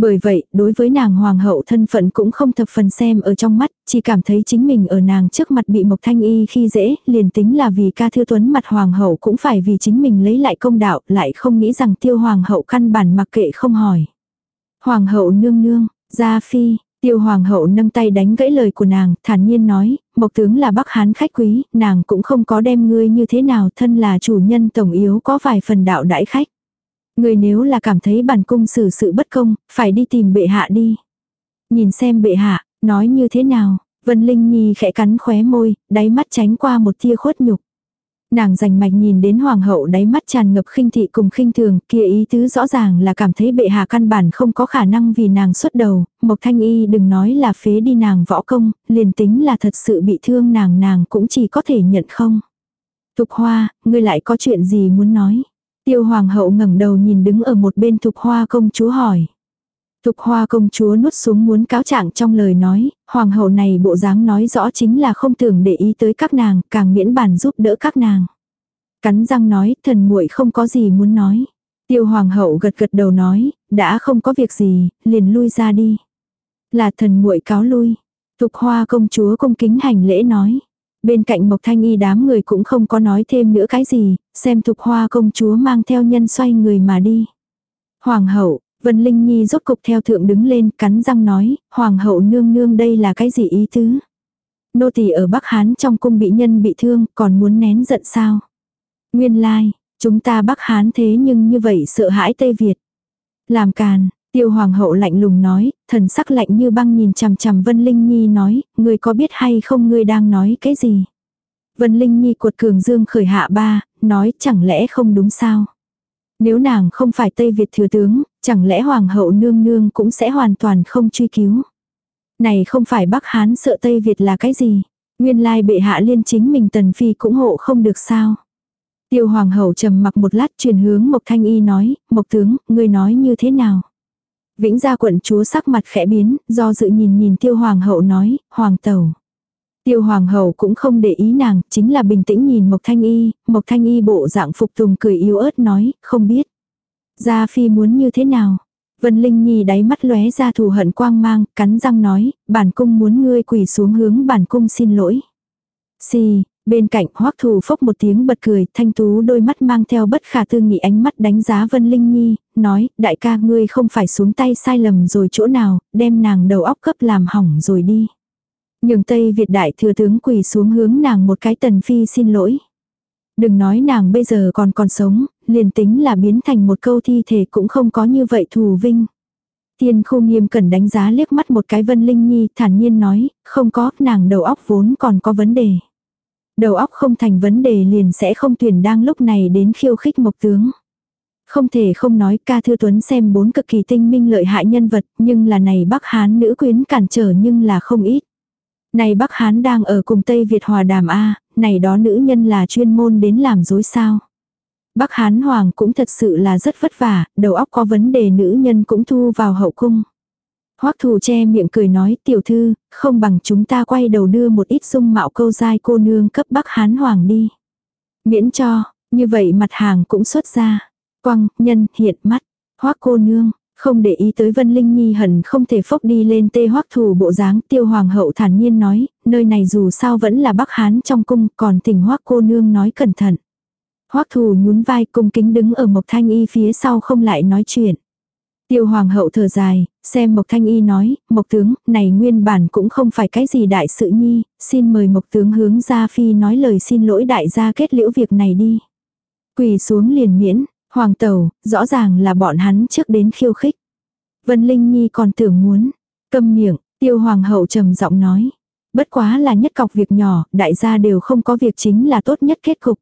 Bởi vậy, đối với nàng hoàng hậu thân phận cũng không thập phần xem ở trong mắt, chỉ cảm thấy chính mình ở nàng trước mặt bị Mộc Thanh Y khi dễ, liền tính là vì ca thư tuấn mặt hoàng hậu cũng phải vì chính mình lấy lại công đạo, lại không nghĩ rằng tiêu hoàng hậu căn bản mặc kệ không hỏi. Hoàng hậu nương nương, gia phi, tiêu hoàng hậu nâng tay đánh gãy lời của nàng, thản nhiên nói, Mộc tướng là bắc hán khách quý, nàng cũng không có đem ngươi như thế nào, thân là chủ nhân tổng yếu có vài phần đạo đãi khách. Người nếu là cảm thấy bản cung xử sự bất công, phải đi tìm bệ hạ đi. Nhìn xem bệ hạ, nói như thế nào, Vân Linh Nhi khẽ cắn khóe môi, đáy mắt tránh qua một tia khuất nhục. Nàng rành mạch nhìn đến hoàng hậu đáy mắt tràn ngập khinh thị cùng khinh thường, kia ý tứ rõ ràng là cảm thấy bệ hạ căn bản không có khả năng vì nàng xuất đầu, Mộc Thanh Y đừng nói là phế đi nàng võ công, liền tính là thật sự bị thương nàng nàng cũng chỉ có thể nhận không. Thục Hoa, ngươi lại có chuyện gì muốn nói? Tiêu hoàng hậu ngẩng đầu nhìn đứng ở một bên thục hoa công chúa hỏi. Thục hoa công chúa nuốt xuống muốn cáo trạng trong lời nói, hoàng hậu này bộ dáng nói rõ chính là không tưởng để ý tới các nàng, càng miễn bàn giúp đỡ các nàng. Cắn răng nói, thần muội không có gì muốn nói. Tiêu hoàng hậu gật gật đầu nói, đã không có việc gì, liền lui ra đi. Là thần muội cáo lui. Thục hoa công chúa cung kính hành lễ nói. Bên cạnh Mộc Thanh Y đám người cũng không có nói thêm nữa cái gì, xem thục hoa công chúa mang theo nhân xoay người mà đi. Hoàng hậu, Vân Linh Nhi rốt cục theo thượng đứng lên cắn răng nói, Hoàng hậu nương nương đây là cái gì ý tứ? Nô tỳ ở Bắc Hán trong cung bị nhân bị thương còn muốn nén giận sao? Nguyên lai, chúng ta Bắc Hán thế nhưng như vậy sợ hãi Tây Việt. Làm càn, Tiêu hoàng hậu lạnh lùng nói, thần sắc lạnh như băng nhìn chằm chằm Vân Linh Nhi nói, ngươi có biết hay không ngươi đang nói cái gì? Vân Linh Nhi cuột cường dương khởi hạ ba, nói chẳng lẽ không đúng sao? Nếu nàng không phải Tây Việt thừa tướng, chẳng lẽ hoàng hậu nương nương cũng sẽ hoàn toàn không truy cứu? Này không phải Bắc Hán sợ Tây Việt là cái gì? Nguyên lai bệ hạ liên chính mình tần phi cũng hộ không được sao? Tiêu hoàng hậu trầm mặc một lát truyền hướng Mộc Thanh Y nói, Mộc tướng, ngươi nói như thế nào? Vĩnh gia quận chúa sắc mặt khẽ biến, do dự nhìn nhìn tiêu hoàng hậu nói, hoàng tẩu. Tiêu hoàng hậu cũng không để ý nàng, chính là bình tĩnh nhìn Mộc Thanh Y, Mộc Thanh Y bộ dạng phục tùng cười yếu ớt nói, không biết. Gia Phi muốn như thế nào? Vân Linh Nhi đáy mắt lóe ra thù hận quang mang, cắn răng nói, bản cung muốn ngươi quỳ xuống hướng bản cung xin lỗi. Xì, bên cạnh hoắc thù phốc một tiếng bật cười, thanh tú đôi mắt mang theo bất khả tư nghị ánh mắt đánh giá Vân Linh Nhi, nói, đại ca ngươi không phải xuống tay sai lầm rồi chỗ nào, đem nàng đầu óc cấp làm hỏng rồi đi. Nhường Tây Việt đại thừa tướng quỳ xuống hướng nàng một cái tần phi xin lỗi. Đừng nói nàng bây giờ còn còn sống, liền tính là biến thành một câu thi thể cũng không có như vậy thù vinh. Tiên khu nghiêm cần đánh giá liếc mắt một cái Vân Linh Nhi thản nhiên nói, không có, nàng đầu óc vốn còn có vấn đề. Đầu óc không thành vấn đề liền sẽ không tuyển đang lúc này đến khiêu khích mộc tướng. Không thể không nói ca thư tuấn xem bốn cực kỳ tinh minh lợi hại nhân vật, nhưng là này Bắc Hán nữ quyến cản trở nhưng là không ít. Này Bắc Hán đang ở cùng Tây Việt hòa đàm A, này đó nữ nhân là chuyên môn đến làm dối sao. Bắc Hán Hoàng cũng thật sự là rất vất vả, đầu óc có vấn đề nữ nhân cũng thu vào hậu cung. Hoắc thù che miệng cười nói tiểu thư, không bằng chúng ta quay đầu đưa một ít dung mạo câu dai cô nương cấp Bắc Hán Hoàng đi. Miễn cho, như vậy mặt hàng cũng xuất ra. Quăng, nhân, hiện, mắt. Hoắc cô nương, không để ý tới Vân Linh Nhi hẳn không thể phốc đi lên tê hoắc thù bộ dáng tiêu hoàng hậu thản nhiên nói, nơi này dù sao vẫn là Bắc Hán trong cung còn tỉnh hoắc cô nương nói cẩn thận. Hoắc thù nhún vai cung kính đứng ở Mộc Thanh Y phía sau không lại nói chuyện. Tiêu hoàng hậu thở dài, xem Mộc Thanh Y nói, Mộc tướng, này nguyên bản cũng không phải cái gì đại sự nhi, xin mời Mộc tướng hướng gia phi nói lời xin lỗi đại gia kết liễu việc này đi. Quỳ xuống liền miễn, hoàng tẩu, rõ ràng là bọn hắn trước đến khiêu khích. Vân Linh Nhi còn tưởng muốn, câm miệng, tiêu hoàng hậu trầm giọng nói. Bất quá là nhất cọc việc nhỏ, đại gia đều không có việc chính là tốt nhất kết cục.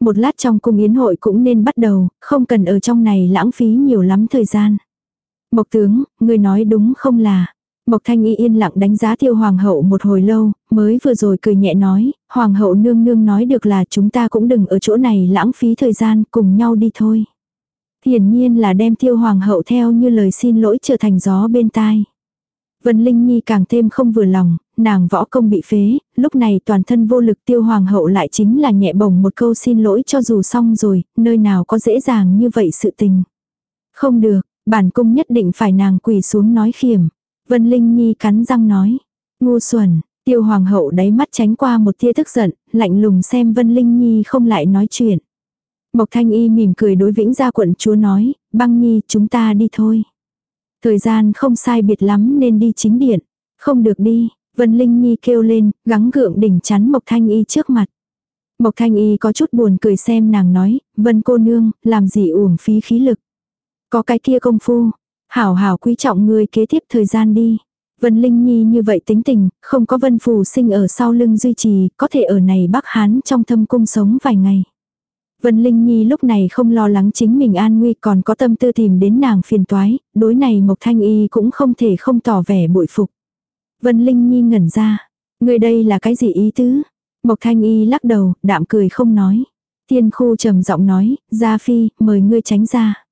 Một lát trong cung yến hội cũng nên bắt đầu, không cần ở trong này lãng phí nhiều lắm thời gian. Mộc tướng, người nói đúng không là. Mộc thanh y yên lặng đánh giá tiêu hoàng hậu một hồi lâu, mới vừa rồi cười nhẹ nói, hoàng hậu nương nương nói được là chúng ta cũng đừng ở chỗ này lãng phí thời gian, cùng nhau đi thôi. Hiển nhiên là đem tiêu hoàng hậu theo như lời xin lỗi trở thành gió bên tai. Vân Linh Nhi càng thêm không vừa lòng, nàng võ công bị phế, lúc này toàn thân vô lực tiêu hoàng hậu lại chính là nhẹ bổng một câu xin lỗi cho dù xong rồi, nơi nào có dễ dàng như vậy sự tình. Không được, bản cung nhất định phải nàng quỳ xuống nói khiểm. Vân Linh Nhi cắn răng nói. Ngu xuẩn, tiêu hoàng hậu đáy mắt tránh qua một tia tức giận, lạnh lùng xem Vân Linh Nhi không lại nói chuyện. Mộc Thanh Y mỉm cười đối vĩnh gia quận chúa nói, băng nhi chúng ta đi thôi. Thời gian không sai biệt lắm nên đi chính điện. Không được đi, Vân Linh Nhi kêu lên, gắng gượng đỉnh chắn Mộc Thanh Y trước mặt. Mộc Thanh Y có chút buồn cười xem nàng nói, Vân cô nương, làm gì uổng phí khí lực. Có cái kia công phu, hảo hảo quý trọng người kế tiếp thời gian đi. Vân Linh Nhi như vậy tính tình, không có vân phù sinh ở sau lưng duy trì, có thể ở này Bắc Hán trong thâm cung sống vài ngày. Vân Linh Nhi lúc này không lo lắng chính mình an nguy còn có tâm tư tìm đến nàng phiền toái, đối này Mộc Thanh Y cũng không thể không tỏ vẻ bội phục. Vân Linh Nhi ngẩn ra, người đây là cái gì ý tứ? Mộc Thanh Y lắc đầu, đạm cười không nói. Tiên khu trầm giọng nói, Gia Phi, mời ngươi tránh ra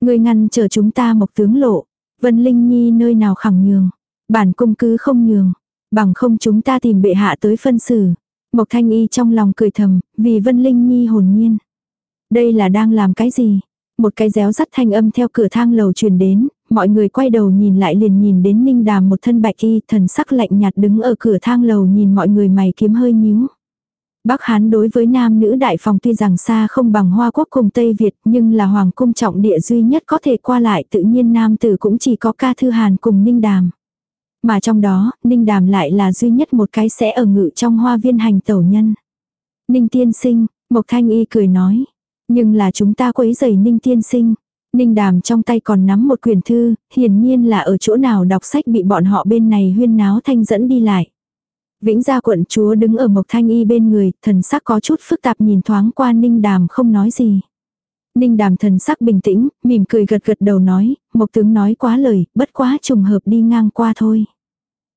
người ngăn chờ chúng ta mộc tướng lộ. Vân Linh Nhi nơi nào khẳng nhường. Bản cung cứ không nhường. Bằng không chúng ta tìm bệ hạ tới phân xử. Mộc Thanh Y trong lòng cười thầm, vì Vân Linh Nhi hồn nhiên. Đây là đang làm cái gì? Một cái réo rắt thanh âm theo cửa thang lầu truyền đến, mọi người quay đầu nhìn lại liền nhìn đến Ninh Đàm một thân bạch y thần sắc lạnh nhạt đứng ở cửa thang lầu nhìn mọi người mày kiếm hơi nhíu. Bắc Hán đối với nam nữ đại phòng tuy rằng xa không bằng Hoa Quốc cùng Tây Việt nhưng là hoàng cung trọng địa duy nhất có thể qua lại tự nhiên nam tử cũng chỉ có ca thư hàn cùng Ninh Đàm. Mà trong đó, Ninh Đàm lại là duy nhất một cái sẽ ở ngự trong hoa viên hành tẩu nhân. Ninh tiên sinh, Mộc Thanh Y cười nói. Nhưng là chúng ta quấy giày Ninh tiên sinh. Ninh Đàm trong tay còn nắm một quyển thư, hiển nhiên là ở chỗ nào đọc sách bị bọn họ bên này huyên náo thanh dẫn đi lại. Vĩnh gia quận chúa đứng ở Mộc Thanh Y bên người, thần sắc có chút phức tạp nhìn thoáng qua Ninh Đàm không nói gì. Ninh Đàm thần sắc bình tĩnh, mỉm cười gật gật đầu nói, Mộc tướng nói quá lời, bất quá trùng hợp đi ngang qua thôi.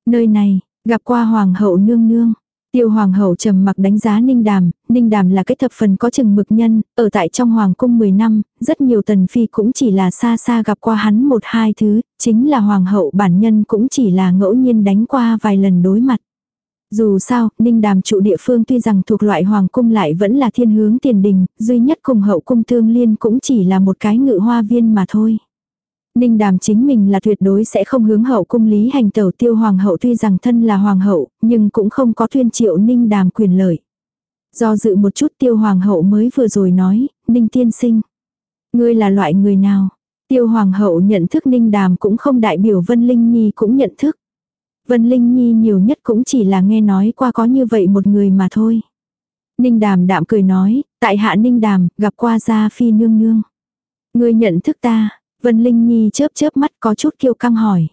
Nơi này, gặp qua Hoàng hậu nương nương. Tiêu Hoàng hậu trầm mặc đánh giá Ninh Đàm, Ninh Đàm là cái thập phần có chừng mực nhân, ở tại trong Hoàng cung 10 năm, rất nhiều tần phi cũng chỉ là xa xa gặp qua hắn một hai thứ, chính là Hoàng hậu bản nhân cũng chỉ là ngẫu nhiên đánh qua vài lần đối mặt. Dù sao, Ninh Đàm trụ địa phương tuy rằng thuộc loại Hoàng cung lại vẫn là thiên hướng tiền đình, duy nhất cùng hậu cung thương liên cũng chỉ là một cái ngự hoa viên mà thôi. Ninh đàm chính mình là tuyệt đối sẽ không hướng hậu cung lý hành tẩu tiêu hoàng hậu tuy rằng thân là hoàng hậu, nhưng cũng không có tuyên triệu ninh đàm quyền lợi. Do dự một chút tiêu hoàng hậu mới vừa rồi nói, ninh tiên sinh. Ngươi là loại người nào? Tiêu hoàng hậu nhận thức ninh đàm cũng không đại biểu Vân Linh Nhi cũng nhận thức. Vân Linh Nhi nhiều nhất cũng chỉ là nghe nói qua có như vậy một người mà thôi. Ninh đàm đạm cười nói, tại hạ ninh đàm, gặp qua gia phi nương nương. Ngươi nhận thức ta, Vân Linh Nhi chớp chớp mắt có chút kiêu căng hỏi.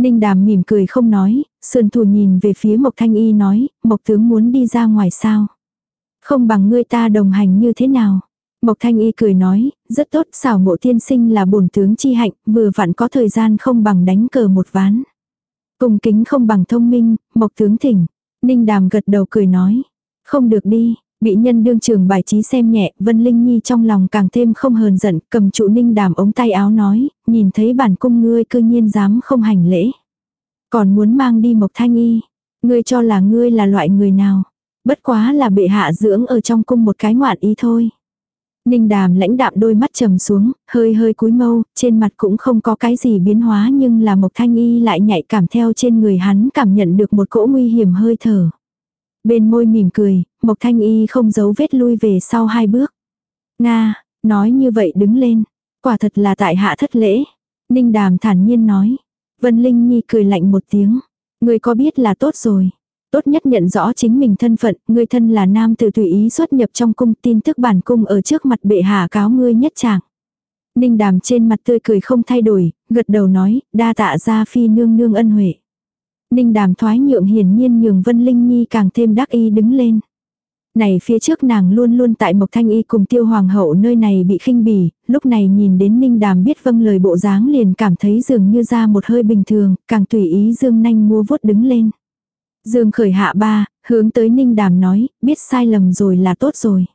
Ninh đàm mỉm cười không nói, sườn thủ nhìn về phía Mộc Thanh Y nói, Mộc tướng muốn đi ra ngoài sao. Không bằng ngươi ta đồng hành như thế nào. Mộc Thanh Y cười nói, rất tốt xảo ngộ tiên sinh là bổn tướng chi hạnh, vừa vặn có thời gian không bằng đánh cờ một ván. Cùng kính không bằng thông minh, Mộc tướng thỉnh. Ninh đàm gật đầu cười nói, không được đi, Bị nhân đương trường bài trí xem nhẹ, Vân Linh Nhi trong lòng càng thêm không hờn giận, cầm trụ ninh đàm ống tay áo nói, nhìn thấy bản cung ngươi cư nhiên dám không hành lễ. Còn muốn mang đi Mộc Thanh Y, ngươi cho là ngươi là loại người nào. Bất quá là bệ hạ dưỡng ở trong cung một cái ngoạn ý thôi. Ninh đàm lãnh đạm đôi mắt trầm xuống, hơi hơi cúi mâu, trên mặt cũng không có cái gì biến hóa nhưng là Mộc Thanh Y lại nhạy cảm theo trên người hắn cảm nhận được một cỗ nguy hiểm hơi thở. Bên môi mỉm cười, Mộc Thanh Y không giấu vết lui về sau hai bước. Nga, nói như vậy đứng lên. Quả thật là tại hạ thất lễ. Ninh Đàm thản nhiên nói. Vân Linh Nhi cười lạnh một tiếng. Người có biết là tốt rồi. Tốt nhất nhận rõ chính mình thân phận, ngươi thân là nam tử tùy ý xuất nhập trong cung tin tức bản cung ở trước mặt bệ hạ cáo ngươi nhất trạng. Ninh đàm trên mặt tươi cười không thay đổi, gật đầu nói, đa tạ ra phi nương nương ân huệ. Ninh đàm thoái nhượng hiển nhiên nhường Vân Linh Nhi càng thêm đắc y đứng lên. Này phía trước nàng luôn luôn tại Mộc Thanh Y cùng tiêu hoàng hậu nơi này bị khinh bỉ, lúc này nhìn đến Ninh đàm biết vâng lời bộ dáng liền cảm thấy dường như ra một hơi bình thường, càng tùy ý dương nanh mua vuốt đứng lên. Dương khởi hạ ba, hướng tới Ninh đàm nói, biết sai lầm rồi là tốt rồi.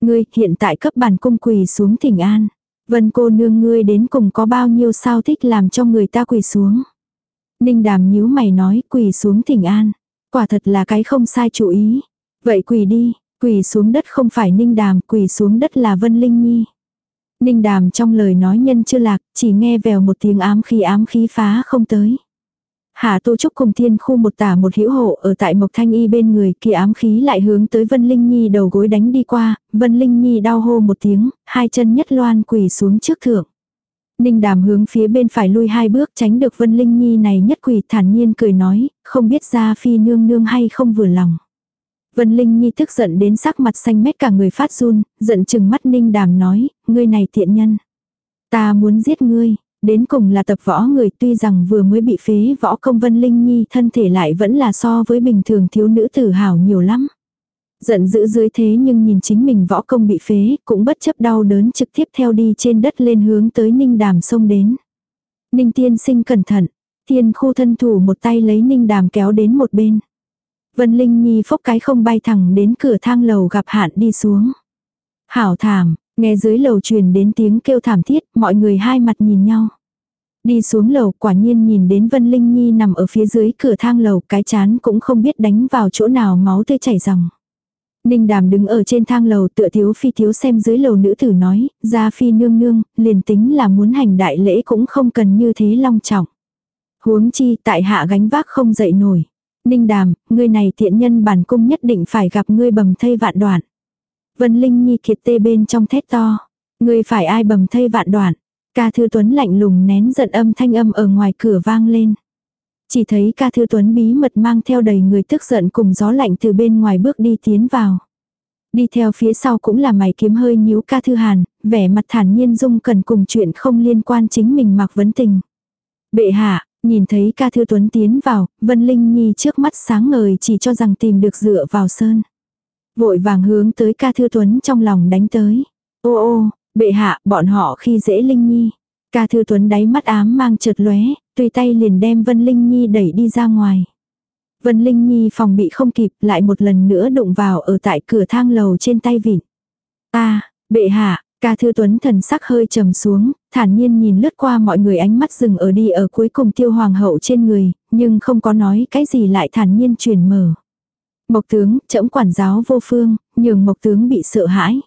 Ngươi hiện tại cấp bản cung quỳ xuống thỉnh an. Vân cô nương ngươi đến cùng có bao nhiêu sao thích làm cho người ta quỳ xuống. Ninh đàm nhíu mày nói quỳ xuống thỉnh an. Quả thật là cái không sai chủ ý. Vậy quỳ đi, quỳ xuống đất không phải ninh đàm, quỳ xuống đất là Vân Linh Nhi. Ninh đàm trong lời nói nhân chưa lạc, chỉ nghe vèo một tiếng ám khí ám khí phá không tới. Hạ Tô Trúc cùng thiên khu một tả một hữu hộ ở tại Mộc Thanh Y bên người kia ám khí lại hướng tới Vân Linh Nhi đầu gối đánh đi qua, Vân Linh Nhi đau hô một tiếng, hai chân nhất loan quỳ xuống trước thượng. Ninh đàm hướng phía bên phải lui hai bước tránh được Vân Linh Nhi này nhất quỳ thản nhiên cười nói, không biết ra phi nương nương hay không vừa lòng. Vân Linh Nhi tức giận đến sắc mặt xanh mét cả người phát run, giận chừng mắt Ninh đàm nói, ngươi này thiện nhân. Ta muốn giết ngươi, đến cùng là tập võ người tuy rằng vừa mới bị phế võ công Vân Linh Nhi thân thể lại vẫn là so với bình thường thiếu nữ tử hào nhiều lắm. Giận dữ dưới thế nhưng nhìn chính mình võ công bị phế, cũng bất chấp đau đớn trực tiếp theo đi trên đất lên hướng tới ninh đàm sông đến. Ninh tiên sinh cẩn thận, tiên khu thân thủ một tay lấy ninh đàm kéo đến một bên. Vân Linh Nhi phốc cái không bay thẳng đến cửa thang lầu gặp hạn đi xuống. Hảo thảm, nghe dưới lầu truyền đến tiếng kêu thảm thiết, mọi người hai mặt nhìn nhau. Đi xuống lầu quả nhiên nhìn đến Vân Linh Nhi nằm ở phía dưới cửa thang lầu cái chán cũng không biết đánh vào chỗ nào máu tươi chảy ròng. Ninh đàm đứng ở trên thang lầu tựa thiếu phi thiếu xem dưới lầu nữ tử nói, ra phi nương nương, liền tính là muốn hành đại lễ cũng không cần như thế long trọng. Huống chi tại hạ gánh vác không dậy nổi. Ninh đàm, người này thiện nhân bản cung nhất định phải gặp ngươi bầm thây vạn đoạn. Vân Linh Nhi kiệt tê bên trong thét to. người phải ai bầm thây vạn đoạn. Ca Thư Tuấn lạnh lùng nén giận âm thanh âm ở ngoài cửa vang lên. Chỉ thấy ca thư tuấn bí mật mang theo đầy người tức giận cùng gió lạnh từ bên ngoài bước đi tiến vào. Đi theo phía sau cũng là mày kiếm hơi nhíu ca thư hàn, vẻ mặt thản nhiên dung cần cùng chuyện không liên quan chính mình mặc vấn tình. Bệ hạ, nhìn thấy ca thư tuấn tiến vào, Vân Linh Nhi trước mắt sáng ngời chỉ cho rằng tìm được dựa vào sơn. Vội vàng hướng tới ca thư tuấn trong lòng đánh tới. Ô ô, bệ hạ, bọn họ khi dễ Linh Nhi. Ca Thư Tuấn đáy mắt ám mang chợt lóe, tùy tay liền đem Vân Linh Nhi đẩy đi ra ngoài. Vân Linh Nhi phòng bị không kịp lại một lần nữa đụng vào ở tại cửa thang lầu trên tay vịn. Ta, bệ hạ, ca thư tuấn thần sắc hơi trầm xuống, thản nhiên nhìn lướt qua mọi người ánh mắt dừng ở đi ở cuối cùng tiêu hoàng hậu trên người, nhưng không có nói cái gì lại thản nhiên truyền mở. Mộc tướng, trẫm quản giáo vô phương, nhường mộc tướng bị sợ hãi.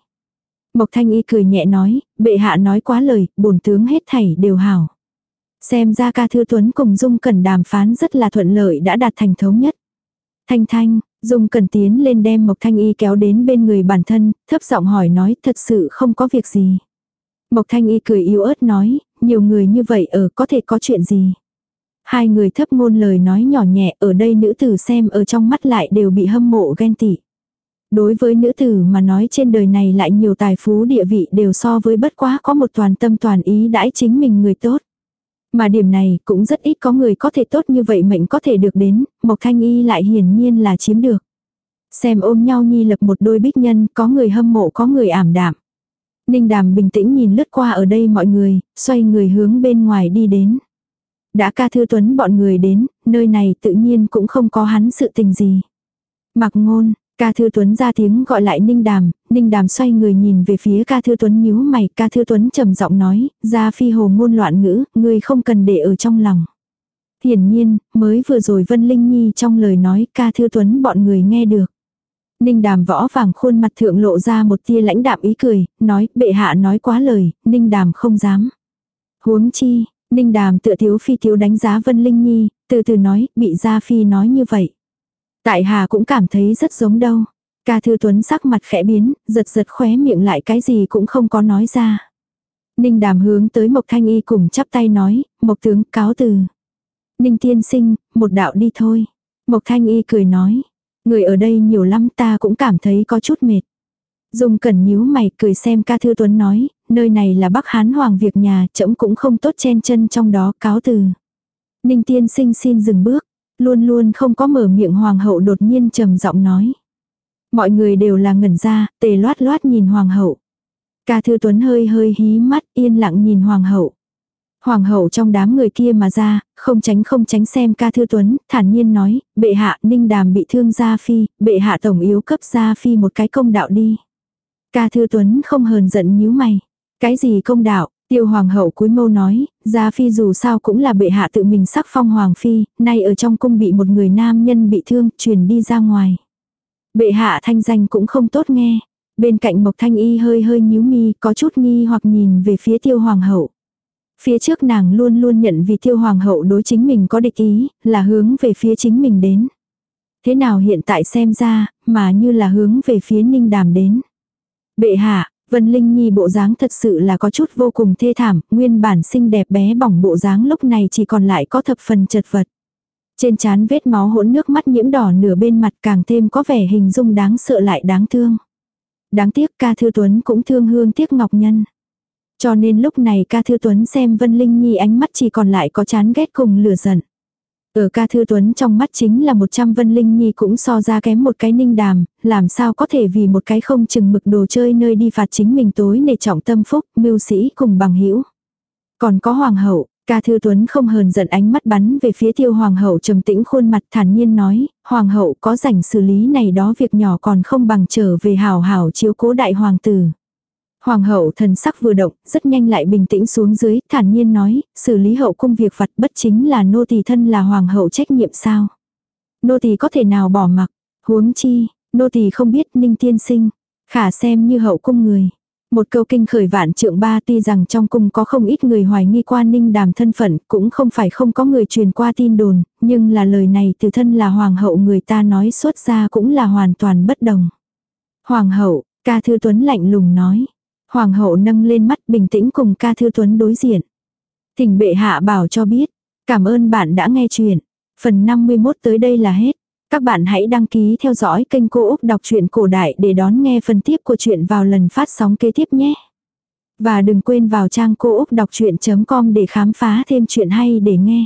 Mộc thanh y cười nhẹ nói, bệ hạ nói quá lời, bổn tướng hết thảy đều hảo. Xem ra ca thư tuấn cùng Dung Cẩn đàm phán rất là thuận lợi đã đạt thành thống nhất. Thanh thanh, Dung Cẩn tiến lên đem Mộc Thanh Y kéo đến bên người bản thân, thấp giọng hỏi nói thật sự không có việc gì. Mộc Thanh Y cười yếu ớt nói, nhiều người như vậy ở có thể có chuyện gì. Hai người thấp ngôn lời nói nhỏ nhẹ ở đây nữ tử xem ở trong mắt lại đều bị hâm mộ ghen tị. Đối với nữ tử mà nói trên đời này lại nhiều tài phú địa vị đều so với bất quá có một toàn tâm toàn ý đãi chính mình người tốt. Mà điểm này cũng rất ít có người có thể tốt như vậy mệnh có thể được đến, Mộc Thanh Y lại hiển nhiên là chiếm được. Xem ôm nhau nhi lập một đôi bích nhân, có người hâm mộ có người ảm đạm. Ninh đàm bình tĩnh nhìn lướt qua ở đây mọi người, xoay người hướng bên ngoài đi đến. Đã ca thư tuấn bọn người đến, nơi này tự nhiên cũng không có hắn sự tình gì. Mặc ngôn, ca thư tuấn ra tiếng gọi lại ninh đàm, ninh đàm xoay người nhìn về phía ca thư tuấn nhíu mày, ca thư tuấn trầm giọng nói, ra phi hồ ngôn loạn ngữ, người không cần để ở trong lòng. Hiển nhiên, mới vừa rồi Vân Linh Nhi trong lời nói ca thư tuấn bọn người nghe được. Ninh đàm võ vàng khuôn mặt thượng lộ ra một tia lãnh đạm ý cười, nói, bệ hạ nói quá lời, ninh đàm không dám. Huống chi, ninh đàm tựa thiếu phi thiếu đánh giá Vân Linh Nhi, từ từ nói, bị gia phi nói như vậy. Tại hà cũng cảm thấy rất giống đâu. Ca thư tuấn sắc mặt khẽ biến, giật giật khóe miệng lại cái gì cũng không có nói ra. Ninh đàm hướng tới Mộc Thanh Y cùng chắp tay nói, Mộc tướng cáo từ. Ninh tiên sinh, một đạo đi thôi. Mộc Thanh Y cười nói, người ở đây nhiều lắm ta cũng cảm thấy có chút mệt. Dung cẩn nhíu mày cười xem ca thư tuấn nói, nơi này là Bắc Hán Hoàng việc nhà, trẫm cũng không tốt chen chân trong đó cáo từ. Ninh tiên sinh xin dừng bước, luôn luôn không có mở miệng Hoàng hậu đột nhiên trầm giọng nói. Mọi người đều là ngẩn ra, tề loát loát nhìn Hoàng hậu. Ca thư tuấn hơi hơi hí mắt yên lặng nhìn Hoàng hậu. Hoàng hậu trong đám người kia mà ra, không tránh không tránh xem ca thư tuấn, thản nhiên nói, bệ hạ ninh đàm bị thương gia phi, bệ hạ tổng yếu cấp gia phi một cái công đạo đi. Ca thư tuấn không hờn giận nhíu mày. Cái gì công đạo, tiêu hoàng hậu cúi mâu nói, gia phi dù sao cũng là bệ hạ tự mình sắc phong hoàng phi, nay ở trong cung bị một người nam nhân bị thương, truyền đi ra ngoài. Bệ hạ thanh danh cũng không tốt nghe. Bên cạnh Mộc Thanh Y hơi hơi nhíu mi, có chút nghi hoặc nhìn về phía tiêu hoàng hậu. Phía trước nàng luôn luôn nhận vì tiêu hoàng hậu đối chính mình có địch ý, là hướng về phía chính mình đến. Thế nào hiện tại xem ra, mà như là hướng về phía ninh đàm đến. Bệ hạ, Vân Linh Nhi bộ dáng thật sự là có chút vô cùng thê thảm, nguyên bản xinh đẹp bé bỏng bộ dáng lúc này chỉ còn lại có thập phần chật vật. Trên trán vết máu hỗn nước mắt nhiễm đỏ nửa bên mặt càng thêm có vẻ hình dung đáng sợ lại đáng thương. Đáng tiếc ca thư tuấn cũng thương hương tiếc ngọc nhân. Cho nên lúc này ca thư tuấn xem Vân Linh Nhi ánh mắt chỉ còn lại có chán ghét cùng lửa giận. Ở ca thư tuấn trong mắt chính là một trăm Vân Linh Nhi cũng so ra kém một cái ninh đàm, làm sao có thể vì một cái không chừng mực đồ chơi nơi đi phạt chính mình tối nề trọng tâm phúc, mưu sĩ cùng bằng hữu Còn có hoàng hậu, Ca Thư Tuấn không hờn giận ánh mắt bắn về phía tiêu hoàng hậu trầm tĩnh khuôn mặt thản nhiên nói, hoàng hậu có rảnh xử lý này đó việc nhỏ còn không bằng trở về hảo hảo chiếu cố đại hoàng tử. Hoàng hậu thần sắc vừa động, rất nhanh lại bình tĩnh xuống dưới, thản nhiên nói, xử lý hậu cung việc vặt bất chính là nô tỳ thân là hoàng hậu trách nhiệm sao. Nô tỳ có thể nào bỏ mặc, huống chi, nô tỳ không biết ninh tiên sinh, khả xem như hậu cung người. Một câu kinh khởi vạn trượng ba tuy rằng trong cung có không ít người hoài nghi qua ninh đàm thân phận, cũng không phải không có người truyền qua tin đồn, nhưng là lời này từ thân là hoàng hậu người ta nói xuất ra cũng là hoàn toàn bất đồng. Hoàng hậu, ca thư tuấn lạnh lùng nói. Hoàng hậu nâng lên mắt bình tĩnh cùng ca thư tuấn đối diện. Thỉnh bệ hạ bảo cho biết. Cảm ơn bạn đã nghe chuyện. Phần 51 tới đây là hết. Các bạn hãy đăng ký theo dõi kênh Cô Úc Đọc truyện Cổ Đại để đón nghe phần tiếp của chuyện vào lần phát sóng kế tiếp nhé. Và đừng quên vào trang cô úc đọc chuyện.com để khám phá thêm chuyện hay để nghe.